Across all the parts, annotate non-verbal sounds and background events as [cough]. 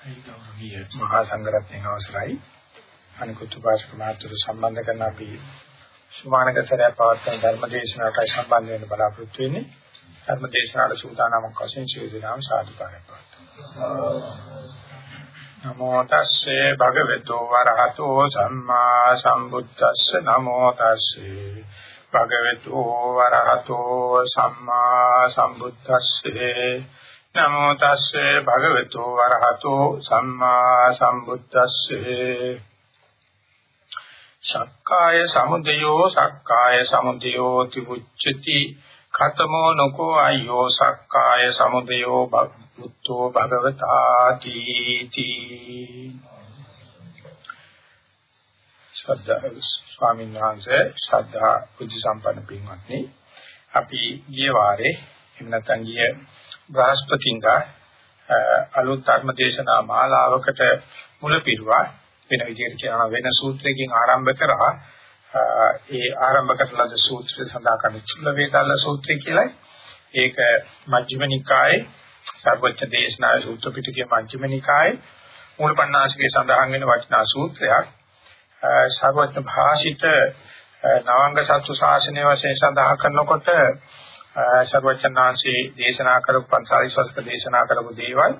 ගෞරවනීය මහා සංඝරත්නයන් අවසරයි. අනිකුත් උපාසක මාතෘ සම්බන්ධ කරන අපි සුමානකතරය පවත්වන ධර්මදේශනාවට සම්බන්ධ වෙන්න බලාපොරොත්තු වෙන්නේ. ධර්මදේශනාවට සූදානම්ක වශයෙන් ශීර්ෂනාම සාදුකාරය නමෝ තස්සේ භගවතු වරහතෝ සම්මා සම්බුද්දස්ස. නමෝ තස්සේ භගවතු වරහතෝ සම්මා සම්බුද්දස්සේ. නමෝ තස්සේ භගවතු වරහතෝ සම්මා සම්බුද්දස්සේ. සක්කාය සමුදයෝ සක්කාය සමුදයෝ තිබුච්චති. ඛතමෝ නකෝ අයෝ සක්කාය සමුදයෝ බුද්ධෝ භගවතාති තී. ශ්‍රද්ධා ස්වාමීන් වහන්සේ ශ්‍රද්ධා බුද්ධ සම්පන්න පින්වත්නි. අපි ගිය වාරේ එහෙම නැත්නම් ගිය බ්‍රහස්පතින්දා අලුත් ධර්ම දේශනා මාලාවකට මුල පිරුවා. වෙන විදිහට කියනවා වෙන සූත්‍රයකින් ආරම්භ කරා. ඒ ආරම්භ කරන ලද සූත්‍රය සඳහා කරන චුල්ල වේදාල සූත්‍රය කියලයි. ඒක මජ්ක්‍ධිම නිකායේ සර්වච්ඡ දේශනා සූත්‍ර පිටකයේ මජ්ක්‍ධිම නිකායේ මූලපණ්ණාසිකේ සඳහන් වෙන වටිනා සූත්‍රයක්. සර්වඥ භාෂිත නවංග සත්තු ශාසනය වශයෙන් සඳහන් කරනකොට සර්වඥාන්සේ දේශනා කරපු පන්සාරිස්වස්ක දේශනා කරපු දේවල්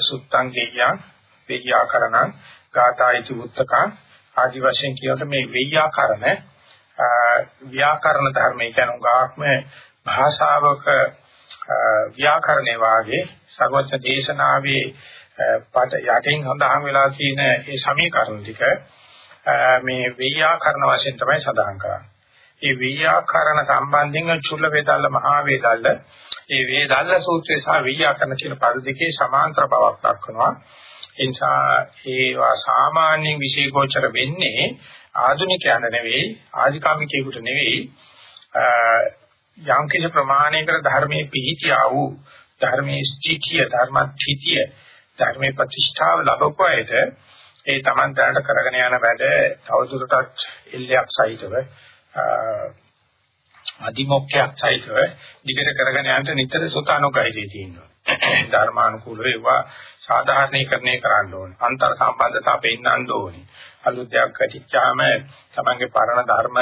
සුත්තං ගෙය්‍යං වෙය්‍යාකරණං ගාථායිති උත්තකං ආදි වශයෙන් කියනකොට මේ වෙය්‍යාකරණ ව්‍යාකරණ ධර්මයේ කියන උගාක්ම භාෂාවක ව්‍යාකරණේ වාගේ සර්වඥ දේශනාවේ පාට යටින් සඳහන් වෙලා තියෙන ඒ සමීකරණ ටික මේ ව්‍යාකරණ වශයෙන් තමයි සඳහන් කරන්නේ. මේ ව්‍යාකරණ සම්බන්ධයෙන් චුල්ල වේදල්ල මහා වේදල්ල ඒ වේදල්ල සූත්‍රය සහ ව්‍යාකරණ කියන පද දෙකේ සමාන්තර බවක් දක්වනවා. ඒ නිසා ඒවා සාමාන්‍යයෙන් විශේෂෝචර වෙන්නේ ආධුනිකයන්ට නෙවෙයි ආධිකාමිකයෙකුට නෙවෙයි යම් කිසි ප්‍රමාණයකට ධර්මයේ පිහිටියා වූ ධර්මයේ ස්ථිතිය ධර්මත්‍ත්‍ය ධර්මයේ ප්‍රතිෂ්ඨාව ලැබුවායට ඒ Taman දැනට කරගෙන යන වැඩ තවදුරටත් එල්ලයක් සහිතව අදිමොක්ඛයක් සහිතව දිගට කරගෙන යන්න නිතර සුතානුකයිදී තියෙනවා. [coughs] ධර්මානුකූලව ඒවා සාධාරණීකරණය කරන්න ඕනේ. අන්තර් සම්බන්ධතාව පෙන්වන්න ඕනේ. අලුත් දෙයක් කටිච්චාම තමන්ගේ පරණ ධර්ම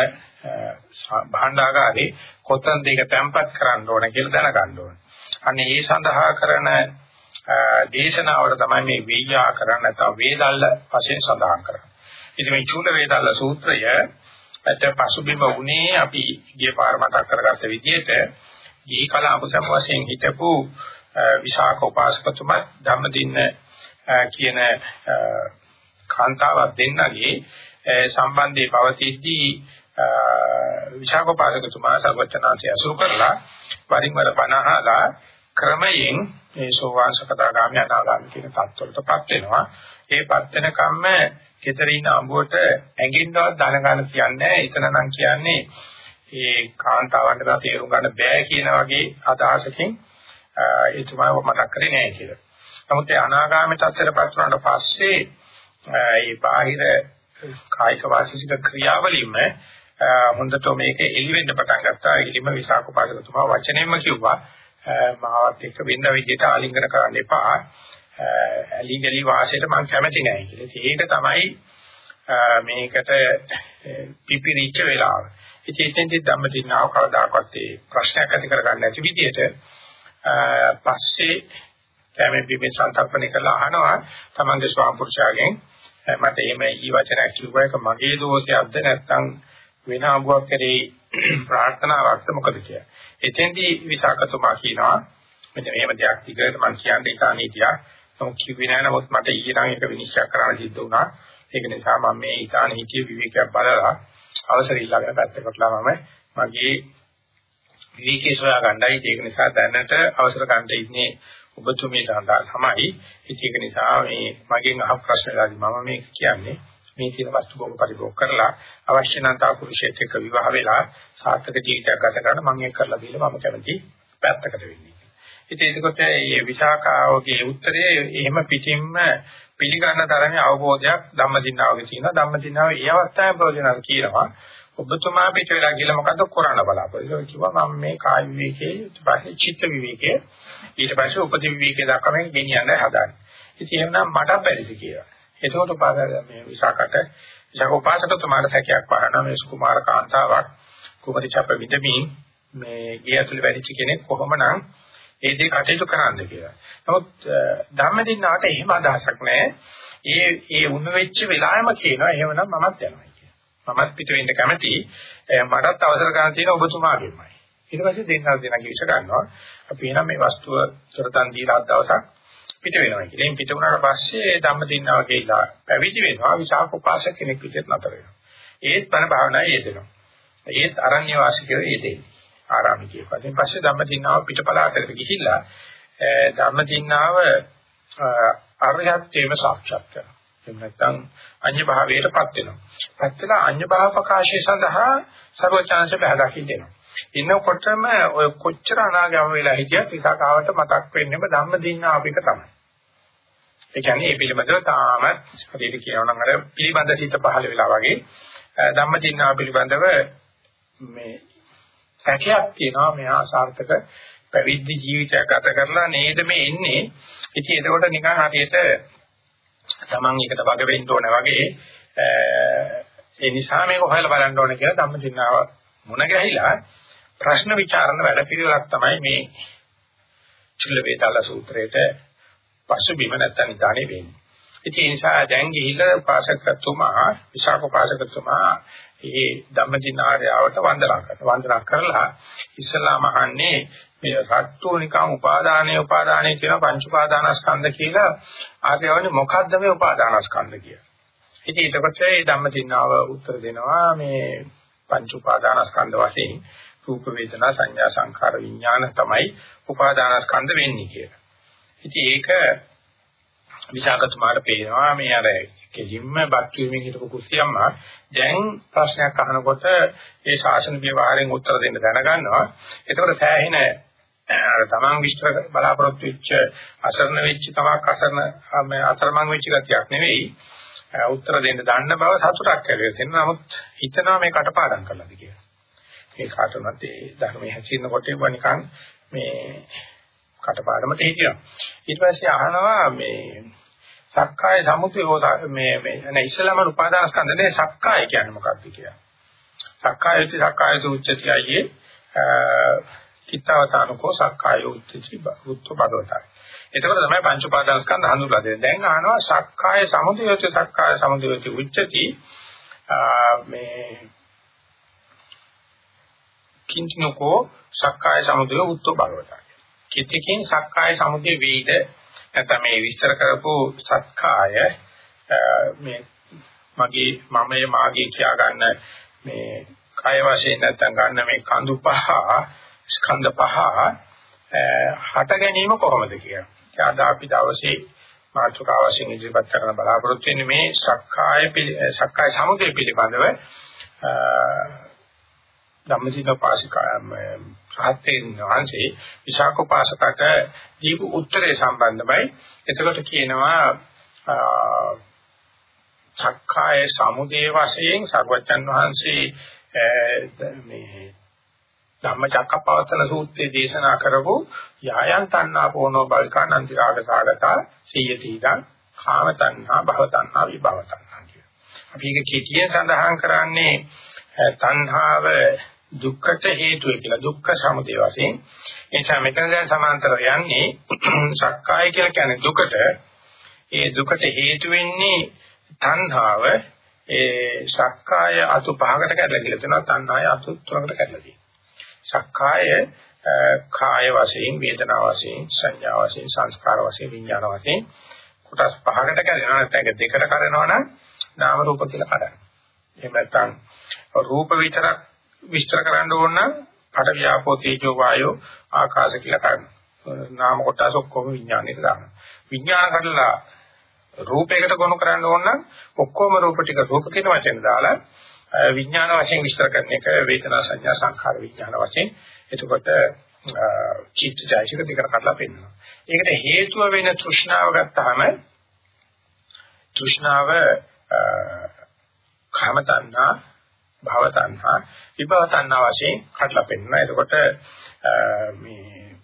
භාණ්ඩාගාරේ කොතනද ඒක තැම්පත් කරන්න ඕන කියලා දැනගන්න ඕනේ. අනේ ඒ සඳහා කරන දේශනාවල තමයි මේ වේයා කරන්න නැත්නම් වේදල්ල වශයෙන් සඳහන් කරන්නේ. ඉතින් මේ චූල වේදල්ල සූත්‍රය අට පසුබිම වුණේ අපි ගිය පාර මතක් කරගත්ත විදිහට ගිහි කලාපසම් වශයෙන් හිටපු විශාක උපාසකතුමා ධම්මදින්න කියන කාන්තාවක් දෙන්නගේ සම්බන්ධයේ පවතිද්දී විශාක උපාසකතුමා සර්වචනාංශය අසුර කරලා වරින් වර 50ලා ක්‍රමයෙන් මේ සෝවාන් සකදාගාමී අනාගාමී කියන தත්වලටපත් වෙනවා. ඒපත් වෙන කම්ම කෙතරින අඹුවට ඇඟින්නවත් දන ගන්න කියන්නේ එතන නම් කියන්නේ ඒ කාන්තාවන්ට තේරුම් ගන්න බෑ කියන වගේ අදහසකින් එතුමාව මතක් කරේ නෑ කියලා. නමුත් ඒ අනාගාමී තත්ත්වයටපත් වුණාට පස්සේ ඒ බාහිර කායික වාචික ක්‍රියාවලින්ම හොඳට මේක එළිවෙන්න පටන් ගත්තා. එළිම විසාකපාදකතුමා වචනයෙන්ම කිව්වා මාවත් එක්ක වෙන විදිහට ආලිංගන කරන්න එපා. ඇලි ගලි වාසයට මම කැමති නැහැ කියලා. ඒක තමයි මේකට පිපිරිච්ච වෙලාව. ඉතින් එතෙන්දි ධම්මදිනාව කවදාකවත් ඒ ප්‍රශ්නයක් ඇති කරගන්න නැති විදිහට පස්සේ කැමෙන් බිමෙන් සංකල්පණය කරලා අහනවා තමන්ගේ ස්වාම පුරුෂයාගෙන් මට එහෙම ඊ වචනයක් කිව්වා එක මගේ දෝෂයක්ද නැත්නම් වෙන අඹුවක් කරේ ප්‍රාර්ථනාවක්ද මොකද කියලා. එතෙන්දී විසාකතුමා කියනවා මෙන්න මෙහෙම දෙයක් දිගට මම කියන්නේ ඉතාලීතියක්. නමුත් කිව්වේ නැහැ නමුත් මට ඊයේ නම් ඒක විනිශ්චය කරන්න සිද්ධ වුණා. ඒක නිසා මම මේ ඉතාලි හිතිය විවේකයක් බලලා අවසර ඉල්ලගෙන පැත්තකටලා මම මගේ විවේකී සොයා ගන්නයි ඒක නිසා දැනට අවසර ගන්න ඉන්නේ ඔබතුමී සඳහා සමයි. ඒක නිසා මේ මගෙන් අහ ප්‍රශ්නලාදී මම මේ කියන්නේ මේ කියන වස්තු භෝග පරිභෝග කරලා අවශ්‍ය නම් තා පුරුෂයෙක් එක්ක විවාහ වෙලා සාර්ථක ජීවිතයක් ගත කරන්න මම ඒක කරලා දීලා මම කැමති පැත්තකට වෙන්නේ. ඉතින් ඒකකොට මේ විසාකාවගේ උත්තරය එහෙම පිටින්ම පිළිගන්න තරමේ අවබෝධයක් ධම්මදින්නාවගේ තියෙනවා. ධම්මදින්නාව ඒ අවස්ථාවේ ප්‍රයෝජනක් කියනවා. ඔබතුමා පිට වෙලා ගිහලා මොකද කරන්න බලාපොරොත්තු වෙන්නේ කිව්වා මම මේ කාය විවේකයේ ඊට පස්සේ චිත්ත විවේකයේ ඊට පස්සේ උපදි විවේකයේ දක්වා මේ ගෙනියන්න හදාන්නේ. ඉතින් එහෙනම් මට බැරිද කියලා. එතකොට පාද මේ විසාකට විසාක උපාසකතුමාට සැකයක් වහන මේ සුකුමාර කාන්තාවක් කුමරි චප විදමින් මේ ගේ ඇතුළේ වැඩිච්ච කෙනෙක් කොහොමනම් ඒ දේ කටයුතු කරන්නද කියලා. නමුත් ධම්මදින්නාට එහෙම අදහසක් නැහැ. ඒ ඒ උණු වෙච්ච වෙලාවෙම කියනවා එහෙමනම් මමත් යනවා කියලා. මමත් පිට වෙන්න කැමතියි. මටත් අවසර ගන්න තියෙන ඔබතුමාගෙමයි. ඊට පස්සේ දෙන්නා දෙනා කිවිස ගන්නවා. අපි එනම් මේ වස්තුව සරතන් දීලා දවසක් පිට වෙනවා කියලා. එයින් පිට වුණාට පස්සේ ධම්මදින්නාව කියලා පැවිදි වෙනවා. විසාක උපාසක කෙනෙක් විදිහට නතර වෙනවා. ඒත් බණ භාවනාවේ යෙදෙනවා. ඒත් අරණ්‍ය වාසිකව යෙදෙන්නේ. ආරාමිකයෙක් වශයෙන් පස්සේ ධම්මදින්නාව පිටපලාතකට ගිහිල්ලා ධම්මදින්නාව අරහත්ත්වයේම සාක්ෂාත් කරනවා. එහෙම නැත්නම් අඤ්‍ය භාවයටපත් වෙනවා. පත් වෙලා අඤ්‍ය භාව ප්‍රකාශය සඳහා සර්වචාන්ස පහදකින් දෙනවා. ඉන්නකොටම ඔය කොච්චර අනාගම වෙලා හිටියත් විසකාවට මතක් වෙන්නේම ධම්මදින්නාව අපික තමයි. ඒ කියන්නේ මේ පිළිබඳව තාමත් හරියට කියනවා නම් අර පිළිබඳ සිත පහළ වෙලා වගේ ධම්මදින්නාව පිළිබඳව මේ සැකයක් තියෙනවා මෙහා සාර්ථක පැවිදි ජීවිතයක් ගත කරලා නේද මේ එන්නේ. ඉතින් එතකොට නිකන් හරියට Taman එකට වග වෙන්න ඕන වගේ ඒ නිසා මේක හොයලා බලන්න ඕන කියලා ධම්මචින්නාව මුණ ගැහිලා ප්‍රශ්න විචාරණ වැඩ පිළිවෙලක් තමයි මේ චිල්ල වේදාල සූත්‍රයේට පසුබිම නැත්තම් නිදානේ වෙන්නේ. ඉතින් ඒ නිසා දැන් ගිහිල්ලා උපාසකතුමා විශාඛ උපාසකතුමා ඒ ධම්මදිනාරයවට වන්දනා කරනවා. වන්දනා කරලා ඉස්ලාම අහන්නේ මේ රත්තුනිකම් උපාදානයේ උපාදානයේ කියන පංච උපාදානස්කන්ධ කියලා ආර්යවන්නේ මොකද්ද මේ උපාදානස්කන්ධ කියලා. ඉතින් ඊට පස්සේ ධම්මදිනාව උත්තර දෙනවා මේ පංච උපාදානස්කන්ධ වශයෙන් රූප වේදනා සංඥා සංඛාර විඥාන තමයි උපාදානස්කන්ධ වෙන්නේ කියලා. ඉතින් ඒක විසාකතුමාට පේනවා මේ අර කෙලින්ම බත් වීමෙන් හිටපු කුස්සියම්මා දැන් ප්‍රශ්නයක් අහනකොට ඒ ශාසන විවහාරයෙන් උත්තර දෙන්න දැනගන්නවා. ඒකවල සෑහෙන අර තමන් විශ්ව බලාපොරොත්තු වෙච්ච අසරණ වෙච්ච තමක් අසරණ අතරමං වෙච්ච ගතියක් නෙවෙයි. උත්තර දෙන්න දන්න බව සතුටක් ඇති වෙනවා. නමුත් හිතනවා මේ කටපාඩම් කළාද කියලා. මේ කාටවත් ඒ ධර්මයේ හැසිරෙනකොට නිකන් මේ කටපාඩමට හිටියා. ඊට පස්සේ අහනවා මේ සක්කාය සමුදය මේ මේ නේ ඉස්ලාම උපාදානස්කන්ධ නේ සක්කාය කියන්නේ මොකක්ද කියලා. සක්කායති සක්කාය දුච්චති අයියේ කිත්තවතානකෝ සක්කාය උච්චති බුද්ධ භගවතයි. එතකොට තමයි පංච උපාදානස්කන්ධ හඳුන්වලා දෙන්නේ. දැන් අහනවා සක්කාය සමුදයති සක්කාය සමුදයති උච්චති මේ කිංචනකෝ සක්කාය සමුදය උත්තර භගවතයි. කිතිකින් සක්කාය සමුදය වේද නැත්නම් මේ විස්තර කරපු සත්කාය මේ මගේ මමයේ මාගේ කියා ගන්න මේ කය වශයෙන් නැත්නම් ගන්න මේ කඳු පහ ස්කන්ධ පහ හට ගැනීම කොහොමද කියලා. අද අපි දවසේ මාතෘකා වශයෙන් ඉදිරිපත් කරන බලාපොරොත්තු වෙන්නේ මේ සක්කාය සක්කාය සමුදය පිළිබඳව ධම්මසික පාසිකායම රහතෙන් වහන්සේ විශාකෝපාසකට දීපු උත්තරේ සම්බන්ධයි. එතකොට කියනවා සක්කාය සමුදේ වශයෙන් සර්වජන් වහන්සේ මේ ධම්මචක්කපවත්තන සූත්‍රයේ දේශනා කරපු යායන් තණ්හා පොනෝ බල්කානන්ති රාග සාගතා සියති ඉදං කාම තණ්හා භව තණ්හා විභව තණ්හා කියන. අපි ඒක කීතිය සඳහන් කරන්නේ තණ්හාව දුක්ඛට හේතුව කියලා දුක්ඛ සමුදය වශයෙන්. එනිසා මෙතන දැන් සමාන්තර යන්නේ [clears throat] සක්කාය කියලා කියන්නේ දුකට. ඒ දුකට හේතු වෙන්නේ තණ්හාව. ඒ සක්කාය අතු පහකට කැඩලා කියලා තියෙනවා තණ්හාය අතු තුනකට කැඩලා තියෙනවා. සක්කාය කාය වශයෙන් වේදනා වශයෙන් සංඥා වශයෙන් සංස්කාර වශයෙන් විඥාන වශයෙන් කොටස් පහකට කැඩෙනවා. නැත්නම් දෙකට කරනවා නම් නාම රූප කියලා කඩනවා. එහෙම නැත්නම් රූප විතරක් විස්තර කරන්න ඕන නම් පට වියාපෝ තේජෝ වායෝ ආකාශ කියලා කරනවා. නාම කොටස ඔක්කොම විඥානෙට දානවා. විඥාන කඩලා රූපයකට ගොනු කරන්න ඕන නම් ඔක්කොම රූප ටික රූප කියන වචෙන් දාලා විඥාන වශයෙන් විස්තර කරන එක වේදනා සංඥා සංඛාර විඥාන වශයෙන් එතකොට චිත්තජයසික දෙකට කඩලා පෙන්නනවා. ඒකට හේතුව වෙන තෘෂ්ණාව ගත්තාම තෘෂ්ණාව කාම තණ්හා භව තණ්හා විභව තණ්හා වශයෙන් කඩලා පෙන්නනවා. එතකොට මේ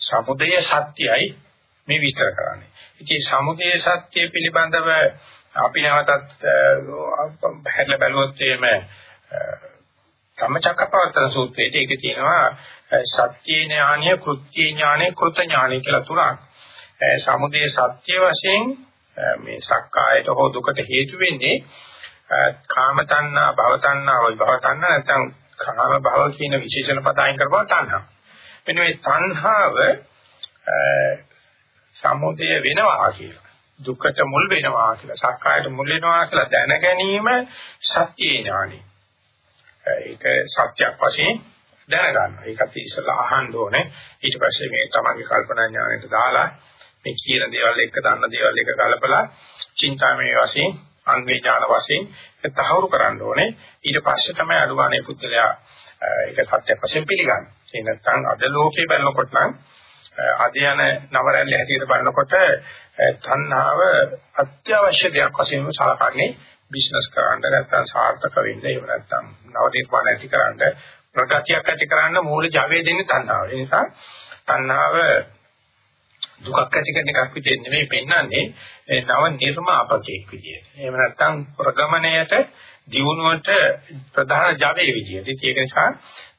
සමුදය සත්‍යයි මේ විස්තර කරන්නේ. ඉතින් සමුදය සත්‍ය පිළිබඳව අපි නැවතත් හැදලා බැලුවොත් එimhe ධම්මචක්කපවත්තන සූත්‍රයේදී ඒක තියෙනවා සත්‍ය ඥානීය කෘත්‍ය ඥානීය කෘත ඥානීය කියලා තුනක්. සමුදය සත්‍ය වශයෙන් මේ සක්කායට හෝ දුකට හේතු වෙන්නේ කාම තණ්හා භව තණ්හා විභව තණ්හා නැත්නම් කාම භව කියන විශේෂණ පද අයින් කරපුවා තණ්හා. මෙන්න මේ තණ්හාව සමුදය වෙනවා කියලා. දුකට මුල් වෙනවා කියලා, සක්කායට මුල් වෙනවා කියලා දැන ගැනීම සත්‍ය ඥානෙ. ඒක සත්‍යයක් වශයෙන් දැනගන්නවා. ඒකත් ඉස්සලා අහන්න ඕනේ. ඊට පස්සේ මේ තමන්ගේ කල්පනා ඥාණයට දාලා මේ කියන දේවල් එක දන්න දේවල් එක ගලපලා චින්තාමය වශයෙන් අන්වේ ඥාන වශයෙන් තහවුරු කරන්න ඕනේ. ඊට පස්සේ තමයි අනුමානයේ පුද්ගලයා ඒක සත්‍යයක් වශයෙන් පිළිගන්නේ. ඒ නැත්නම් අද ලෝකේ බලනකොට නම් අද යන නවරැල්ල හැටියට බලනකොට තණ්හාව අත්‍යවශ්‍ය දෙයක් වශයෙන් සලකන්නේ බිස්නස් කරන්න නැත්නම් සාර්ථක වෙන්න එහෙම නැත්නම් නව නිර්මාණ ඇති කරන්න ප්‍රගතියක් ඇති කරන්න මූල ජවය දෙන්නේ තණ්හාව. ඒ නිසා තණ්හාව දුකක් ඇති කරන එකක් විදිහට නෙමෙයි පෙන්වන්නේ නව නිර්මාපකයක් විදිහට. එහෙම නැත්නම් ප්‍රගමණයට දියුණුවට ප්‍රධාන ජවයේ විදිහට. ඒක නිසා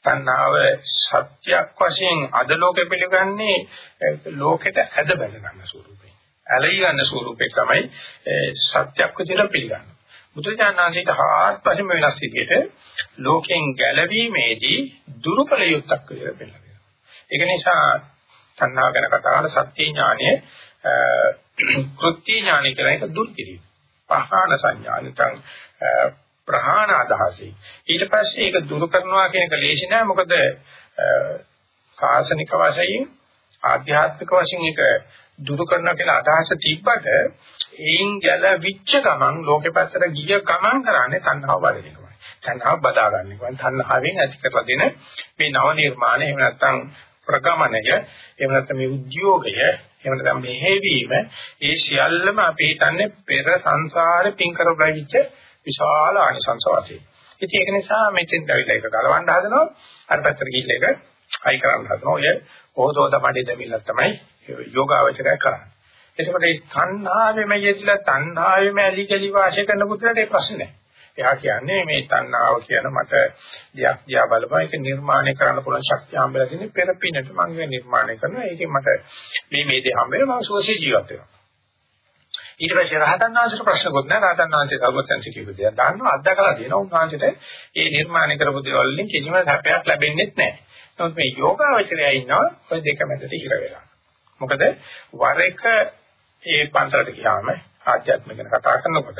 තණ්හාව සත්‍යයක් වශයෙන් අද ලෝකෙ පිළිගන්නේ ලෝකෙට ඇද බැස ගන්න ස්වරූපේ. ඇලී ගන්න ස්වරූපේ තමයි සත්‍යයක් විදිහට පිළිගන්නේ. බුදුජානනාංශික හාත්පසින්ම වෙනස් විදිහට ලෝකෙන් ගැලවීමේදී දුරුකල යුක්තක් කියලා පෙන්නනවා. ඒක නිසා තණ්හාව ගැන කතා කරලා සත්‍ය ඥානය කෘත්‍ය ඥානය කියලා එක දුරු කිරීම. පහාන සංඥා නැත්නම් ප්‍රහාණ අදහසයි. ඊට පස්සේ ඒක දුරු කරනවා කියන එක ලේසි නෑ මොකද සාසනික වශයෙන් ආධ්‍යාත්මික වශයෙන් ඒක දුරු කරනවා කියලා අදහස තිබ්බට ඒන් ගැලවිච්ච ගමන් ලෝකෙ පැත්තට ගිය ගමන් කරන්නේ තණ්හාව වඩන එකමයි. තණ්හාව බදා ගන්න එක. තණ්හාවෙන් ඇති කරලා දෙන මේ නව නිර්මාණය එහෙම නැත්නම් ප්‍රගමණය එහෙම නැත්නම් මේ උද්‍යෝගය එහෙම නැත්නම් මේ හේවීම ඒ සියල්ලම අපි හිතන්නේ පෙර සංසාරේ පින් කරපුවායිච්ච විශාල ආනිසංස වශයෙන්. ඉතින් ඒක නිසා මෙතෙන් දැවිලා එක ගලවන්න හදනවා අර පැත්තට ගිහිල්ලා ඒක අයි කරන්න හදනවා. ඔය ඕදෝද මඩේ දෙමිල්ල තමයි යෝගාවචරය කරන්නේ. එතකොට මේ තණ්හාවෙම යෙදিলা තණ්හාවෙම ඇලි ගලි වාසය කරන පුදුරට ඒ ප්‍රශ්නේ නැහැ. එයා කියන්නේ මේ තණ්හාව කියන මට දෙයක් දිහා බලපුවා ඒක නිර්මාණය කරන්න පුළුවන් ශක්තිය හම්බෙලා තියෙන්නේ පෙර පිනට මම ඒක නිර්මාණය කරනවා. ඒකෙන් මට මේ මේ දේ හම්බ වෙනවා. මම සුවසේ ජීවත් වෙනවා. ඊට පස්සේ රහතන් වහන්සේට ප්‍රශ්නකුත් නැහැ. රහතන් වහන්සේ කවුරුත් කියපු දේ දාන්නවා අත්දකලා දෙනවා. උන්වහන්සේට ඒ නිර්මාණය කරපු දේවල් වලින් කිසිම හැපයක් ලැබෙන්නේ නැහැ. නමුත් මේ යෝගාවචරය ඉන්නවා. ඔය දෙක මැදට ඉහිර වෙලා. මොකද වර එක ඒ පන්සලට ගියාම ආධ්‍යාත්මික ගැන කතා කරනකොට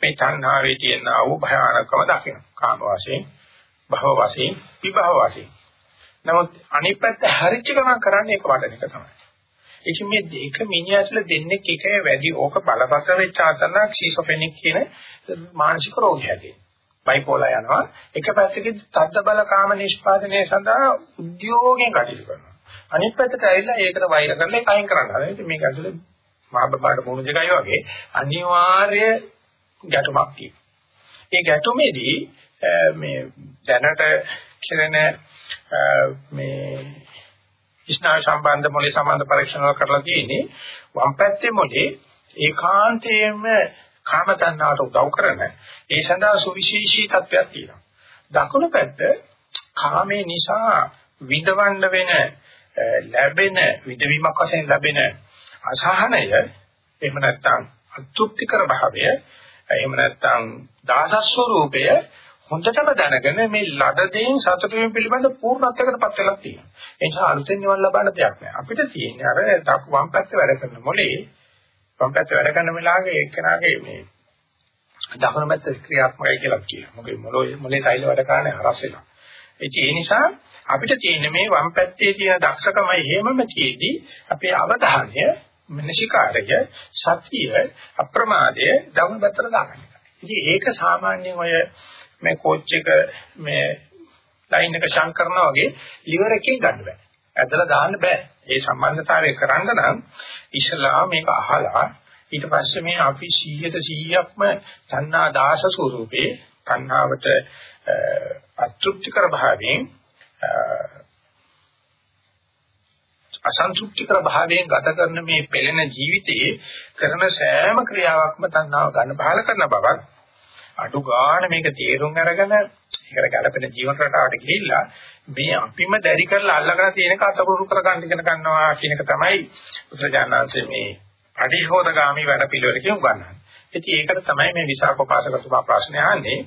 මේ තණ්හාවේ තියෙන ආව භයානකම දකින්න. කාම වශයෙන්, භව වශයෙන්, විභව වශයෙන්. නමුත් අනිත් පැත්ත හරිච්ච ගමන් කරන්නේ ඒක වඩන එක තමයි. ඒක මේ දෙක මිනිහා ඇතුළ දෙන්නේ එකේ වැඩි ඕක බලපස වෙච්ච අතනක් ෂීසොෆෙනික් කියන මානසික රෝගයකින්. බයිපෝලා යනවා එක පැත්තකින් තද්ද බල කාම නිෂ්පාදනය සඳහා උද්‍යෝගයෙන් කටයුතු කරනවා. අනිත් පැත්තට ඇවිල්ලා ඒකට වෛර කරලා කයින් කරන්න හදනවා. ඉතින් මේක ඇතුලේ මහ බබාට මුණු දෙකයි වගේ අනිවාර්ය ගැටුමක් තියෙනවා. ඒ ගැටුමේදී මේ දැනට කෙරෙන මේ ස්නායු සම්බන්ධ මොලේ සම්බන්ධ පරීක්ෂණ වල කරලා තියෙන්නේ වම් පැත්තේ මොලේ ඒකාන්තයෙන්ම කාම තණ්හාවට උදව් කරන ඒ සඳහා සුවිශේෂී තත්වයක් තියෙනවා. දකුණු පැත්ත කාමේ නිසා විඳවන්න වෙන ලැබෙන විඳවීමක් වශයෙන් ලැබෙන අසහනය එහෙම නැත්නම් අතෘප්තිකර භාවය එහෙම නැත්නම් දාස ස්වરૂපය හොඳටම දැනගෙන මේ ලද දෙයින් සතුට වීම පිළිබඳ පූර්ණත්වයකටපත් වෙලා තියෙනවා. ඒ නිසා අලුතෙන් නිවන් ලබන්න දෙයක් නෑ. අපිට තියෙන්නේ අර දක් වම් පැත්තේ වැඩ කරන මොලේ වම් පැත්තේ වැඩ කරන වෙලාවේ එක්කෙනාගේ මේ දකුණු පැත්ත ක්‍රියාත්මකයි කියලා කියනවා. මොකද මොලේ මොලේ සෛල වැඩ කරන්නේ හරස් වෙනවා. ඒ නිසා අපිට තියෙන්නේ මේ වම් පැත්තේ තියෙන දක්ෂකමයි හේමම තියේදී අපේ අවධානය මනසිකාරය සතිය අප්‍රමාදය දවුන පැත්තට දාගන්න. ඉතින් ඒක සාමාන්‍යයෙන් ඔය මේ කෝච් එක මේ ලයින් එක ෂන් කරනවා වගේ liver එකකින් ගන්න බෑ. ඇදලා දාන්න බෑ. ඒ සම්බන්ධතාවය කරන්න නම් ඉස්ලාම මේක අහලා ඊට පස්සේ මේ අපි 100ට 100ක්ම තණ්හා දාස ස්වරූපේ තණ්හාවට අතෘප්තිකර භාවයෙන් අසන්තුෂ්ටිකර භාවයෙන් ගත කරන මේ පෙළෙන ජීවිතයේ කරන සෑම ක්‍රියාවක්ම තණ්හාව ගන්න බහල කරන බවක් අඩු ගන්න මේක තේරුම් අරගෙන ඒකට ගැළපෙන ජීවන රටාවට ගිහිල්ලා මේ අපිම දැරි කරලා අල්ලගෙන තියෙනක අතපුරු කර ගන්න ඉගෙන ගන්නවා කියන එක තමයි බුදුරජාණන්සේ මේ අදිහෝදගාමි වැඩ පිළිවෙලකින් උගන්වන්නේ. ඉතින් ඒකට තමයි මේ විසාකෝපාසකතුමා ප්‍රශ්න අහන්නේ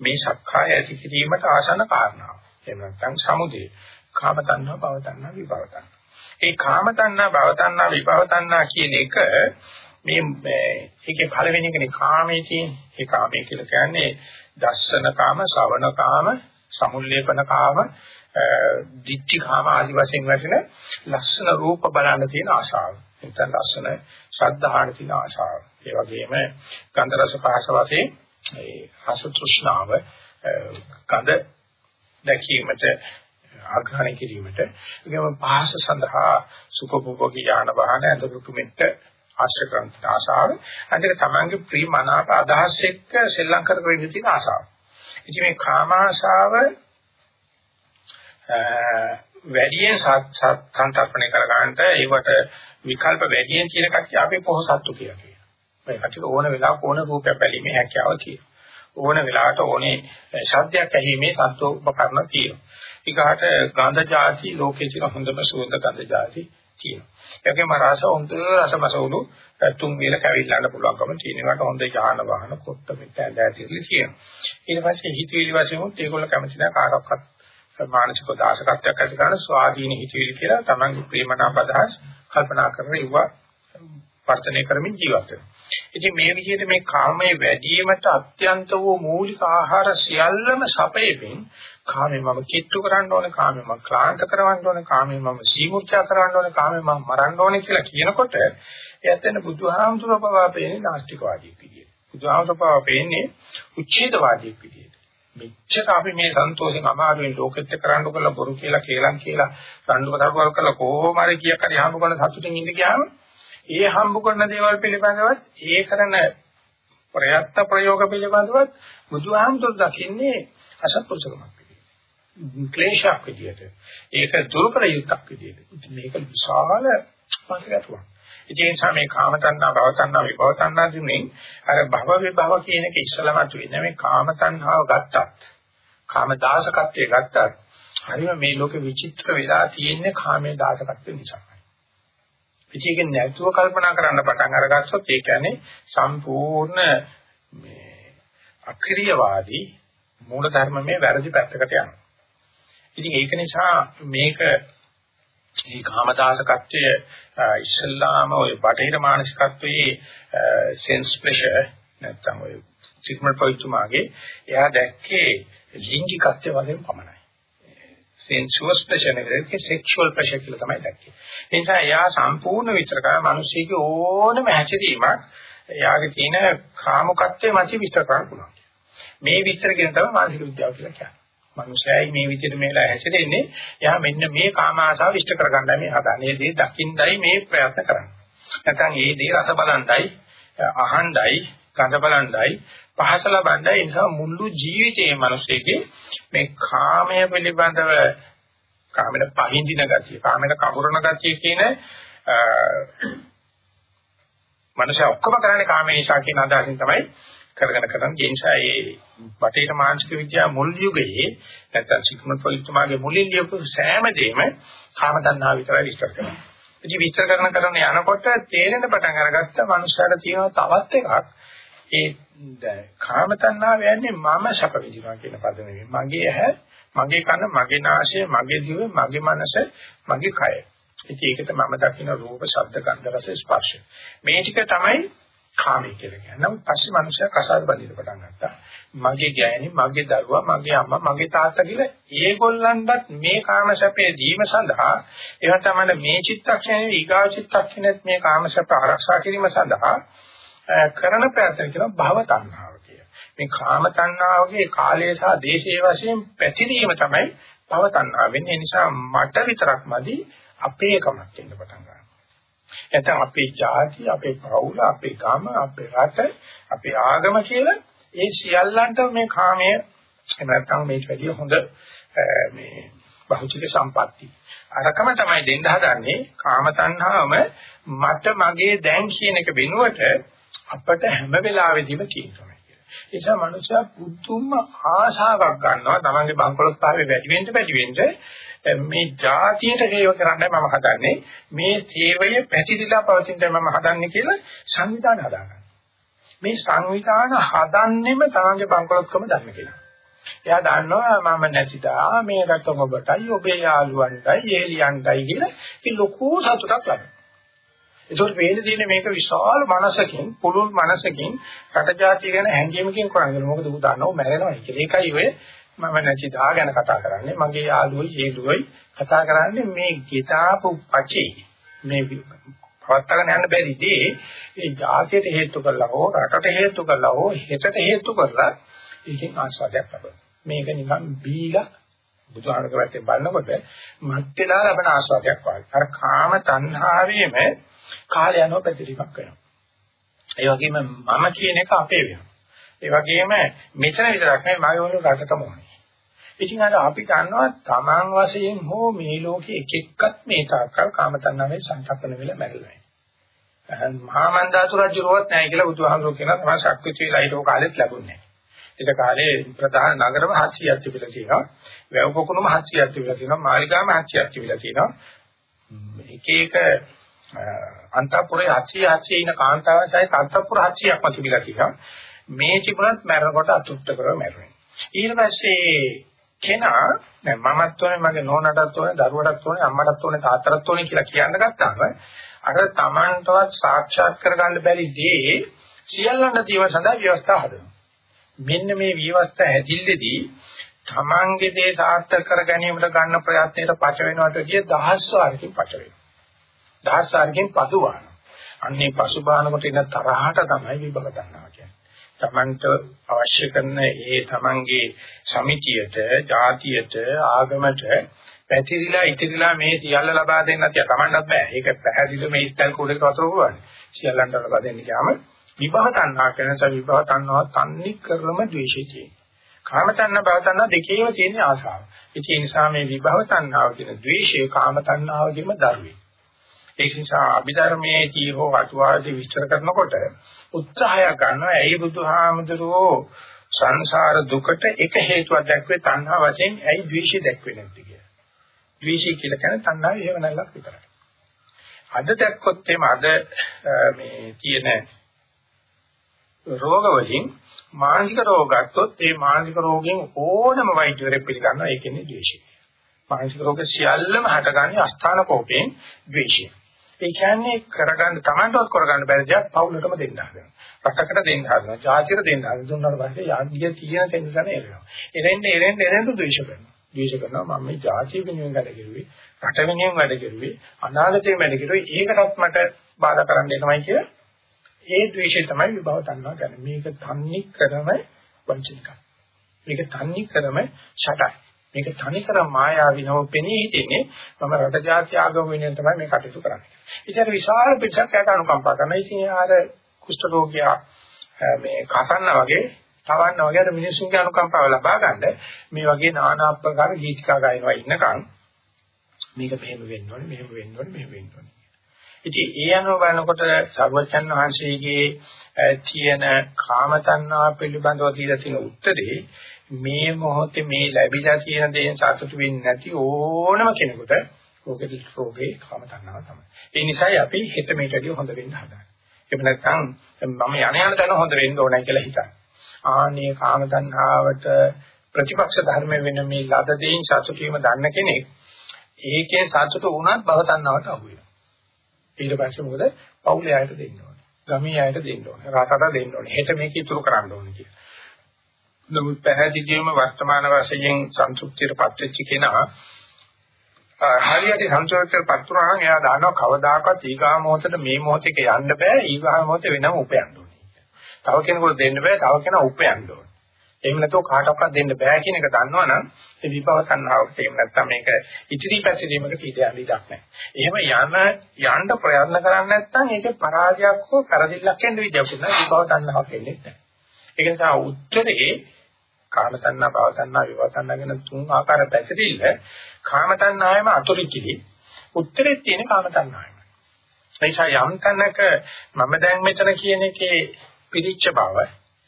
මේ සක්කාය ඇති කිරීමට ආසන කාරණා. එහෙම නැත්නම් සමුදේ. කාම තණ්හා, භව තණ්හා, විභව තණ්හා. ඒ කාම තණ්හා, භව තණ්හා, විභව තණ්හා කියන එක මේ ඒකේ පළවෙනි එකනේ කාමයේ තියෙන. ඒ කාමයේ කියලා කියන්නේ දස්සන කාම, ශවණ කාම, සමුල්ලේපන කාම, දිට්ඨි කාම ආදි වශයෙන් වැටෙන ලස්සන රූප බලන්න තියෙන ආශාව. නැත්නම් ලස්සන ශ්‍රද්ධාහන තියෙන ආශාව. ඒ වගේම ගන්ධ රස පහස වශයෙන් ඒ රස තෘෂ්ණාව ගඳ දැකීමට ආග්‍රහණය කිරීමට ඒකම පහස සඳහා සුඛභෝගී යාන වාහන ඇඳපු මෙත්ත ආශ්‍රය කරන ආශාව අන්තික තමන්ගේ ප්‍රිය මනාප අදහස් එක්ක සෙල්ලම් කර කර ඉන්න තියෙන ආශාව. ඉතින් මේ කාම ආශාව වැඩියෙන් සංතරපණය කර ගන්නට ඒවට විකල්ප වැඩියෙන් කියන කච්චි අපේ පොහසත්තු කියලා කියනවා. මේ කච්චිට ඕන වෙලාවක ඕන රූපයක් බැලීමේ හැකියාව තියෙනවා. ඕන වෙලාවට ඕනේ ශබ්දයක් ඇහිීමේ සත්වෝපකරණ තියෙනවා. ඊගාට ගන්ධ જાති ලෝකේ තියෙන හොඳම සුවඳ ගන්ධ જાති තියෙනවා. ඒකෙම රස හොඳ රසමසවුණු තුන් වේල කැවිල්ලන්න පුළුවන්කම තියෙනවාට හොඳ යාන වාහන කොත්ත මෙතන ඇඳලා තියෙනවා. ඊට පස්සේ හිතවිලි වශයෙන් උත් ඒගොල්ලෝ කැමති නැහැ කාටවත් මානසික දාශකත්වයක් ඇති කරන ස්වාධීන හිතවිලි කියලා තමන්ගේ ප්‍රේමනාප අදහස් කල්පනා කරන ඉුවා වර්ධනය කරමින් ජීවත් වෙනවා. ඉතින් මේ විදිහට මේ කාමයේ වැඩිවීමට අත්‍යන්ත වූ මූලික ආහාර සියල්ලම සපයමින් කාමේ මම කිට්ටු කරන්න ඕනේ, කාමේ මම ක්ලාන්ත කරවන්න ඕනේ, කාමේ මම සීමුච්චා කරන්න ඕනේ, කාමේ මම මරන්න ඕනේ කියලා කියනකොට එයත් වෙන බුදුහාමුදුරුවෝ පවා පේන්නේ නාස්තිකවාදී පිළියෙල. බුදුහාමුදුරුවෝ පවා පේන්නේ උච්ඡේදවාදී පිළියෙල. මෙච්චර අපි මේ සන්තෝෂෙන් අමාරුවෙන් ලෝකෙත් කරන්න කළ බොරු කියලා කේලම් කියලා රණ්ඩු කතාවල් කරලා කොහොම හරි කීයක් හරි හම්බ කරන සතුටින් ඉඳ ගියාම ඒ හම්බ කරන දේවල් පිළිබඳවත් ඒ කරන ප්‍රයත්න ප්‍රයෝග පිළිබඳවත් බුදුහාමුදුර දකින්නේ අසත්පුරුෂකමක් විදියට. ක්ලේශයක් විදියට. ඒක දුරුකර යුක්තක් විදියට. මේක විශාල මාර්ගයක්. ඒ නිසා මේ කාම තණ්හා භව තණ්හා විභව තණ්හා තුනේ අර භව විභව කියන එක ඉස්සලම තුනේ මේ කාම තණ්හාව ගත්තත් කාම දාසකත්වයේ ගත්තත් හරිම මේ ලෝකෙ විචිත්‍ර වෙලා තියෙන්නේ කාමයේ දාසකත්වය නිසා. ඉතින් නැතුව කල්පනා කරන්න පටන් අරගත්තොත් ඒ කියන්නේ සම්පූර්ණ මේ අක්‍රීයවාදී මූල ධර්මයේ වැරදි පැත්තකට යනවා. ඉතින් ඒක නිසා මේක මේ කාමදාසකත්වය ඉස්සල්ලාම ওই බටහිර මානසිකත්වයේ සෙන්ස් ප්‍රෙෂර් නැත්තම් ඔය සිග්මන්ඩ් ෆ්‍රොයිඩ්තුමාගේ එයා දැක්කේ ලිංගිකත්වය වශයෙන් පමණයි. Sensuous pleasure නෙවෙයි sexual pleasure කියලා තමයි දැක්කේ. ඒ නිසා එයා සම්පූර්ණ විතර කරන මිනිස්සෙගේ ඕනම හැසිරීමක් එයාගේ තියෙන කාමකත්වයේ මත විස්තර කරන්න පුළුවන්. මේ විස්තර කියන තමයි මානසික විද්‍යාව කියලා කියන්නේ. මනුෂ්‍යයයි මේ විදිහට මේලා හැසිරෙන්නේ එයා මෙන්න මේ කාම ආශාව ඉෂ්ට කරගන්නයි මේ හදන්නේ. ඒ දේ දකින්නයි මේ ප්‍රයත්න කරන්නේ. නැත්නම් ඒ දේ රස බලන්නයි අහන්නයි ගඳ බලන්නයි පහස ලබන්නයි ඒ නිසා මුළු ජීවිතේ මිනිස්සෙගේ මේ කාමය පිළිබඳව කාමෙට පහින්දින ගතිය කාමෙට කවුරන ගතිය කියන මනුෂ්‍ය ඔක්කොම කරන්නේ කාම නිසා කියන අදහසින් තමයි කරගෙන කරන්නේ. ඒ නිසා මේ බටේට මානසික විද්‍යාව මුල් යුගයේ නැත්නම් සිග්මන්ඩ් ෆ්‍රොයිඩ්තුමාගේ මුලින් ලියපු සෑම දෙයක්ම කාම තණ්හාව විතරයි විස්තර කරන්නේ. ඉතින් විස්තර කරන කරන යනකොට තේරෙන පටන් අරගත්ත මනුස්සයර තියෙන තවත් එකක් ඒ කාම තණ්හාව යන්නේ මම සැප විඳිනවා කියන පද නෙවෙයි. මගේ ඇහැ, මගේ කන, මගේ නාසය, මගේ දිව, මගේ මනස, මගේ කය. ඉතින් ඒකට මම දකින රූප, ශබ්ද, ගන්ධ, රස, ස්පර්ශ. මේ ටික තමයි කාමී කියලා කියන්නේ. නමුත් පස්සේ මිනිස්සයා කසාද බඳින්න පටන් ගත්තා. මගේ ගෑණි, මගේ දරුවා, මගේ අම්මා, මගේ තාත්තා කියලා ඒගොල්ලන්ටත් මේ කාම සැපේ දීම සඳහා එහෙම තමයි මේ චිත්තක්ෂණේ ඊගා චිත්තක්ෂණෙත් මේ කාම සැප ආරක්ෂා කිරීම සඳහා කරන ප්‍රයත්න කියන භව තණ්හාව කිය. මේ කාම තණ්හාවගේ කාලය සහ දේශයේ වශයෙන් පැතිරීම තමයි භව තණ්හාව වෙන්නේ. ඒ නිසා මට විතරක් මදි අපේ කමක් වෙන්න පටන් ගන්නවා. නැත්නම් අපේ ජාති, අපේ පවුල, අපේ ගම, අපේ රට, අපේ ආගම කියලා ඒ සියල්ලන්ට මේ කාමයේ එහෙම නැත්නම් මේක වැඩිය හොඳ මේ බහුචික සම්පatti. අරකම තමයි දෙන්න හදන්නේ කාම තණ්හාවම මට මගේ දැන් කියන එක වෙනුවට අපට හැම වෙලාවෙදීම කියනවා. ඒ නිසා මනුෂයා පුදුම ආශාවක් ගන්නවා තමන්ගේ බංකොලොත්භාවය වැඩි වෙන්න වැඩි වෙන්න මේ જાතියට හේව කරන්නයි මම හදන්නේ මේ සේවය පැතිරිලා පවතිනයි මම හදන්නේ කියලා සංවිධානය හදාගන්න. මේ සංවිධාන හදන්නෙම තමන්ගේ බංකොලොත්කම දන්න කෙනා. එයා දන්නවා මම නැතිදා මේ රට ඔබටයි ඔබේ යාළුවන්ටයි ඒලියන්ටයි කියලා ඒ ලොකු සතුටක් ලබනවා. ඒකට වේලේ තියෙන මේක විශාල මනසකින් පුළුල් මනසකින් රට ජාතිය ගැන හැඟීමකින් කරන්නේ මොකද ඌ දන්නව මැරෙනවා කියලා. ඒකයි ඔය මම නැතිදා ගැන කතා කරන්නේ. මගේ යාළුවෝයි හේතුවයි කතා කරන්නේ මේ ගිතාපු පචේ මේ පවත්තගෙන යන්න බැරි දේ ඒ ජාතියට හේතු කරලා හෝ රටට හේතු කරලා හෝ හෙටට හේතු කරලා ඒකෙන් ආස්වාදයක් ලබනවා. මේක නිකන් බීලා බුදුහාමක පැත්තෙන් බලනකොට මත්දලා ලබන ආස්වාදයක් වගේ. අර කාම තණ්හාවේම කාලය යනවා පැතිරීමක් වෙනවා. ඒ වගේම මම කියන එක අපේ වෙනවා. ඒ වගේම මෙතන විතරක් නෙවෙයි මගේ වල රටටම ඕනේ. ඉතින් අර අපි දන්නවා තමන් වශයෙන් හෝ මේ ලෝකේ එක එක්කත් මේ තාක්කල් කාම තණ්හාවේ සංකප්පන වෙලා මැරෙලා. මහා මන්දාසු රජුරුවත් නැහැ කියලා බුදුහාමුදුරුවෝ කියනවා තමයි ශක්තිච වෙලා හිටව කාලෙත් ලැබුණේ නැහැ. ඒක කාලේ ප්‍රධාන නගරම 700ක් තිබිලා තියෙනවා. වැව පොකුණුම 700ක් තිබිලා තියෙනවා. මාලිගාම 700ක් තිබිලා තියෙනවා. එක එක අන්තපුරේ 800 800 ඉන කාන්තාවසයි අන්තපුර 800ක්ම තිබිලා තියෙනවා. මේ තිබුණත් මරනකොට අතුත්ත කරව මැරුණේ. ඊට පස්සේ කෙනා දැන් මමත් ඕනේ මගේ නෝනටත් ඕනේ දරුවටත් ඕනේ අම්මටත් ඕනේ තාත්තටත් ඕනේ කියලා කියන්න ගත්තාම අර Tamanටවත් සාක්ෂාත් කරගන්න බැරි දේ සියල්ලන්ට දීව සඳහා ව්‍යවස්ථා හදනවා. මෙන්න මේ ව්‍යවස්ථා ඇදිල්ලේදී Tamanගේ දේ සාර්ථක කර ගැනීමට ගන්න ප්‍රයත්නයට පච වෙනවට කිය දහස් වාරකින් පච වෙනවා. දහසාරකින් පසුබාන. අන්නේ පසුබානකොට එන තරහට තමයි විභව ගන්නවා කියන්නේ. තමන්ට අවශ්‍ය කරන ඒ තමන්ගේ සමිතියට, ජාතියට, ආගමට පැතිරිලා ඉතිරිලා මේ සියල්ල ලබා දෙන්න තිය තමන්වත් බෑ. ඒක පැහැදිලිව මේ ඉස්තල් කෝඩේට වතුර පුරවන්නේ. සියල්ලන්ට ලබා දෙන්න ගියාම විභව තණ්හා කරන නිසා විභව තණ්හාව තන්නේ කරලම ද්වේෂය තියෙනවා. කාම තණ්හා භව තණ්හා දෙකේම තියෙන ආසාව. ඒ නිසා මේ විභව තණ්හාව කියන ද්වේෂය කාම තණ්හාවගෙම දරුවේ. ඒ නිසා අභිධර්මයේදී හෝ අටුවාදී විස්තර කරනකොට උත්සාහය ගන්නවා ඇයි බුදුහාමුදුරුවෝ සංසාර දුකට එක හේතුවක් දැක්වේ තණ්හා වශයෙන් ඇයි ද්වේෂය දැක්වේ නැති කියලා. ද්වේෂය කියලා කියන්නේ තණ්හාව හේව නැල්ලක් විතරයි. අද දැක්කොත් එimhe අද මේ තියෙන රෝග වලින් මානසික රෝග ගත්තොත් ඒ මානසික රෝගයෙන් ඕනම වෛද්‍යවරයෙක් පිළිගන්නවා ඒ කියන්නේ ද්වේෂය. මානසික රෝග සියල්ලම හටගන්නේ අස්ථාන කෝපයෙන් ද්වේෂය. ඒ කියන්නේ කරගන්න Tamanටවත් කරගන්න බැරි දේක් පවුලටම දෙන්න හදනවා. රටකට දෙන්න හදනවා. ජාතියට දෙන්න හදනවා. දුන්නාට පස්සේ යාගිය තියෙන තැනසන එනවා. එරෙන්න එරෙන්න එරෙන්න ද්වේෂ කරනවා. ද්වේෂ කරනවා මම මේ ජාතිය වෙනුවෙන් වැඩ කෙරුවේ, රට වෙනුවෙන් වැඩ කෙරුවේ, අනාගතේ වැඩ කෙරුවේ. ඒකටත් මට බාධා කරන්න එනවයි කිය. ඒ ද්වේෂය තමයි විභව තණ්හා කියන්නේ. මේක තන්නේ කරම වංචනිකයි. මේක තන්නේ කරම ෂටයි. මේක තනිකර මායාවිනව පෙනී හිටින්නේ මම රට ජාති ආගම වෙනුවෙන් තමයි මේ කටයුතු කරන්නේ. ඉතින් විශාල පිටසක් යට අනුකම්පා කරනවා. ඉතින් ආර කුෂ්ඨ රෝගියා මේ කසන්න වගේ තවන්න වගේ අර මිනිස්සුන්ගේ අනුකම්පාව ලබා ගන්න මේ වගේ নানা ආකාර ගීතිකා ගායනවා ඉන්නකම් මේක මෙහෙම වෙන්න ඕනේ මෙහෙම වෙන්න ඕනේ මෙහෙම වෙන්න ඕනේ. ඉතින් ඒ අනුව බලනකොට සර්වචන් වහන්සේගේ තියෙන කාම තණ්හා පිළිබඳව දීලා තියෙන උත්තරේ මේ මොහොතේ මේ ලැබිලා තියෙන දේෙන් සතුටු වෙන්නේ නැති ඕනම කෙනෙකුට රෝගෙ රෝගේ කාම තණ්හාව තමයි. ඒ නිසායි අපි හිත මේටදී හොඳ වෙන්න හදන්නේ. එහෙම නැත්නම් මම යණ යන තැන හොඳ වෙන්න ඕනයි කියලා හිතන්නේ. ආනේ කාම තණ්හාවට ප්‍රතිපක්ෂ ධර්ම වෙන මේ ලද දෙයින් සතුටු වීම දන්න කෙනෙක් ඒකේ සතුටු වුණත් භව තණ්හාවට අහු වෙනවා. ඊට පස්සේ මොකද පවුලේ අයට දෙන්න ඕනේ. ගමේ අයට දෙන්න ඕනේ. රටට දෙන්න ඕනේ. හෙට මේක ඉතුරු කරන්න ඕනේ කියලා. නමුත් පැහැදිලිවම වර්තමාන වශයෙන් සංසුප්තියටපත් වෙච්ච කෙනා හරියට සංසුප්තියටපත් වුණාම එයා දන්නවා කවදාකවත් ඊගා මොහොතට මේ මොහොතේක යන්න බෑ ඊගා මොහොතේ වෙනම උපයන්න ඕනේ. තව කෙනෙකුට දෙන්න බෑ තව කෙනා උපයන්න ඕනේ. එහෙම නැත්නම් කාටවත් දෙන්න බෑ කියන එක දන්නවනම් ඒ විභව තණ්හාවට එහෙම නැත්නම් මේක ඉදිරි පැසිරීමකට ඉඩ යන්න ඉඩක් නැහැ. එහෙම යන යන්න ප්‍රයත්න කරන්නේ නැත්නම් ඒකේ පරාජයක් හෝ කරදිල්ලක් වෙන්න විදියක් නෑ විභව තණ්හාවක් වෙන්නේ නැහැ. ඒක නිසා උත්තරේ කාම තණ්හා, භව තණ්හා, විභව තණ්හා කියන තුන් ආකාර පැතිරිල්ල කාම තණ්හායම අතුරුකිලි. උත්තරේ තියෙන කාම තණ්හායම. නිසා යම් තැනක මම දැන් මෙතන කියන එකේ පිරිච්ච බව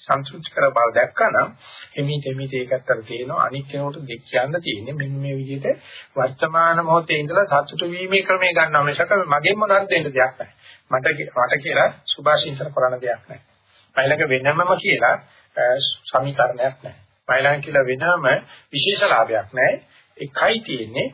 සංසුච් කර බව දැක්කනම් එමිට එමිට ඒකත් අර තියෙනවා. අනික් කෙනෙකුට දෙක් කියන්න තියෙන්නේ මෙන්න මේ විදිහට වර්තමාන මොහොතේ ඉඳලා සතුටු වීමේ ක්‍රමය ගන්නවා. මිසක මගෙන් මොනවද දෙන්න දෙයක් නැහැ. මට මට කියලා සුභාශිංසන කරන්න දෙයක් නැහැ. මයිලක වෙනමම කියලා සමීකරණයක් නැහැ. මයිලන් කියලා වෙනම විශේෂ ලාභයක් නැහැ. එකයි තියෙන්නේ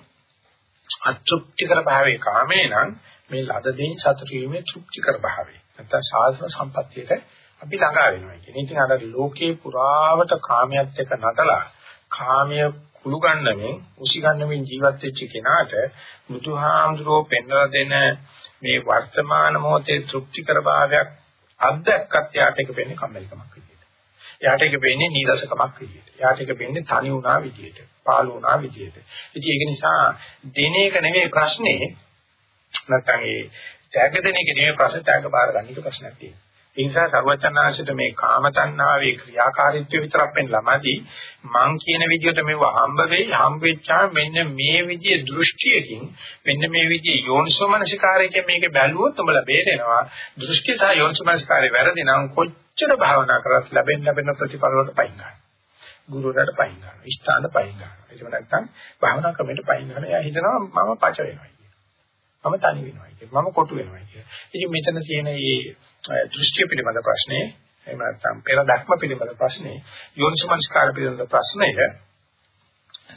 අතෘප්තිකර භාවයේ කාමේ නම් මේ ලද දෙයින් සතුටු වීමේ තෘප්තිකර භාවය. නැත්නම් සාධන සම්පත්තියට අපි ළඟා වෙනවා කියන්නේ. ඉතින් අර ලෝකේ පුරාවට කාමයට එක නටලා කාමයේ කුළු ගන්නමින් උසි ගන්නමින් ජීවත් වෙච්ච කෙනාට බුදුහාමුදුරෝ පෙන්වලා දෙන මේ වර්තමාන මොහොතේ තෘප්තිකර භාවයක් අත්දැක්කත් යාට එක වෙන්නේ කම්මැලිකමක් විදියට. යාට එක වෙන්නේ නීරසකමක් විදියට. යාට එක වෙන්නේ තනි වුණා විදියට. පාළු වුණා විදියට. ඉතින් ඒක නිසා දින එක නෙමෙයි ප්‍රශ්නේ. නැත්නම් ඒ ත්‍යාග දෙන එක නෙමෙයි ප්‍රශ්නේ ත්‍යාග බාර ගන්න එක ප්‍රශ්නයක් තියෙනවා. ඒ නිසා සර්වචනාංශයට මේ කාම තණ්හාවේ ක්‍රියාකාරීත්වය විතරක් පෙන්නලාමදි මං කියන විදිහට මේව හම්බ වෙයි හම්බ වෙච්චා මෙන්න මේ විදිහේ දෘෂ්ටියකින් මෙන්න මේ විදිහේ යෝනිසෝමනසිකාරයෙන් මේක බැලුවොත් උඹලා බේරෙනවා. දෘෂ්ටි සහ යෝනිසෝමනසිකාරය වැරදි නම් කොච්චර භාවනා කරත් ලැබෙන්න ලැබෙන ප්‍රතිඵල වලට පයින් ගන්නවා. ගුරුවරයාට පයින් ගන්නවා. ස්ථාන පයින් ගන්නවා. ඒක නැත්තම් භාවනා ක්‍රමයට පයින් ගන්නවා. එයා හිතනවා මම පච වෙනවා මම තනි වෙනවා කියලා. මම කොටු වෙනවා කියලා. ඉතින් මෙතන තියෙන මේ දෘෂ්ටිය පිළිබඳ ප්‍රශ්නේ එහෙම නැත්නම් පෙර දක්ම පිළිබඳ ප්‍රශ්නේ යෝනිසමනස්කාර පිළිබඳ ප්‍රශ්නය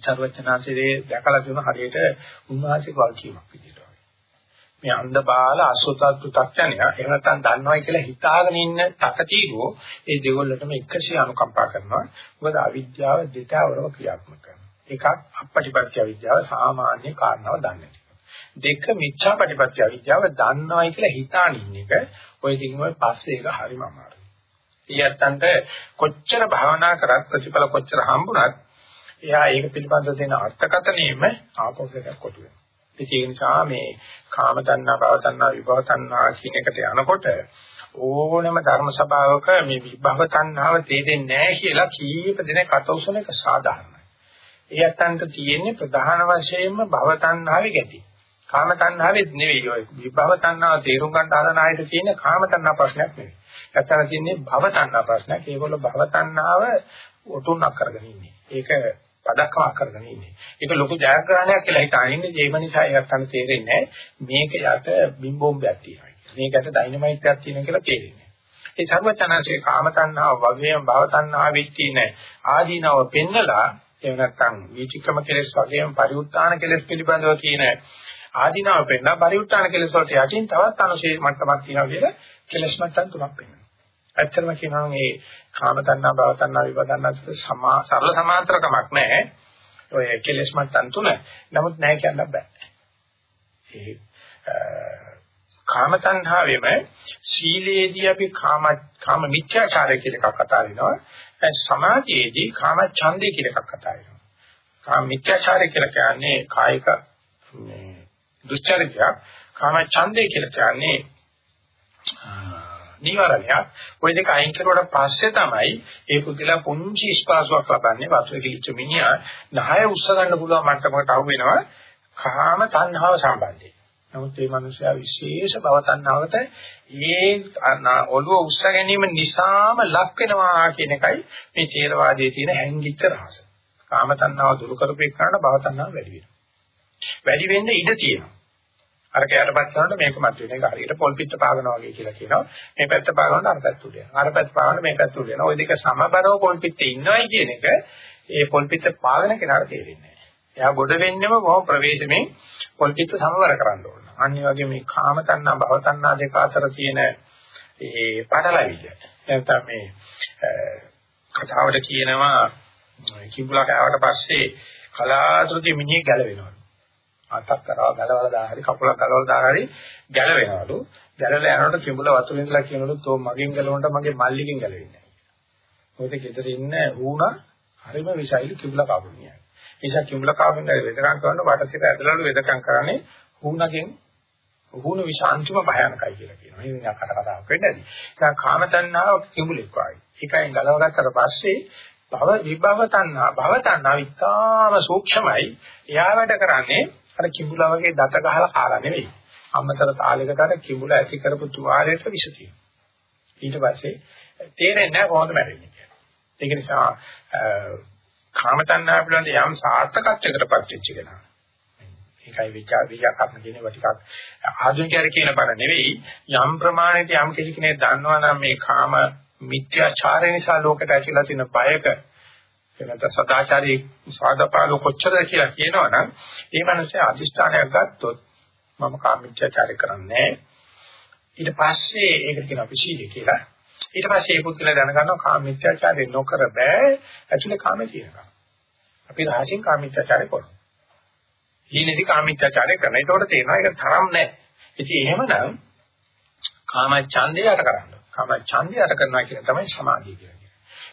චරවචනාංශයේ දැකලා තියෙන හරියට උන්වහන්සේ වාක්‍යයක් විදිහට වගේ. මේ අන්ධ බාල අසුතත් පු탁ඥය එහෙම නැත්නම් දන්නවයි කියලා හිතාගෙන ඉන්න තකතිරෝ ඒ දෙගොල්ලටම එකසේ අනුකම්පා කරනවා. මොකද අවිද්‍යාව දෙතවරව ක්‍රියාත්මක කරනවා. එකක් අපපටිපත්‍ය විද්‍යාව සාමාන්‍ය කාරණාව දන්නේ. දෙක මිච්ඡා ප්‍රතිපත්‍ය අවිද්‍යාව දන්නවයි කියලා හිතාන ඉන්න එක ඔය දිගම පස්සේ එක හරිම අමාරුයි. ඊයත්තන්ට කොච්චර භාවනා කරත් ප්‍රතිඵල කොච්චර හම්බුණත් එයා ඒක පිළිබඳව දෙන අර්ථකථනයෙම ආපෝසයක් කොටු වෙනවා. ඒ නිසා මේ කාම තණ්හා, භව තණ්හා, විභව තණ්හා කියන එකට යනකොට ඕනෑම ධර්ම සභාවක මේ විභව තණ්හාව තේදෙන්නේ නැහැ කියලා කීප දෙනෙක් අතවසන එක සාධාරණයි. ඒ අතන්ට තියෙන්නේ ප්‍රධාන වශයෙන්ම භව තණ්හාවේ ගැටි. කාම තණ්හාවෙත් නෙවෙයි ඔය විභව තණ්හාව තේරුම් ගන්න හදන ආයත තියෙන කාම තණ්හා ප්‍රශ්නයක් නෙවෙයි. ඇත්තට තියෙන්නේ භව තණ්හා ප්‍රශ්නයක්. ඒගොල්ලෝ භව තණ්හාව ඔටුන්නක් කරගෙන ඉන්නේ. ඒක පදක්කමක් කරගෙන ඉන්නේ. ඒක ලොකු ජයග්‍රහණයක් කියලා හිතාගෙන ඉන්නේ. ඒ නිසා ඒකට අන්න තේරෙන්නේ මේක යට බිම් බෝම්බයක් තියෙනවා. මේකට ඩයිනමයිට් එකක් තියෙනවා කියලා තේරෙන්නේ. ඒ සර්වචනanse කාම තණ්හාව වගේම භව තණ්හාවෙත් තියෙන ආදීනව පෙන්නලා එහෙම නැත්නම් වීචිකම කෙලෙස් වගේම පරිඋත්තාන කෙලෙස් පිළිබඳව තියෙන ආධිනාව පෙන්න පරිඋත්තාන කෙලෙස් වලට යටින් තවත් අනුශේෂ මට්ටමක් තියෙනවා කියලා කෙලෙස් මට්ටම් තුනක් පෙන්වනවා. ඇත්තම කියනවා මේ කාම තණ්හා භව තණ්හා විභව තණ්හා සමා සරල සමාන්තරකමක් නැහැ. ඔය කෙලෙස් මට්ටම් තුන. නමුත් නැහැ කියන්න බෑ. ඒ කාම තණ්හාවෙම සීලේදී අපි කාම කාම මිත්‍යාචාරය කියලා එකක් කතා කරනවා. සමාධියේදී කාම ඡන්දය කියලා එකක් කතා කරනවා. කාම මිත්‍යාචාරය කියලා කියන්නේ කායික දුස්චරිතයක් කාම ඡන්දය කියලා කියන්නේ නීවරණයක්. ওই දෙක අයින් කරුවට පස්සේ තමයි ඒ පුදුලා පුංචි ස්පාසුවක් ලබන්නේ වතුර කිලිච්ච මිනිහා නහය උස්ස ගන්න පුළුවන් මට්ටමකට අහු වෙනවා කාම තණ්හාව සම්බන්ධයෙන්. නමුත් මේ මනුස්සයා විශේෂ භව තණ්හාවට ඒ ඔළුව උස්ස ගැනීම නිසාම ලක් වෙනවා කියන එකයි මේ ථේරවාදයේ තියෙන හැංගිච්ච රහස. කාම තණ්හාව දුරු කරපේ කරන භව තණ්හාව වැඩි වෙනවා. වැඩි වෙන්න ඉඩ තියෙනවා. අර කයටපත් කරනකොට මේක මත වෙන එක හරියට පොල් පිට පාගනවා වගේ කියලා කියනවා. මේ පැත්ත පාගනකොට අර පැත්ත උඩ යනවා. අර පැත්ත පාගනකොට මේ පැත්ත උඩ යනවා. ওই දෙක සමබරව පොල් පිටේ ඉන්නවයි කියන එක ඒ පොල් පිට පාගන කෙනාට තේරෙන්නේ නැහැ. එයා ගොඩ වෙන්නෙම බොහොම ප්‍රවේශමෙන් පොල් පිට සමවර කරන්න ඕන. අනිත් වගේ මේ කාම තණ්හා භව තණ්හා දෙක අතර තියෙන ඒ පටලවිල්ල. නැත්නම් මේ කතාවට කියනවා කිඹුලා කෑවට පස්සේ කලාතුරකින් මිනිහෙක් ගැලවෙනවා. අතක් කරා ගලවලා දාහරි කකුලක් ගලවලා දාහරි ගැලවෙනවලු ගැලවලා යනකොට කිඹුල වතුරෙන් ඉඳලා කියනවලු තෝ මගෙන් ගලවනට මගේ මල්ලිකින් ගැලවෙන්නේ නැහැ. මොකද ගෙදර ඉන්න ඌණා හරිම විශාලි කිඹුල කාපුණියා. ඒ නිසා කිඹුල කාපුණ වෙදකම් කරන වටසිර ඇදලාලු වෙදකම් කරන්නේ ඌණගෙන් උහුණු විස අන්තිම භයානකයි කියලා කියනවා. ඉතින් කට කතාවක් වෙන්නේ නැති. ඒක කාම තණ්හාව කිඹුලෙක් වගේ. ඒකෙන් ගලවගත්තට පස්සේ භව විභව තණ්හා භව තණ්හා විතාම සූක්ෂමයි. එයා වැඩ කරන්නේ අර කිඹුලා වගේ දත ගහලා කාලා නෙවෙයි. අම්මතර තාලයකට අර කිඹුලා ඇති කරපු තුවාලයට විස තියෙනවා. ඊට පස්සේ තේරෙන්නේ නැහැ කොහොමද මැරෙන්නේ කියලා. ඒක නිසා කාම තණ්හා පිළිබඳ යම් සාර්ථකත්වයකටපත් වෙච්ච කෙනා. ඒකයි විචාර විචාරකම් කියන ඒවා ටිකක් ආධුනිකයර කියන බර නෙවෙයි යම් ප්‍රමාණයක යම් කිසි කෙනෙක් දන්නවා නම් මේ කාම මිත්‍යාචාරය නිසා ලෝකයට ඇතිලා තියෙන බයක එනත සදාචාරී ස්වාදපාලෝ කොච්චරද කියලා කියනවනම් ඒ මනසේ අදිෂ්ඨානයක් ගත්තොත් මම කාම මිත්‍යාචාරය කරන්නේ ඊට පස්සේ ඒකට කියන අපිශීලී කියලා. ඊට පස්සේ ඒ පුද්ගලයා දැනගන්නවා කාම මිත්‍යාචාරය නොකර බෑ. ඇතුලේ කාමේ තියෙනවා. අපි රහසින් කාම මිත්‍යාචාරය කරනවා. ඊනේදී කාම මිත්‍යාචාරය කරනවා ඒකට තේරෙනවා ඒක තරම් නෑ. ඉතින් එහෙමනම් කාම ඡන්දය යට කරන්න කාම ඡන්දය යට කරනවා කියන තමයි සමාධිය කියන්නේ.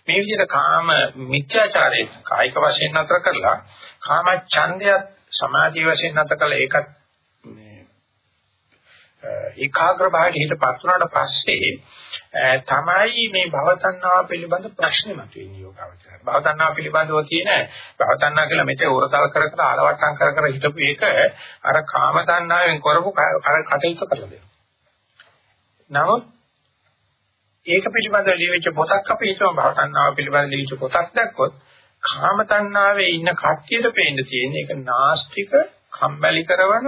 මේ විදිහට කාම මිත්‍යාචාරයේ කායික වශයෙන් නතර කරලා කාම ඡන්දයත් සමාධි වශයෙන් නතර කළා ඒකත් ඒකාග්‍ර භාවයට හිතපත් වුණාට පස්සේ තමයි මේ භවතණ්ණාව පිළිබඳ ප්‍රශ්නේ මතුවෙන්නේ යෝගාවචරය. භවතණ්ණාව පිළිබඳව තියෙන භවතණ්ණා කියලා මෙතේ ඕරතල් කර කර ආලවට්ටම් කර කර හිටපු එක අර කාම තණ්හාවෙන් කරපු කටයුතු කරලා දෙනවා. නමුත් ඒක පිළිබඳව ලියවිච්ච පොතක් අපි හිතමු භවතණ්ණාව පිළිබඳව ලියවිච්ච පොතක් දැක්කොත් කාම තණ්හාවේ ඉන්න කට්ටියට පේන්න තියෙන එක නාස්තික කම්මැලි කරන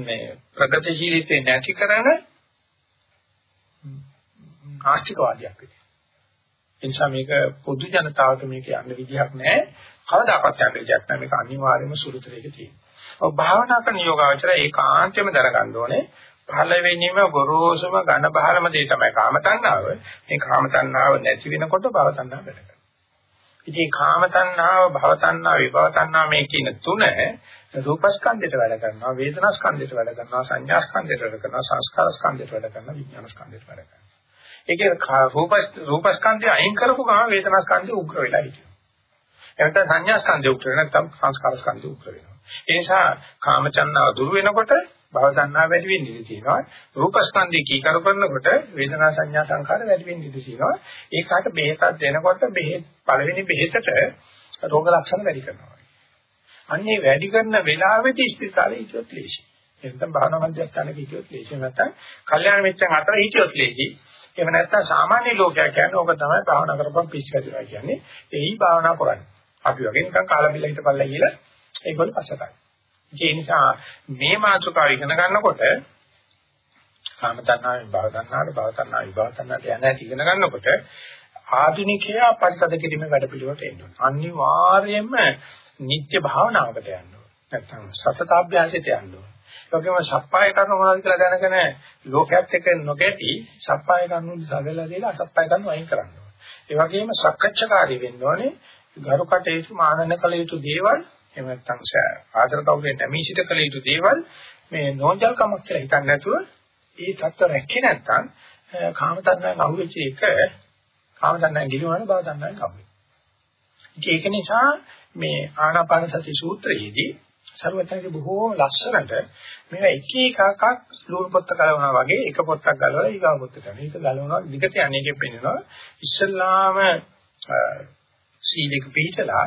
මේ ප්‍රගතිශීලීත්වේ නැති කරන ආස්තිකවාදියක් විදියට. එනිසා මේක පොදු ජනතාවට මේක යන්න විදිහක් නැහැ. කවදාකවත් යන්න විදිහක් නැහැ. මේක අනිවාර්යයෙන්ම සුළුතරයක තියෙනවා. ඔව් භාවනා කරන යෝගාවචරය ඒකාන්තයෙන්ම දැනගන්න ඕනේ. පළවෙනිම ගොරෝසුම ඝන බහලම දේ තමයි කාම තණ්හාව. මේ කාම තණ්හාව නැති වෙනකොට භව තණ්හාව වැඩ කරනවා. ඉතින් කාම තණ්හාව, භව තණ්හාව, විභව තණ්හාව මේ කියන තුන රූපස්කන්ධයට වැඩ කරනවා, වේදනාස්කන්ධයට වැඩ කරනවා, සංඥාස්කන්ධයට වැඩ කරනවා, සංස්කාරස්කන්ධයට වැඩ කරනවා, විඥානස්කන්ධයට වැඩ කරනවා. ඒකේ රූප රූපස්කන්ධය අයින් කරපු ගමන් වේදනාස්කන්ධය උග්‍ර වෙලා හිටිනවා. එතන සංඥාස්කන්ධය උග්‍ර වෙන නැත්නම් සංස්කාරස්කන්ධය උග්‍ර වෙනවා. ඒ නිසා කාම තණ්හාව දුරු වෙනකොට භව සංඥා වැඩි වෙන්න ඉඩ තියෙනවා. රූපස්කන්ධය කීකරු කරනකොට වේදනා සංඥා සංකාර වැඩි වෙන්න ඉඩ තියෙනවා. ඒකට බෙහෙතක් දෙනකොට බෙහෙත් පළවෙනි බෙහෙතට රෝග ලක්ෂණ වැඩි කරනවා. අන්නේ වැඩි කරන වෙලාවෙදී ස්පිතාලේ හිටියොත් ලේසි. එතන භාවනා මධ්‍යස්ථානක හිටියොත් ලේසි නැත්නම් කල්යාණ මිත්‍රන් අතර හිටියොත් ලේසි. එහෙම නැත්නම් සාමාන්‍ය ලෝකයා කියන්නේ ඕක තමයි භාවනා කරපම් පිස්සුවදිනවා කියන්නේ. එයි භාවනා කරන්නේ. අපි වගේ නිකන් කාලා බිල්ල හිටපල්ලා කියලා ඒගොල්ලෝ පස්සටයි. ඒ නිසා මේ මාතෘකාව ඉගෙන ගන්නකොට කාම තණ්හාවෙන් භව තණ්හාවට භව තණ්හා විභව තණ්හාට යන හැටි ඉගෙන ගන්නකොට ආධුනිකයා පරිසද කිරීමේ වැඩ පිළිවෙලට එන්න ඕනේ. අනිවාර්යයෙන්ම නිත්‍ය භාවනාවකට යන්න ඕනේ. නැත්නම් සතතාභ්‍යාසයට යන්න ඕනේ. ඒකම සප්පාය කරන මොනවද කියලා දැනගෙන ලෝකයක් එක්ක නොගැටි සප්පාය කරනු සැලලා දීලා අසප්පාය කරනු අයින් කරන්න ඕනේ. ඒ වගේම සක්කච්ඡාකාරී වෙන්න ඕනේ. ගරුකටේතු මානන කළ යුතු දේවල් එහෙම නැත්නම් ආදර කවුරුන් නැමී සිට කළ යුතු දේවල් මේ නෝන්ජල්කමක් කියලා හිතන්නේ නැතුව ඒ தත්ත්ව රැකේ නැත්නම් කාම තණ්හාවෙන් අහුවෙච්ච එක කාම තණ්හාවෙන් ගිලුවන බව තණ්හාවෙන් අහුවෙයි. ඒක නිසා මේ ආනාපාන සති සූත්‍රයේදී සර්වඥාගේ බොහෝ ලස්සනට මේවා එක එකක් ලුණු පොත්ත ගලවනවා වගේ එක පොත්තක් ගලවලා ඊගා පොත්තට යනවා. ඒක ගලවනවා දිගට යන්නේ එකෙන් පෙන්නනවා. ඉස්සල්ලාම සීලෙක පිළිතලා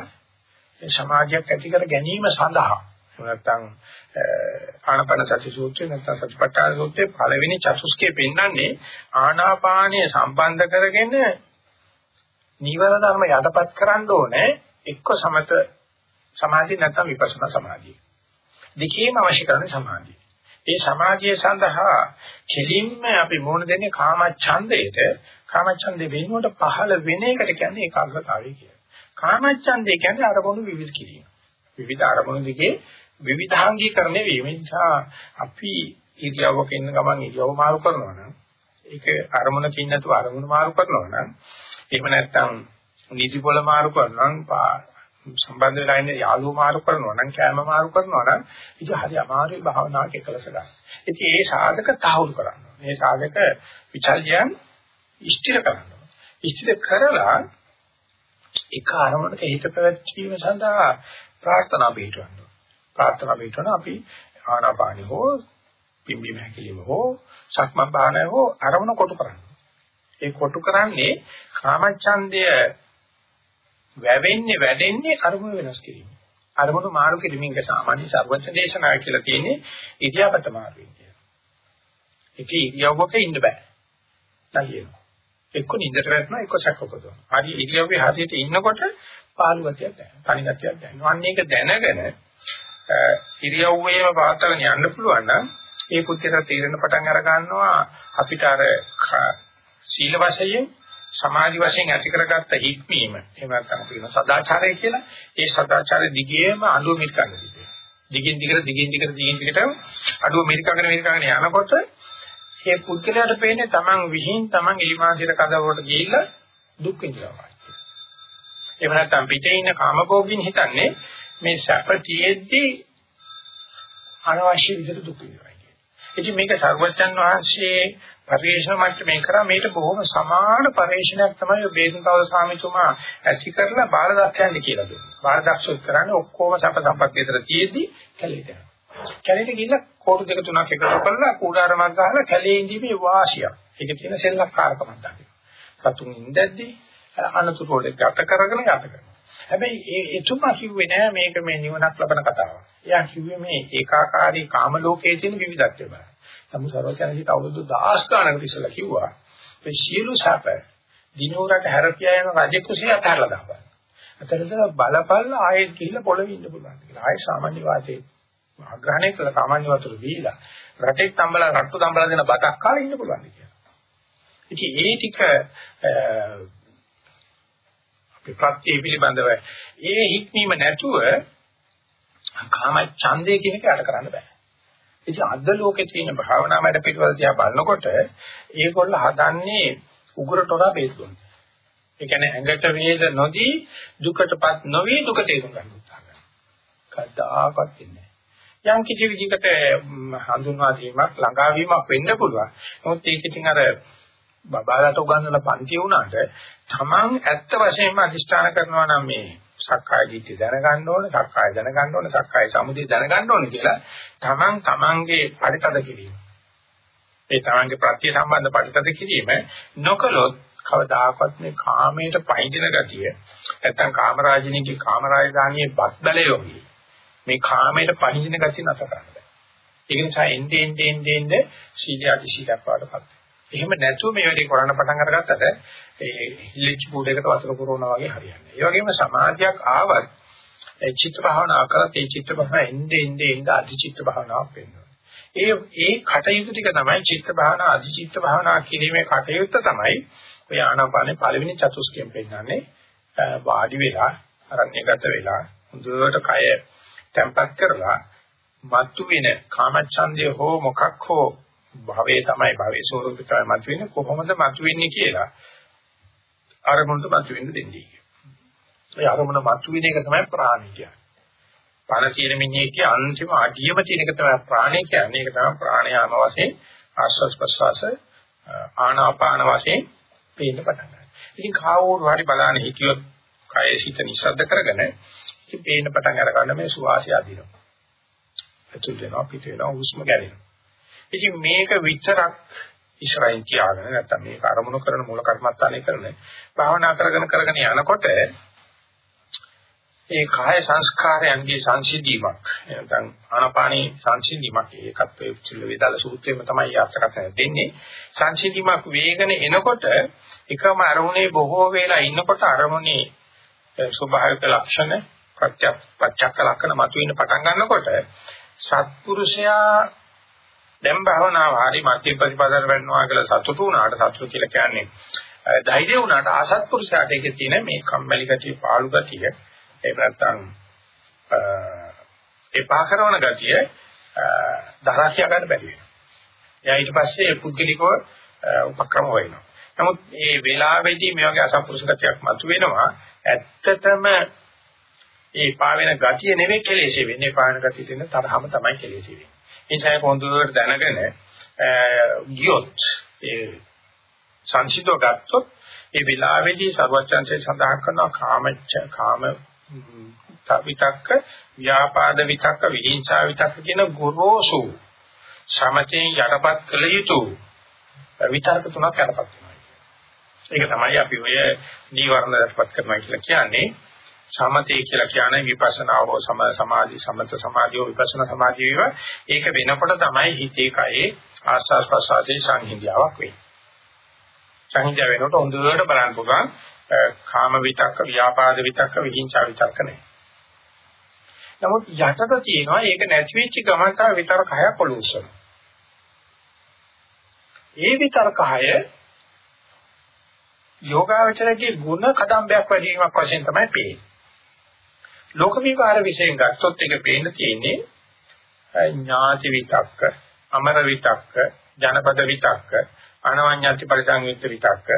සමාජයක් ඇති කර ගැනීම සඳහා නැත්නම් ආනාපාන සති සූත්‍රය නැත්නම් සතිපට්ඨාන සූත්‍රයේ පළවෙනි චතුස්කයේ පෙන්වන්නේ ආනාපානය සම්බන්ධ කරගෙන නීවර ධර්ම යටපත් කරන්න ඕනේ එක්ක සමත සමාධිය නැත්නම් විපස්සනා සමාධිය. දෙකේම අවශ්‍ය කරන සමාධිය. ඒ සමාධිය සඳහා කෙලින්ම අපි මොන දෙන්නේ කාම ඡන්දයට කාම ඡන්දේ වෙනුවට පහළ වෙන එකට කියන්නේ ඒකාග්‍රතාවය කියලා. කාමච්ඡන්දේ කියන්නේ අරමුණු විවිධ කිරීම. විවිධ අරමුණු දිගේ විවිධාංගීකරණය වීම නිසා අපි ඉරියව්වක ඉන්න ගමන් ඉරියව් මාරු කරනවා නම් ඒක අරමුණකින් නැතුව අරමුණු මාරු කරනවා නම් එහෙම නැත්නම් නීති පොළ මාරු කරනවා නම් සම්බන්ධ වෙලා ඉන්න යාළුවෝ මාරු කරනවා නම් කෑම මාරු කරනවා නම් ඉතින් හරි අමාරුයි භාවනාවක එකලස ගන්න. ඉතින් ඒ සාධක තහවුරු කරන්න. මේ සාධක විචල්යන් ඉෂ්ටිර කරනවා. ඉෂ්ටිර කරලා එක අරමුණක හිත පැවැත්වීම සඳහා ප්‍රාර්ථනා පිටවන්න. ප්‍රාර්ථනා පිටවන අපි ආනාපානි හෝ පිම්බීම හැකිලිම හෝ සක්මන් භාවනාව හෝ අරමුණ කොටු කරන්නේ. ඒ කොටු කරන්නේ කාමච්ඡන්දය වැවෙන්නේ වැඩෙන්නේ අරමුණ වෙනස් කිරීම. අරමුණු මාරු කිරීමෙන් සාමාන්‍ය සර්වඥ දේශනාව කියලා තියෙන්නේ ඉරියාපත මාරුවෙන් කියලා. ඒක ඉරියව්වක ඉන්න බෑ. නැගිනවා. එක්ක නින්දට වැටෙනවා එක්ක සැක උපදවනවා. හරි ඉරියව්වේ හරියට ඉන්නකොට පාළු ගතියක් දැනෙනවා. තනි ගතියක් දැනෙනවා. අන්න ඒක දැනගෙන ඉරියව්වේම පාතගෙන යන්න පුළුවන් නම් ඒ පුත්‍යට තීරණ පටන් අර ගන්නවා අපිට අර සීල වශයෙන් සමාධි වශයෙන් ඇති කරගත්ත හික්මීම එහෙම නැත්නම් කියන සදාචාරය කියලා ඒ සදාචාරය දිගේම අඳුර මිරිකන්න සිදුවේ. දිගින් දිගට දිගින් දිගට දිගින් දිගට අඩුව මිරිකගෙන මිරිකගෙන යනකොට ඒ පුද්ගලයාට පේන්නේ Taman විහිං Taman එලිමාසියට කදවකට ගිහිල්ලා දුක් විඳිනවා. එහෙම නැත්නම් පිටේ ඉන්න කාමභෝගින් හිතන්නේ මේ සැපතියෙද්දී අනවශ්‍ය විදිහට දුක් විඳිනවා කියන්නේ. ඉතින් මේක සර්වජන් වහන්සේ පරිේශන මට්ටමේ කරා මේට බොහොම සමාන පරිේශනයක් තමයි බේසන්තවල ස්වාමීතුමා ඇති කරලා බාලදක්ෂයන්ට කියලා දුන්නේ. බාලදක්ෂොත් කරන්නේ ඔක්කොම සැප සම්පත් විතර තියෙද්දි කැලේට යනවා. කැලේට ගිහිල්ලා කෝටු දෙක තුනක් එකතු කරලා කුඩාරමක් ගහලා කැලේ ඉඳීමේ වාසිය. ඒක තියෙන සෙල්ලක්කාරකමක් දකින්න. සතුන් ඉඳද්දී අනතුරු වල ගත කරගෙන ගත කරනවා. හැබැයි ඒ එතුමා කිව්වේ නෑ මේක මේ නිවනක් ලබන කතාවක්. එයා කිව්වේ මේ ඒකාකාරී කාම ලෝකයේ තියෙන විවිධත්වය බලන්න. නමුත් සර්වඥාන්සිට අවුරුදු 10 ගණනකට ඉස්සලා කිව්වා මේ සියලු සැප දිනෝරට හැරපියා යන රජ කුසිය අතහැරලා දාපන්. අතරද බලපල්ල ආයෙත් ගිහිල්ලා පොළවේ ඉන්න පුළුවන් කියලා. ආයෙ සාමාන්‍ය වාතයේ ආග්‍රහණය කළ සාමාන්‍ය වතුර දීලා රටේ තම්බලා රට්ටු තම්බලා දෙන බතක් කාලා ඉන්න පුළුවන් කියලා. ඉතින් ඒ ටික අපි ප්‍රත්‍ය පිළිබඳව ඒ හික්මීම නැතුව කාම ඡන්දය කියන එක යට කරන්න බෑ. ඉතින් අද ලෝකේ තියෙන භාවනා මඩ පිටවල දිහා බලනකොට ඒගොල්ල හදන්නේ උගුරටොරා බේසුම්. ඒ කියන්නේ ඇඟට වේද නොදී දුකටපත් නොවි දුක තේරුම් ගන්න උත්සාහ කරනවා. කද්දාකත් ඉන්නේ. යම් කිසි විදිහකට හඳුන්වා දීමක් ළඟා වීමක් වෙන්න පුළුවන්. නමුත් ඒක ඉතින් අර බබාලට උගන්වන පන්ති වුණාට තමන් ඇත්ත වශයෙන්ම අදිෂ්ඨාන කරනවා නම් මේ සක්කාය දිට්ඨිය දැනගන්න ඕනේ, සක්කාය දැනගන්න ඕනේ, සක්කාය සමුදය දැනගන්න ඕනේ කියලා තමන් තමන්ගේ පරිතද කිරීම. ඒ තමන්ගේ ප්‍රත්‍ය සම්බන්ධ පරිතද කිරීම නොකළොත් කවදාකවත් මේ කාමයට පයින්දින ගතිය නැත්තම් කාමරාජිනීගේ කාමරාජධානියේ බත් බැලයෝගී මේ කාමයට පයින්දින ගතිය නැත කරන්න බෑ. ඒ නිසා එන්නේ එන්නේ එන්නේ සීල අධි සීලක් වඩපත්. එහෙම නැතුව මේ වැඩේ කරන්න පටන් අරගත්තට ඒ හිලිච් බුඩේකට වතුර පුරවනවා වගේ හරියන්නේ. ඒ වගේම සමාධියක් ආවත් ඒ චිත්ත භාවනා කරත් ඒ චිත්ත භාවනා එන්නේ එන්නේ එන්නේ අධි චිත්ත භාවනාවක් වෙනවා. ඒ ඒ කටයුතු ටික තමයි චිත්ත භාවනා අධි චිත්ත භාවනා කිරීමේ කටයුත්ත තමයි ඔය ආනාපානේ පළවෙනි චතුස්කයෙන් පෙන්නන්නේ වාඩි වෙලා අරණ්‍යගත වෙලා හොඳට කය තැම්පත් කරලා මතු වෙන කාමච්ඡන්දය හෝ මොකක් හෝ භවයේ තමයි භවයේ ස්වરૂපය තමයි මතුවෙන්නේ කොහොමද මතුවෙන්නේ කියලා අරමුණට මතුවෙන්න දෙන්නේ. ඒ අරමුණ මතුවෙන එක තමයි ප්‍රාණය කියන්නේ. පණ තියෙන මිනිහේ අන්තිම අඩියම තියෙන එක තමයි ප්‍රාණය කියන්නේ. ඒක තමයි ප්‍රාණයාම වශයෙන් ආස්වාස් ප්‍රස්වාස ආනාපාන වශයෙන් පේන්න පටන් ගන්නවා. ඉතින් කාවෝරු හරි බලන්න හිතියොත් කය සිත නිස්සද්ද කරගෙන ඉතින් පේන්න පටන් අර ගන්න මේ සුවාසය අදිනවා. ඇතුල් වෙනවා පිට වෙනවා හුස්ම ගැලෙනවා. ඉතින් මේක විතරක් ඉස්සරහින් තියාගෙන නැත්තම් මේක අරමුණු කරන මූල කර්මස්ථානයේ කරන භාවනා කරගෙන කරගෙන යනකොට ඒ කාය සංස්කාරයන්ගේ සංසිද්ධීමක් නැත්නම් ආනාපානී සංසිද්ධීමක් ඒකත් ඒ චිල්ල වේදාල සූත්‍රයේම තමයි අර්ථකථන දෙන්නේ සංසිද්ධීමක් වේගන එනකොට එකම අරමුණේ බොහෝ වේලා ඉන්නකොට අරමුණේ ස්වභාවික ලක්ෂණ ප්‍රත්‍යක්ෂ ලක්ෂණ මතුවෙන්න පටන් ගන්නකොට සත්පුරුෂයා දැන් භවනාව හරි මධ්‍ය ප්‍රතිපදාවට වෙන්නවා කියලා සතුටු වුණාට සතුටු කියලා කියන්නේ ධෛර්ය වුණාට අසත්පුරුෂයාට ඒකේ තියෙන මේ කම්මැලි ගතිය පාළු ගතිය එහෙම නැත්නම් එපා කරන ගතිය දරා කියා ගන්න බැරි වෙනවා. එයා ඊට පස්සේ පුද්ගලිකව උපක්‍රම වෙනවා. නමුත් මේ වෙලාවේදී මේ වගේ අසත්පුරුෂ ගතියක් මතුවෙනවා ඇත්තටම ඒ පාවෙන ගතිය නෙවෙයි කෙලෙසේ වෙන්නේ පාවෙන ගතිය තියෙන තරහම තමයි කෙලෙසේ වෙන්නේ. නිසා පොඳුරට දැනගෙන ගියොත් ඒ සංසිද්ධව ගත්තොත් ඒ විලාවේදී සර්වචන්සේ සඳහන් කරනවා කාමච්ඡ කාම විතක්ක ව්‍යාපාද විතක්ක විහිංසා විතක්ක කියන ගොරෝසු සමතෙන් යටපත් කළ යුතු විතර්ක තුනක් යටපත් වෙනවා. ඒක තමයි අපි ඔය නීවරණ යටපත් කරනවා කියලා කියන්නේ. සමතේ කියලා කියන්නේ විපස්සනා හෝ සම සමාධි සමත සමාධිය විපස්සනා සමාධිය වේවා. ඒක වෙනකොට තමයි හිතේ කයේ ආස්වාස් ප්‍රසආදේ සංහිඳියාවක් වෙන්නේ. සංහිඳිය වෙනකොට හොඳට බලන්න පුළුවන් කාම විතක්ක, ව්‍යාපාද විතක්ක, විහිංසා විතක්ක නැහැ. නමුත් යටට තියෙනවා ඒක නැති වෙච්ච ගමන් තමයි විතර්ක හයක් පොළොස්සන. ඒ විතර්ක හය යෝගාවචරයේ ಗುಣ කදම්බයක් වැඩි වීමක් වශයෙන් තමයි පේන්නේ. ලෝක විකාර විශේෂයෙන් ගත්තොත් ඒක පේන්න තියෙන්නේ ඥාති විතක්ක, අමර විතක්ක, ජනපද විතක්ක, අනවඤ්ඤාති පරිසංයුක්ත විතක්ක,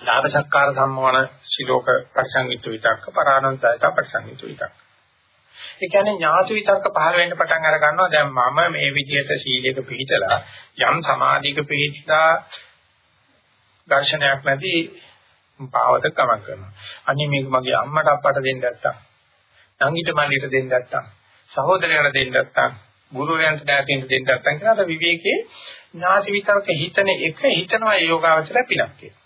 ලාභ සත්කාර සම්මාන සිලෝක පරිසංයුක්ත විතක්ක, පරානන්තයත පරිසංයුක්ත විතක්ක. ඒ කියන්නේ ඥාති විතක්ක පහළ වෙන්න පටන් අර ගන්නවා. දැන් මම මේ විදිහට සීලයක පිළිතලා යම් සමාධියක පිළිතලා දර්ශනයක් නැති පාවත ගමන් කරනවා. අනිත් මේක මගේ අම්මට අප්පට දෙන්න නැත්තම්, නංගිට මල්ලිට දෙන්න නැත්තම්, සහෝදරයන්ට දෙන්න නැත්තම්, ගුරුවරයන්ට දැකින්ට දෙන්න නැත්තම් කියලා විවේකේ ඥාති විතරක හිතන එක හිතනවා ඒ යෝගාවචර පිනක් කියලා.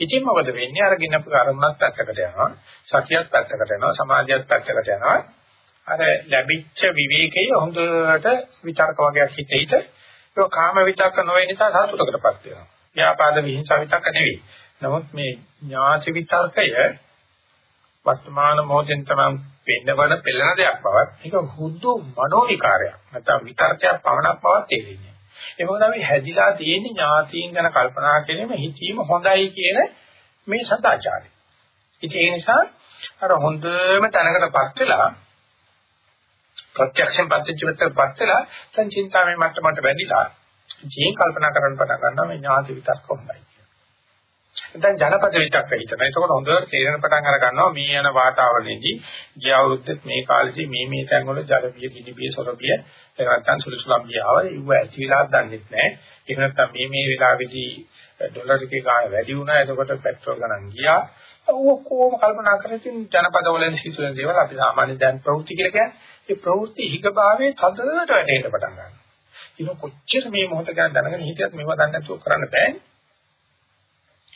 ඉතින් මොකද වෙන්නේ අරගෙන කර්මයක් පැත්තකට යනවා, සතියක් පැත්තකට යනවා, සමාධියක් පැත්තකට යනවා. අර ලැබිච්ච විවේකයේ හොඳට විතරක වගේක් හිත හිත ඒක කාම විතක්ක නොවේ නිසා සතුටකටපත් වෙනවා. ව්‍යාපාද විහිංසාව විතක්ක නෙවෙයි. නමුත් මේ ඥාති විතර්කය වර්තමාන මොහොතෙන් තමයි පෙන්නවන පෙළෙන දෙයක් බවත් ඒක හුදු මනෝ විකාරයක් නැත්නම් විතර්කයක් පවණක් බවත් තේරෙන්නේ. ඒ මොකද අපි හැදිලා තියෙන ඥාතීන් ගැන කල්පනා කිරීම හිතීම හොඳයි කියන මේ සදාචාරය. ඉතින් ඒ නිසා අර හොඳම තැනකටපත් වෙලා ප්‍රත්‍යක්ෂයෙන් පත්‍චිමතරපත් වෙලා සංචින්තාවේ මට්ටමට වැඩිලා ජීන් කල්පනා කරන්න පටන් ගන්නවා මේ ඥාති විතර්ක හොඳයි. දැන් ජනපද විතක්ක හිතන. ඒකෝට හොඳට තේරෙන පටන් අර ගන්නවා මේ යන වාතාවරණයේදී ගිය අවුරුද්දේ මේ කාලේදී මේ මේ තැන්වල ජල බිය, ගිනි බිය, සොර බිය, ඒක නැත්තම් සුළුසුලම් බියව ඒව ඇති වෙලා දන්නේ නැහැ. ඒක නැත්තම් මේ මේ වෙලාවේදී ඩොලර් එකේ ගාණ වැඩි වුණා. එතකොට පෙට්‍රල් ගණන් ගියා. ඔක්කොම කල්පනා කරලා ජනපද වලින් සිදුවෙන දේවල් අපි සාමාන්‍ය දැන් ප්‍රවෘත්ති කියලා කියන්නේ. ඒ ප්‍රවෘත්ති හිගභාවයේ තදට වැටෙන්න පටන් ගන්නවා. ඒක කොච්චර මේ මොහොත ගැන දැනගෙන හිටියත් මේවා දන්නේ නැතුව කරන්න බෑනේ.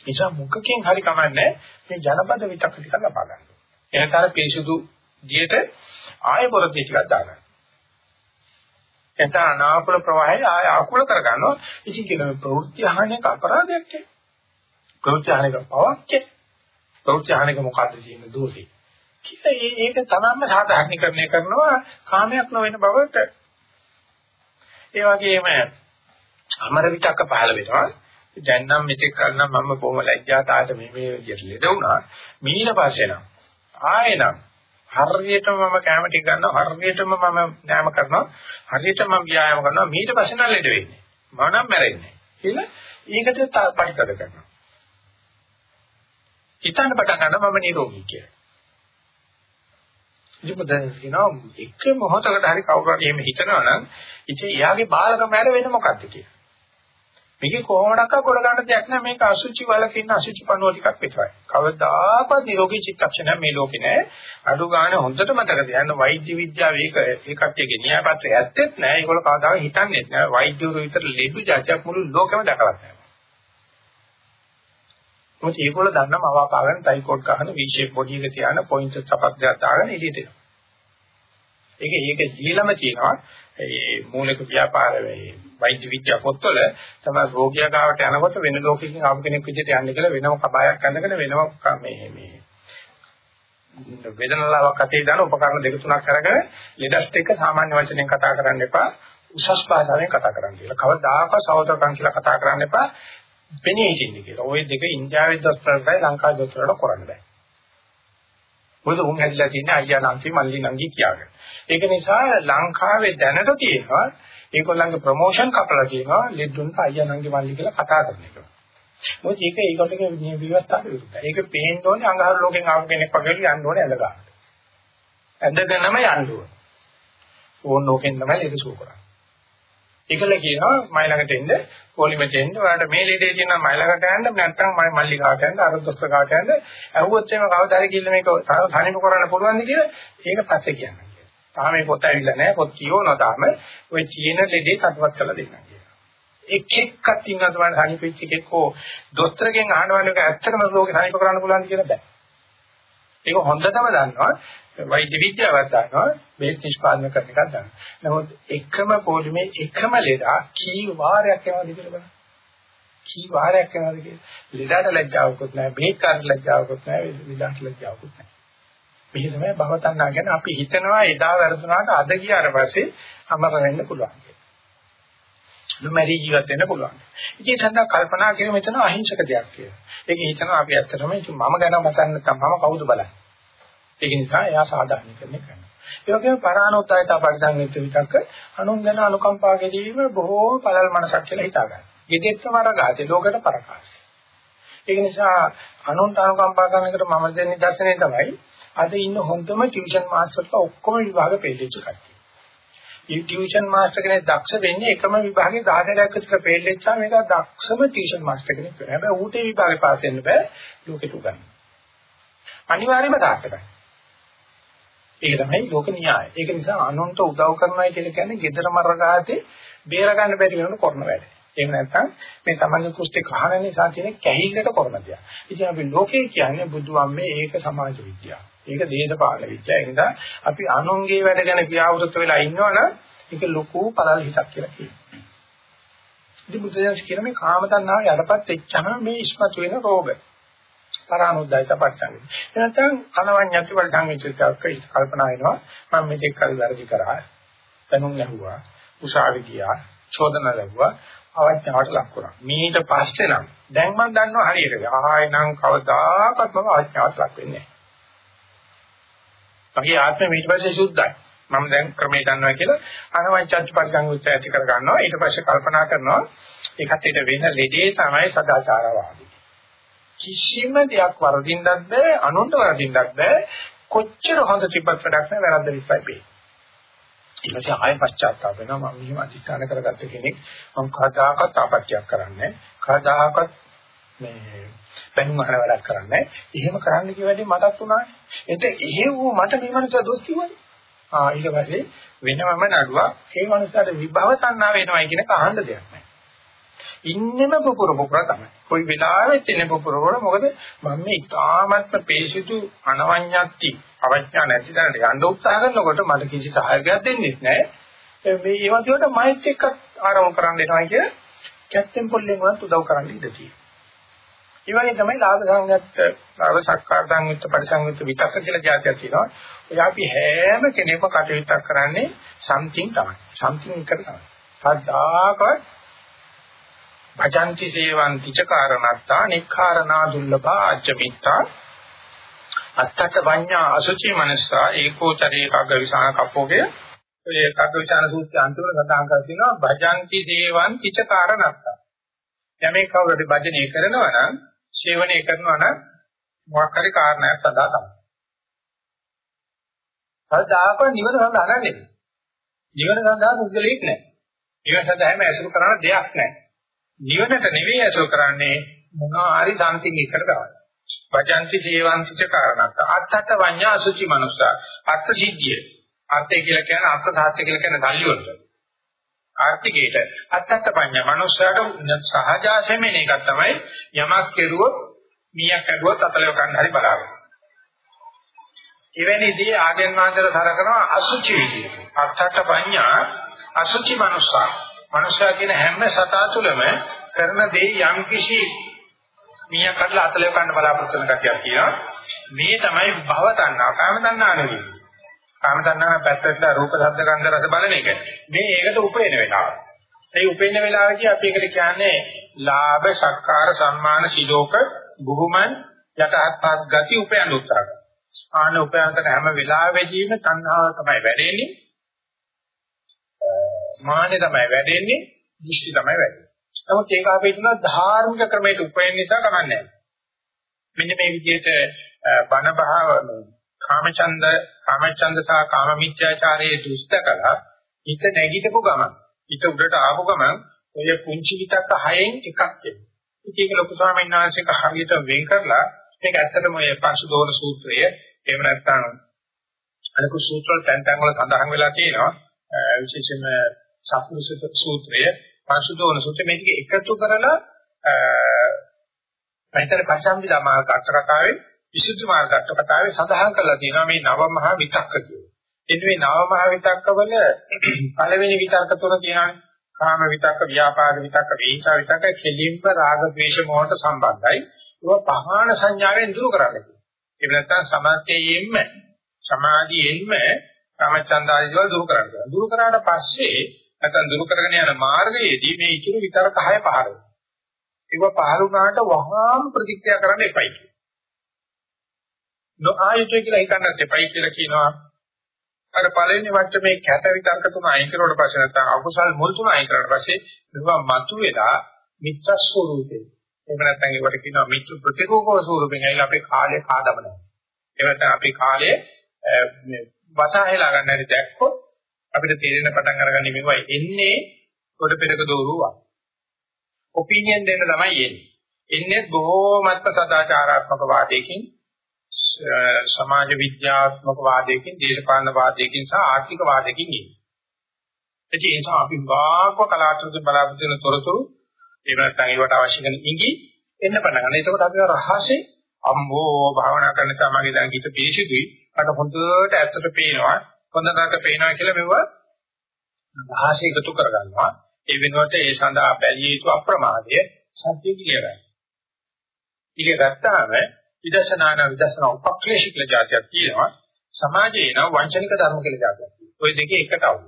නිසා මුඛකෙන් හරි කමන්නේ මේ ජනපද විතක් ටික ලබා ගන්න. එනතර පිරිසුදු දියට ආය පොරදී ටිකක් දාගන්න. එතන අනාකූල ප්‍රවාහය ආය ආකූල කර ගන්නවා. ඉතින් කියන ප්‍රවෘත්ති හානියක අපරාධයක් නේ. ප්‍රවෘත්ති හානියක පවක් නේ. ප්‍රවෘත්ති හානියක මොකද්ද තියෙන දෝෂේ? කියලා ඒක තමන්ම සාධාරණීකරණය කරනවා කාමයක් නොවන බවට. ඒ වගේම අමර විතක්ක පහළ වෙනවා. දැන් නම් මෙතෙක් කලනම් මම බොහොම ලැජ්ජාතාවට මේ මේ විදියට ලෙඩ වුණා. මීන පස්සේ නම් ආයෙනම් හරියටම මම කැම ටික ගන්නවා හරියටම මම නෑම කරනවා හරියටම මම ව්‍යායාම කරනවා මීට පස්සේ නම් ලෙඩ වෙන්නේ. මම නම් මැරෙන්නේ. කියලා ඒකට පරිතද කරනවා. හිතන්න පටන් ගන්නවා මම නිරෝගී කියලා. ඉතින් දැන් කියනවා එක මොහොතකට හරි කවුරු හරි එහෙම හිතනවා නම් ඉතින් එයාගේ බාලකම හැර වෙන මොකක්ද කියලා. මේකේ කොහොමඩක්ක කොට ගන්න දෙයක් නෑ මේක අසුචි වලක ඉන්න අසුචි පණුව ටිකක් විතරයි. කවදාකවත් නිරෝගී චිත්තක්ෂණ මේ ලෝකේ නෑ. අඩු ගන්න හොඳට මතක තියාගන්න වෛද්‍ය විද්‍යාව ඒක ඒ කට්ටියගේ න්‍යායපත්‍රය ඇත්තෙත් නෑ. ඒගොල්ලෝ කවදාවත් හිතන්නේ නෑ. වෛද්‍යවරු විතර ලෙඩු જાතියක් මුළු ලෝකෙම දැකලා නෑ. මොකද ඒගොල්ලෝ දන්නම අවාපාගෙන ටයිකෝඩ් ගන්න V shape body එක තියාන පොයින්ට් සපක් දෙකක් දාගෙන එළියට එනවා. ඒක ඒක ජීලම කියනවා ඒ මූලික ව්‍යාපාර වේ වෛද්‍ය විද්‍යා පොත්වල තමයි රෝගියා ගාවට යනකොට වෙන ලෝකකින් ආපු කෙනෙක් විදිහට යන්නේ කියලා වෙනම කබායක් අඳගෙන වෙනම මේ මේ වේදනාවක් අතේ දාන උපකරණ දෙක තුනක් අරගෙන ලෙඩස්ට එක්ක සාමාන්‍ය වචනෙන් කතා කරන්න එපා උසස් භාෂාවෙන් කතා කරන්න කියලා. කවදාකවත් සහෝදරකම් කියලා කතා කරන්න එපා. පෙනී හිටින්න කියලා. ওই දෙක ඉන්දියාවේ දොස්තරටයි ලංකාවේ දොස්තරට කරන්න බෑ. මොකද උන් හැදිලා තියෙන්නේ අයියා නංගි මල්ලි නංගි කියාගෙන. ඒක නිසා ලංකාවේ දැනට තියෙනවා ඒගොල්ලන්ගේ ප්‍රොමෝෂන් කපලා තියෙනවා ලෙඩුන්ට අයියා නංගි මල්ලි කියලා කතා කරන එක. මොකද ඒක ඒගොල්ලන්ගේ මේ විවස්ථාවට විරුද්ධයි. ඒක පේන්න ඕනේ අඟහරු ලෝකෙන් ආපු කෙනෙක් වගේ යන්න ඕනේ ඇඳ ගන්න. ඇඳගෙනම යන්න ඕනේ. ඕන ලෝකෙන් තමයි ඒක සුව කරන්නේ. ඒකල කියනවා මයි ළඟට එන්න, පොලිමෙට එන්න, ඔයාලට මේ ලෙඩේ තියෙනවා මයි ළඟට යන්න, නැත්නම් මයි මල්ලිකාට යන්න, අරුද්දස්සකාට යන්න. ඇහුවොත් එහෙම කවදා හරි කිව්ල මේක සානිම කරන්න පුළුවන්ද කියලා ඒක පස්සේ කියනවා. තාම මේ පොත ඇවිල්ලා නැහැ. පොත් කියවනවා තාම. ওই චීන ලෙඩේ කටවත් කළා දෙන්නම් කියලා. එක් එක්කත් ඉන්නවා තමයි සානිපෙච්ච එකෙක් හෝ දොස්තරගෙන් අහනවනේ ඇත්තටම ලෝකේ සානිප කරන්න පුළුවන්ද කියලා බෑ. ඒක හොඳටම දන්නවා. වෛද්‍ය විද්‍යාවත් දන්නවා. බෙහෙත් නිෂ්පාදනය කරන එකක් දන්නවා. නමුත් එකම පොලිමේ එකම ලෙඩා කී වාරයක් යනවද කියලා බලන්න. කී වාරයක් යනවද කියලා. ලෙඩට ලැජ්ජාවකුත් නැහැ, බෙහෙත් කාර්ය ලැජ්ජාවකුත් නැහැ, විලාස ලැජ්ජාවකුත් නැහැ. මෙහි තමයි භවතණ්ණා ගැන අපි හිතනවා එදා වැරදුනාට අද ගියාට පස්සේ අමර වෙන්න පුළුවන් කියලා. නොමරි ජීවත් වෙන්න පුළුවන්. ඉතින් සඳහා කල්පනා කිරීම මෙතන අහිංසක දෙයක් කියලා. ඒක හිතනවා අපි ඇත්තටම මම ගැන මතන්න නැත්නම් මම කවුද බලන්නේ. ඒක නිසා එයා සාධාරණීකරණය කරනවා. ඒ වගේම පරානෝත්යත පරිසංවිත විතක්ක අනුන් ගැන අනුකම්පා කිරීම බොහෝ පළල් මනසක් කියලා හිතා ගන්න. ගෙදෙත්ත වරගාති ලෝකයට පරකාශය. ඒක නිසා අනුන්ට අනුකම්පා කරන එකට මම දෙන නිදර්ශනය තමයි අද ඉන්න හොඳම ටියුෂන් මාස්ටර්ලා ඔක්කොම විභාග පෙළෙච්ච කට්ටිය. මේ ටියුෂන් මාස්ටර් කෙනෙක් දක්ෂ වෙන්නේ එකම විභාගේ 10ක් විතර පෙළෙච්චා මේක දක්ෂම ටියුෂන් මාස්ටර් කෙනෙක් වෙනවා. හැබැයි ඌට විභාගේ පාස් වෙන්න බෑ ලෝකෙට උගන්න. අනිවාර්යයෙන්ම තාක්කයි. ඒක තමයි ලෝක න්‍යාය. ඒක නිසා අනුන්ට උදව් කරනවා කියලා කියන්නේ gedara maragaate බේර ගන්න බැරි වෙනකොට කරන වැඩ. එහෙම නැත්නම් මේ තමන්ගේ කුස්ති කහන නිසා තියෙන කැහිල්ලට කරන දෙයක්. ඉතින් අපි ලෝකේ කියන්නේ බුදුවම්මේ ඒක සමාජ විද්‍යාව. ඒක දේශපාලන විද්‍යාව. ඒ නිසා අපි අනුන්ගේ වැඩ ගැන ව්‍යවෘත වෙලා ඉන්නවනම් ඒක ලොකු පළල් හිතක් කියලා කියනවා. ඉතින් බුදුදහම කියන මේ කාම තණ්හාව යටපත් වෙච්චහම මේ ඉස්මතු වෙන රෝග. පරානුද්යත පටන්. එනතන් අනවඤ්ඤති වල සංවිචිතක කල්පනා වෙනවා මම මේක කල් වැරදි කරා. තනුන් ලැබුවා. උසාවි ගියා. චෝදන ලැබුවා. අවඥාවට ලක් කරා. මීට පස්සේ නම් දැන් මම දන්නවා හරියට. ආයෙනම් කවදාකවත් මම අවඥාවට ලක් වෙන්නේ නැහැ. මගේ ආත්මය ඊට පස්සේ සුද්ධයි. මම දැන් ක්‍රමේ දන්නවා කියලා අනවංචච්ච පරිසංයුක්ත ඇති කර ගන්නවා. ඊට පස්සේ කල්පනා කරනවා ඒකත් ඊට වෙන ලෙඩේ තමයි සදාචාරවාදී. කිසිම දෙයක් වරදින්නත් බෑ, අනුන්ට වරදින්නත් බෑ. කොච්චර හොඳ තිබ්බත් වැඩක් නෑ වැරද්ද විශ්වයි බේ. ඊට පස්සේ ආය පශ්චාත්තාප වෙනවා මම මෙහෙම අධිෂ්ඨාන කරගත්ත කෙනෙක් මම කවදාකවත් ආපත්‍යක් කරන්නේ කවදාකවත් මේ බැනුම් අහන වැඩක් කරන්නේ. එහෙම කරන්න කිය වැඩි මටත් උනානේ. එතෙ එහෙව් මට මේ මනුස්සයා දොස් කිව්වනේ. ආ ඊට පස්සේ වෙනමම නඩුවක් ඒ මනුස්සයාට විභව තණ්හා වෙනවයි කියන කහන්න දෙයක් නැහැ. ඉන්නෙම පුපුර පුපුර තමයි. කොයි වෙලාවෙත් ඉන්නේ පුපුර පුපුර මොකද මම මේ ඉතාමත්ම පේසිතු අනවඤ්ඤත්ති අවඥා නැති දැනට යන්න උත්සාහ කරනකොට මට කිසි සහයෝගයක් දෙන්නේ නැහැ. මේ ඒ වගේට මයිත් එක්ක ආරම්භ කරන්න එනවා කිය කැත්තෙන් පොල්ලෙන් වත් උදව් කරන්න ඉඩ තියෙනවා. ඒ වගේ තමයි ලාභ සංගත ලාභ සක්කාර සංයුක්ත පරිසංයුක්ත විතක්ක කියලා જાතියක් තියෙනවා. ඔය අපි හැම කෙනෙක්ම කටයුත්තක් කරන්නේ සම්තිං තමයි. සම්තිං එකට තමයි. සද්දාකවත් භජନ୍ତି සේවಂತಿ ච කාරණත්තා නික්ඛාරණා දුල්ලභා අච්චමිත්තා අත්තක වඤ්ඤා අසුචි මනසා ඒකෝචරේ කග්ග විසාන කප්පෝගේ ඒ කග්ග විසාන සූත්‍රය අන්තිම සඳහන් කර තියෙනවා භජନ୍ତି සේවಂತಿ ච කාරණත්තා යමෙක් කවුරුද භජනය කරනවා නම් සේවනය කරනවා නම් මොකක් හරි කාරණයක් සදා තමයි කවදාක නිවන සඳහා නැන්නේ. නිවන සඳහා පුද්ගලෙක් නැහැ. නිවන සඳහා හැම ඇසුරු කරන දෙයක් නැහැ. නිවනට නෙවෙයි ඇසුරු කරන්නේ මොනවා හරි සම්තිං එකට තමයි. වජන්ති ජීවන්තිච කාරණාත් අත්තත වඤ්ඤා අසුචි මනුස්ස අර්ථ සිද්ධිය. අර්ථය කියලා කියන්නේ අර්ථ සාහිත්‍ය කියලා කියන්නේ දල්ලි වලට. ආර්ථිකයට අත්තත් පඤ්ඤා මනුස්සයාට සහජාසයෙන් එන එකක් තමයි යමක් කෙරුවොත් මීයක් ඇදුවොත් අතලව ගන්න හරි බලාගෙන. එවැනිදී ආර්යයන් වහන්සේලා සලකනවා අසුචි විදියට. අත්තත් පඤ්ඤා අසුචි මනුස්සා. මනුස්සයා කියන හැම සතා තුළම කරන දේ යම් කිසි මීයක් අතල අතලව ගන්න බලාපොරොත්තු වෙන කතියක් කියනවා. මේ තමයි භව තණ්හා. කාම තණ්හා නෙවෙයි. කාම තණ්හා පැත්තට රූප ශබ්ද ගන්ධ රස බලන එක. මේ ඒකට උපේන වෙලාව. ඒ උපේන වෙලාවදී අපි ඒකට කියන්නේ ලාභ, සක්කාර, සම්මාන, සිලෝක, බුහුමන් යටහත්පත් ගති උපයන උත්සාහ. ආන උපයන්තර හැම වෙලාවෙදීම තණ්හාව තමයි වැඩෙන්නේ. මාන්නේ තමයි වැඩෙන්නේ, දෘෂ්ටි තමයි වැඩෙන්නේ. නමුත් ඒක අපේ තුන ධාර්මික ක්‍රමයට උපයන නිසා කමන්නේ නැහැ. මෙන්න මේ විදිහට බණ භාව කාමචන්ද කාමචන්ද සහ කාමමිත්‍යාචාරයේ දුෂ්ට කළා හිත නැගිටපු ගමන් හිත උඩට ආපු ගමන් ඔය පුංචි විතක්ක හයෙන් එකක් එනවා. ඉතින් ඒක ලොකු ස්වාමීන් වහන්සේක හරියට වෙන් කරලා මේක ඇත්තටම ඔය පංසුදෝන සූත්‍රය එහෙම නැත්නම් අනිකුත් සූත්‍ර වල තැන් තැන් වල සඳහන් වෙලා තියෙනවා විශේෂයෙන්ම සප්පුසුත සූත්‍රය, පංසුදෝන සූත්‍රය මේ ටික එකතු කරලා පැහැදිලි පස්සම්බිලා මාර්ග අට කතාවේ විසුද්ධි මාර්ග අට කතාවේ සඳහන් කරලා තියෙනවා මේ නව මහා විතක්ක කියලා. එන්නේ මේ නව මහා විතක්කවල පළවෙනි විතක්ක තුන තියෙනවානේ. කාම විතක්ක, ව්‍යාපාද විතක්ක, වේචා විතක්ක කෙලින්ම රාග, ද්වේෂ, මොහට සම්බන්ධයි. ඒවා පහාන සංඥාවෙන් දුරු කරන්න කියනවා. ඒ නැත්තම් සමාධියෙන්ම සමාධියෙන්ම කාමචන්දාදී දේවල් දුරු කරන්න. දුරු කරාට පස්සේ නැත්නම් දුරු කරගෙන යන මාර්ගයේදී මේ ඉතුරු විතර කහය පහළ වෙනවා. ඒක පහළ වුණාට වහාම ප්‍රතික්‍රියා කරන්න එපයි. නොආයුතය කියලා හිතන්නත් එපයි කියලා කියනවා. අර පළවෙනි වට්ටමේ කැට විතර්ක තුන අයින් කරුවට පස්සේ නැත්නම් අකුසල් මුල් තුන අයින් කරාට පස්සේ මේවා මතුවෙලා මිත්‍ර ස්වරූපේ. එහෙම නැත්නම් ඒකට කියනවා මිත්‍ර ප්‍රතිකෝප ස්වරූපෙන් ඇවිල්ලා අපේ කාලය කාදමනවා. ඒ නැත්නම් අපේ කාලය මේ වසහායලා ගන්න හැටි දැක්කොත් අපිට තේරෙන පටන් අරගන්නේ මේවා එන්නේ කොට පෙරක දෝරුවා. ඔපිනියන් දෙන්න තමයි එන්නේ. එන්නේ බොහෝමත්ම සදාචාරාත්මක වාදයකින් සමාජ විද්‍යාත්මක වාදයකින් දේශපාලන වාදයකින් සහ ආර්ථික වාදයකින් එන්නේ. ඒ නිසා අපි වාක්ව කලාතුරකින් බලාපොරොත්තු වෙන තොරතුරු එහෙම නැත්නම් ඒවට අවශ්‍ය කරන ඉඟි එන්න පටන් ගන්නවා. ඒකෝට අපි රහසේ අම්මෝ භාවනා කරන සමාගයේ දැන් හිත පිරිසිදුයි. අර හොඳට ඇත්තට පේනවා. හොඳ නරක පේනවා කියලා මෙවුවා භාෂේ එකතු කරගන්නවා. ඒ වෙනුවට ඒ සඳහා බැලිය යුතු අප්‍රමාදය සත්‍ය කියලා. ඊට ගත්තාම විදර්ශනාන විදර්ශන උපක්ලේශ කියලා જાතියක් තියෙනවා. සමාජයේ නම් වංචනික ධර්ම කියලා જાතියක් තියෙනවා. ওই දෙකේ එකට අවුල.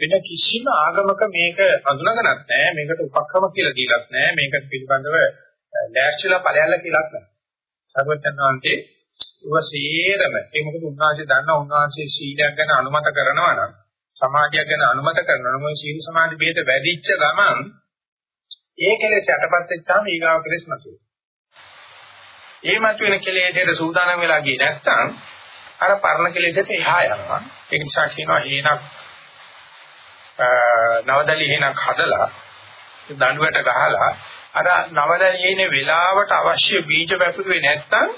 වෙන කිසිම ආගමක මේක හඳුනාගන්නත් නැහැ. මේකට උපක්‍රම කියලා දීලත් නැහැ. මේක පිළිබඳව ලෑස්තිලා ඵලයල්ලා කියලාත් නැහැ. සර්වඥාන්තේ උවසීරම ඒ මොකද උන්වහන්සේ දන්නා උන්වහන්සේ සීලයක් ගැන අනුමත කරනවා නම් සමාධියක් ගැන අනුමත කරනවා නම් සීල සමාධි ભેද වැඩිච්ච ගමන් ඒ කෙලෙස් යටපත් වෙච්චාම ඊගාව කෙලෙස් නැතුව. ඒ මතුවෙන කෙලෙසට සූදානම් වෙලා ගියේ නැත්නම් අර පරණ කෙලෙසට එහා යනවා. ඒ නිසා කියනවා හේනක් නවදලි හේනක් හදලා දඬුවට ගහලා අර නවදලි හේනේ වෙලාවට අවශ්‍ය බීජ වැපුරුවේ නැත්නම්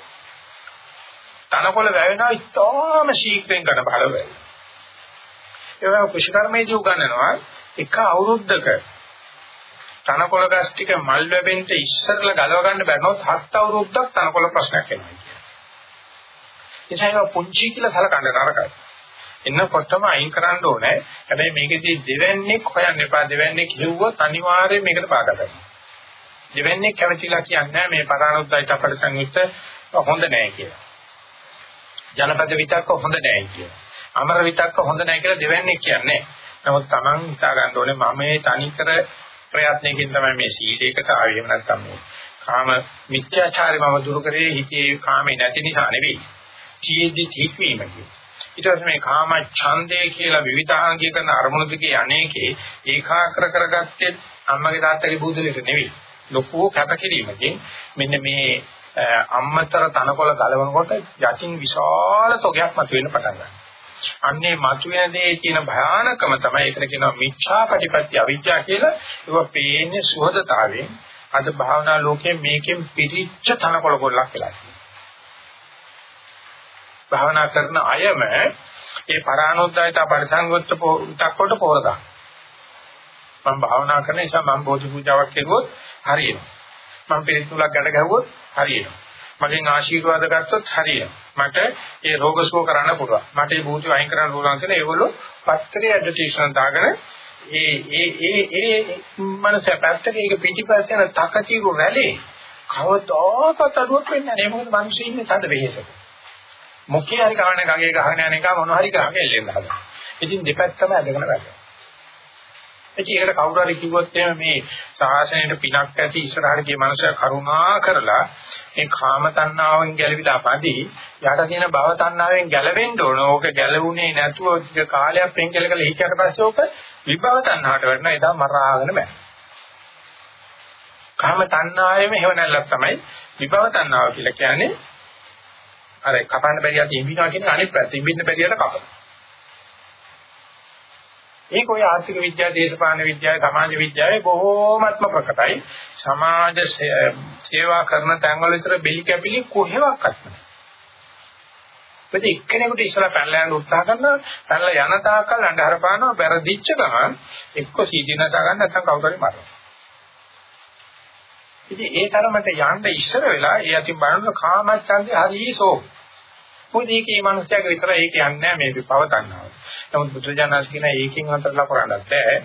තනකොළ වැවෙනවා ඉතාම ශීඝ්‍රයෙන් කරන බල වෙයි. ඒ වගේම කුෂිකර්මයේදී උගන්වනවා එක අවුරුද්දක තනකොළ ගස් ටික මල් වැවෙන්න ඉස්සරලා ගලව ගන්න බැරනොත් හත් අවුරුද්දක් තනකොළ ප්‍රශ්නයක් එනවා කියන්නේ. ඒ නිසා පුංචි කියලා සලකන්න නරකයි. එන්නකොටම අයින් කරන්න ඕනේ. හැබැයි මේකෙදී දෙවන්නේ හොයන්න එපා. දෙවන්නේ කිව්වොත් අනිවාර්යයෙන් මේකට බාධා කරනවා. දෙවන්නේ කැමතිලා කියන්නේ මේ පරාණුද්දයිට අපට සංයුක්ත හොඳ නැහැ කියලා. ජනපද විතක්ක හොඳ නැහැ කියලා. අමර විතක්ක හොඳ නැහැ කියලා දෙවන්නේ කියන්නේ. නමුත් Taman හිතා ගන්න ඕනේ මම මේ තනිකර ප්‍රයත්නයකින් තමයි මේ සීලයකට ආවේ. එහෙම නැත්නම් මේ කාම මිත්‍යාචාරය මම දුරු කරේ හිතේ කාමේ නැති නිසා නෙවෙයි. ජීවිතේ හික්මීම කියන්නේ. ඊට පස්සේ මේ කාම ඡන්දය කියලා විවිධාංගීකරණ අරමුණු දිගේ අනේකේ ඒකාග්‍ර කරගත්තේ අම්මගේ තාත්තගේ බුදුලෙට නෙවෙයි. ලොකු කැපකිරීමකින් මෙන්න මේ අම්මතර තනකොළ ගලවනකොට යටින් විශාල තොගයක් මතුවෙන්න පටන් ගන්නවා. අන්නේ මතුවෙන දේ කියන භයානකම තමයි ඒකට කියනවා මිච්ඡා ප්‍රතිපත්ති අවිද්‍යාව කියලා. ඒක පේන්නේ සුහදතාවයෙන්. අද භාවනා ලෝකයේ මේකෙන් පිරිච්ච තනකොළ ගොල්ලක් කියලා කියනවා. භාවනා කරන අයම ඒ පරානොද්දායත පරිසංගොත්ත තක්කොට පොරදා. මම භාවනා කරන නිසා මම බෝධි පූජාවක් කරුවොත් හරියනවා. මම පිළිතුරක් ගැට ගැහුවොත් හරියනවා. මගෙන් ආශිර්වාද ගත්තොත් හරියනවා. මට ඒ රෝග සුව කරන්න පුළුවන්. මට ඒ භූත වයින් කරන්න පුළුවන් කියලා ඒගොල්ලෝ පත්‍රයේ ඇඩ්වර්ටයිස්මන්ට් දාගෙන ඒ ඒ ඒ ඒ මනස පැත්තක ඒක පිටිපස්සේ යන තකතිරු රැළේ කවදාකවත් අඩුවක් වෙන්නේ නැහැ. මොකද මිනිස්සු ඉන්නේ තද වෙහෙසක. මොකේ හරි කවන්නේ ගඟේ ගහගෙන යන එක මොන හරි කරගෙන එල්ලෙන්න හදනවා. ඉතින් දෙපැත්තම ඇදගෙන වැඩනවා. ඒකට කවුරු හරි කිව්වොත් එහෙම මේ සාසනයට පිනක් ඇති ඉස්සරහට ගිය මනුස්සයා කරුණා කරලා මේ කාම තණ්හාවෙන් ගැලවිලා පදි යට තියෙන භව තණ්හාවෙන් ගැලවෙන්න ඕන. ඕක ගැලවුනේ නැතුව ටික කාලයක් පෙන්කල කළ හිටියට පස්සේ ඕක විභව තණ්හාවට වැටෙනවා. එදා මරාගෙන බෑ. කාම තණ්හාවෙම හේව නැල්ලක් තමයි විභව තණ්හාව කියලා කියන්නේ. අර කපන්න බැරියට ඉඹිනවා කියන අනිත් පැත්ත. ඉඹින්න බැරියට කපනවා. ඒක ඔය ආර්ථික විද්‍යාව, දේශපාලන විද්‍යාව, සමාජ විද්‍යාවේ බොහෝමත්ම ප්‍රකටයි. සමාජ සේවා කරන තැන්වල විතර බෙලි කැපිලි කොහෙවත් නැහැ. මොකද එක්කෙනෙකුට ඉස්සලා පැනලා යන්න උත්සාහ කරනවා පැනලා යන තාක්කල් අnder පානවා පෙරදිච්ච ගමන් එක්ක සීදීනස ගන්න නැත්නම් කවුරු හරි මරනවා. ඉතින් ඒ තරමට යන්න ඉස්සර වෙලා ඒ අතින් බලන කාමච්ඡන්දේ හරිසෝ. මොකද ඒකේ මනුස්සයාගේ විතර ඒක යන්නේ නැහැ මේ පවතන්නාව. නමුත් බුදුරජාණන් කියන ඒකෙන් අතරලා කරන්නත් බෑ.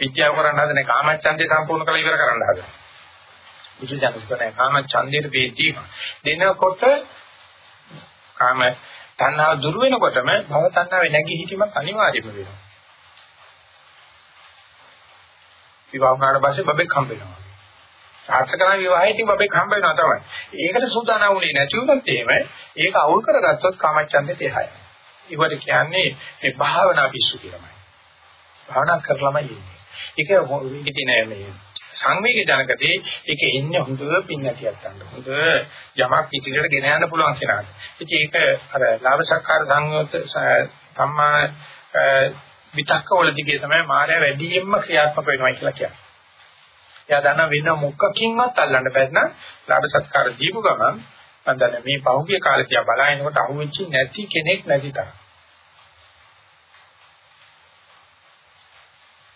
විද්‍යාව කරන්න හදන කාමච්ඡන්දේ සම්පූර්ණ කරලා ඉවර කරන්න හදන. බුදුරජාණන් කියන කාමච්ඡන්දේ වේදී දෙනකොට කාම තණ්හාව දුර වෙනකොටම භව තණ්හාවේ නැගී හිටීමක් අනිවාර්යම වෙනවා. විවාහ වුණාට පස්සේ බබෙක් හම්බ වෙනවා. සාර්ථකන විවාහයකින් බබෙක් හම්බ වෙනවා තමයි. ඒකට සූදානම් වුණේ නැති වුණොත් එහෙම ඒක අවුල් කරගත්තොත් කාමච්ඡන්දේ තේහයි. ඒවට කියන්නේ මේ භාවනා පිස්සු කියලාමයි. භාවනා කරලාමයි ඉන්නේ. ඒක ඉතින් මේ සංවේග ජනකදී ඒක ඉන්නේ හොඳ පින්නතියක් ගන්න. හොඳ යමක් ඉදිරියට ගෙන යන්න පුළුවන් කෙනාට. ඉතින් ඒක අර ලාභ සක්කාර සංයෝත සම්මා විතක්ක වල දිගේ තමයි මාය වැඩියෙන්ම ක්‍රියාත්මක වෙනවා කියලා කියන්නේ. එයා දන්න වෙන මොකකින්වත් අල්ලන්න බැරි නම් ලාභ සත්කාර දීපු ගමන් මම දන්නේ මේ පහුගිය කාලේ තියා බලනකොට අහුවෙච්ච නැති කෙනෙක් නැති තරම්.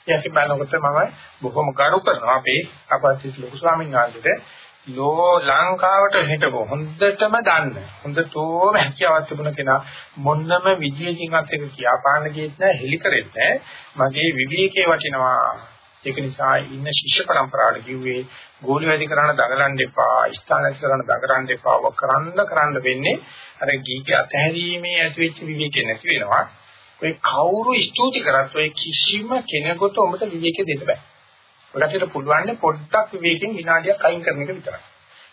යකි බලනකොට මම බොහොම ගරු කරනවා අපේ අපත්‍ති ලොකු ස්වාමීන් වහන්සේට. ලෝ ලංකාවට හිටපො හොඳටම දන්න හොඳටම හැකියාවක් තිබුණ කෙනා මොන්නම විදියකින්වත් එක කියාපාන්න ගියෙත් නැහැ හෙලි කරෙත් නැහැ මගේ විවේකයේ වටිනවා. ඒක නිසා ඉන්න ශිෂ්‍ය පරම්පරාවට කිව්වේ ගෝලි වැඩි කරන්න දඟලන්න එපා ස්ථානස් කරන්න දඟලන්න එපා වක් කරන්න කරන්න වෙන්නේ අර ගීගේ අතහැරීමේ ඇතිවෙච්ච විවේකේ නැති වෙනවා ඔය කවුරු ස්තුති කරත් ඔය කිසිම කෙනෙකුට ඔබට විවේකෙ දෙන්න බෑ. ඔයාලට පුළුවන් පොඩ්ඩක් විවේකෙන් විනාඩියක් අයින් කරන එක විතරයි.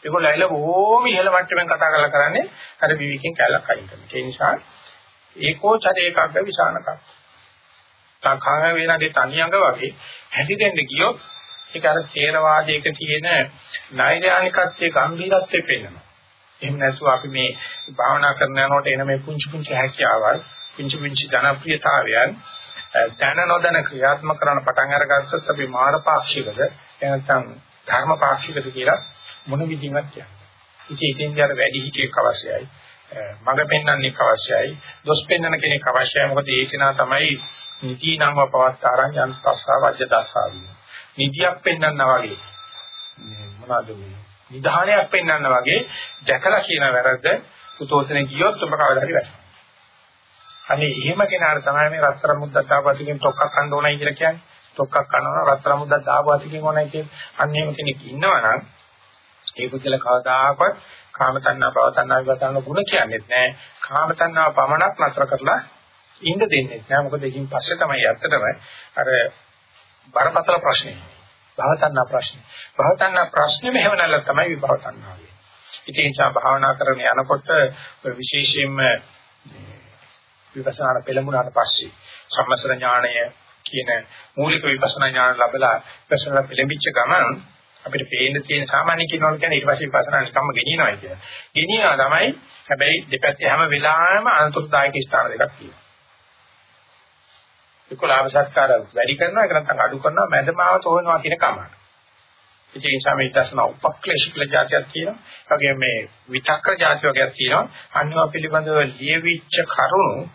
ඒගොල්ලෝ ඇවිල්ලා බොහොම ඉහළ මට්ටමින් කතා කරලා කරන්නේ අර විවේකෙන් කැලක් අයින් කරන. ඒ නිසා ඒකෝ චරේකග්ග විසානක. තඛාන වේනදී තනියඟ වගේ හැදිදෙන්න ගියොත් ඒක අර තේරවාදයක තියෙන නෛර්යානිකත්වයේ ගැඹීරත්වය පෙන්වනවා. එහෙම නැසුව අපි මේ භාවනා කරන යනකොට එන මේ පුංචි පුංචි හැකියාවල් පිංචු පිංචු ජනප්‍රියතාවයන් දැන නොදැන ක්‍රියාත්මක කරන පටන් අරගත්තොත් අපි මාන පාක්ෂිකද එහෙනම් ධර්ම පාක්ෂිකද කියලා මොන විදිහකට කියන්නේ. ඉතින් ඉතින් යාර වැඩි හිටියෙක් අවශ්‍යයි. මඟ පෙන්වන්නෙක් අවශ්‍යයි. දොස් පෙන්වන කෙනෙක් අවශ්‍යයි. මොකද ඒක නා තමයි නිති නම්ව පවත්තරන් යන්තස්සා වජ්‍ය දස්සාවි. නිතියක් පෙන්වන්නා වගේ. මොනවද මේ? නිධානයක් පෙන්වන්නා වගේ දැකලා කියන වැරද්ද උතෝසනේ කියොත් ඔබ කවදා හරි වැටෙනවා. අනේ එහෙම කෙනාට තමයි මේ රත්තරන් මුද්දක් දාපුවතිකින් තොක්කක් කන්න ඕනයි කියලා කියන්නේ. තොක්කක් කනවා රත්තරන් මුද්දක් දාපුවතිකින් ඕනයි කියන්නේ. අන්න එහෙම කෙනෙක් ඉන්නවනම් ඒ පුද්ගල කවදාකවත් කාම තණ්හා භව තණ්හා විගතන ගුණ කියන්නේත් නැහැ. කාම තණ්හා පමණක් නතර කරලා ඉන්න දෙන්නේ නැහැ. මොකද ඒකින් පස්සේ තමයි ඇත්තටම අර බරපතල ප්‍රශ්නේ. භව තණ්හා ප්‍රශ්නේ. භව තණ්හා ප්‍රශ්නේ මෙහෙම නැල්ල තමයි විභව තණ්හා වෙන්නේ. ඉතින් ඒ නිසා භාවනා කරන යනකොට විශේෂයෙන්ම විපස්සනාට පෙළඹුණාට පස්සේ සම්මස්තර ඥාණය කියන මූලික විපස්සනා ඥාන ලැබලා විපස්සනා පෙළඹිච්ච ගමන් අපිට පේන්න තියෙන සාමාන්‍ය කියනවා කියන්නේ ඊට පස්සේ විපස්සනා නිකම්ම ගෙනියනවා කියන්නේ. ගෙනියනවා තමයි හැබැයි දෙපැත්තේ හැම වෙලාවෙම අනතුරුදායක ස්ථාන දෙකක් තියෙනවා. ඒක ලාභ සත්කාර වැඩි කරනවා ඒක නැත්නම් අඩු කරනවා මැදමාව තෝරනවා කියන කමකට. ඒ නිසා මේ දසන උපක්ලේශික જાතියක් තියෙනවා. ඒ වගේම මේ විතක්ක જાතිය වගේක් තියෙනවා. අන්‍යව පිළිබඳව ලියවිච්ච කරුණු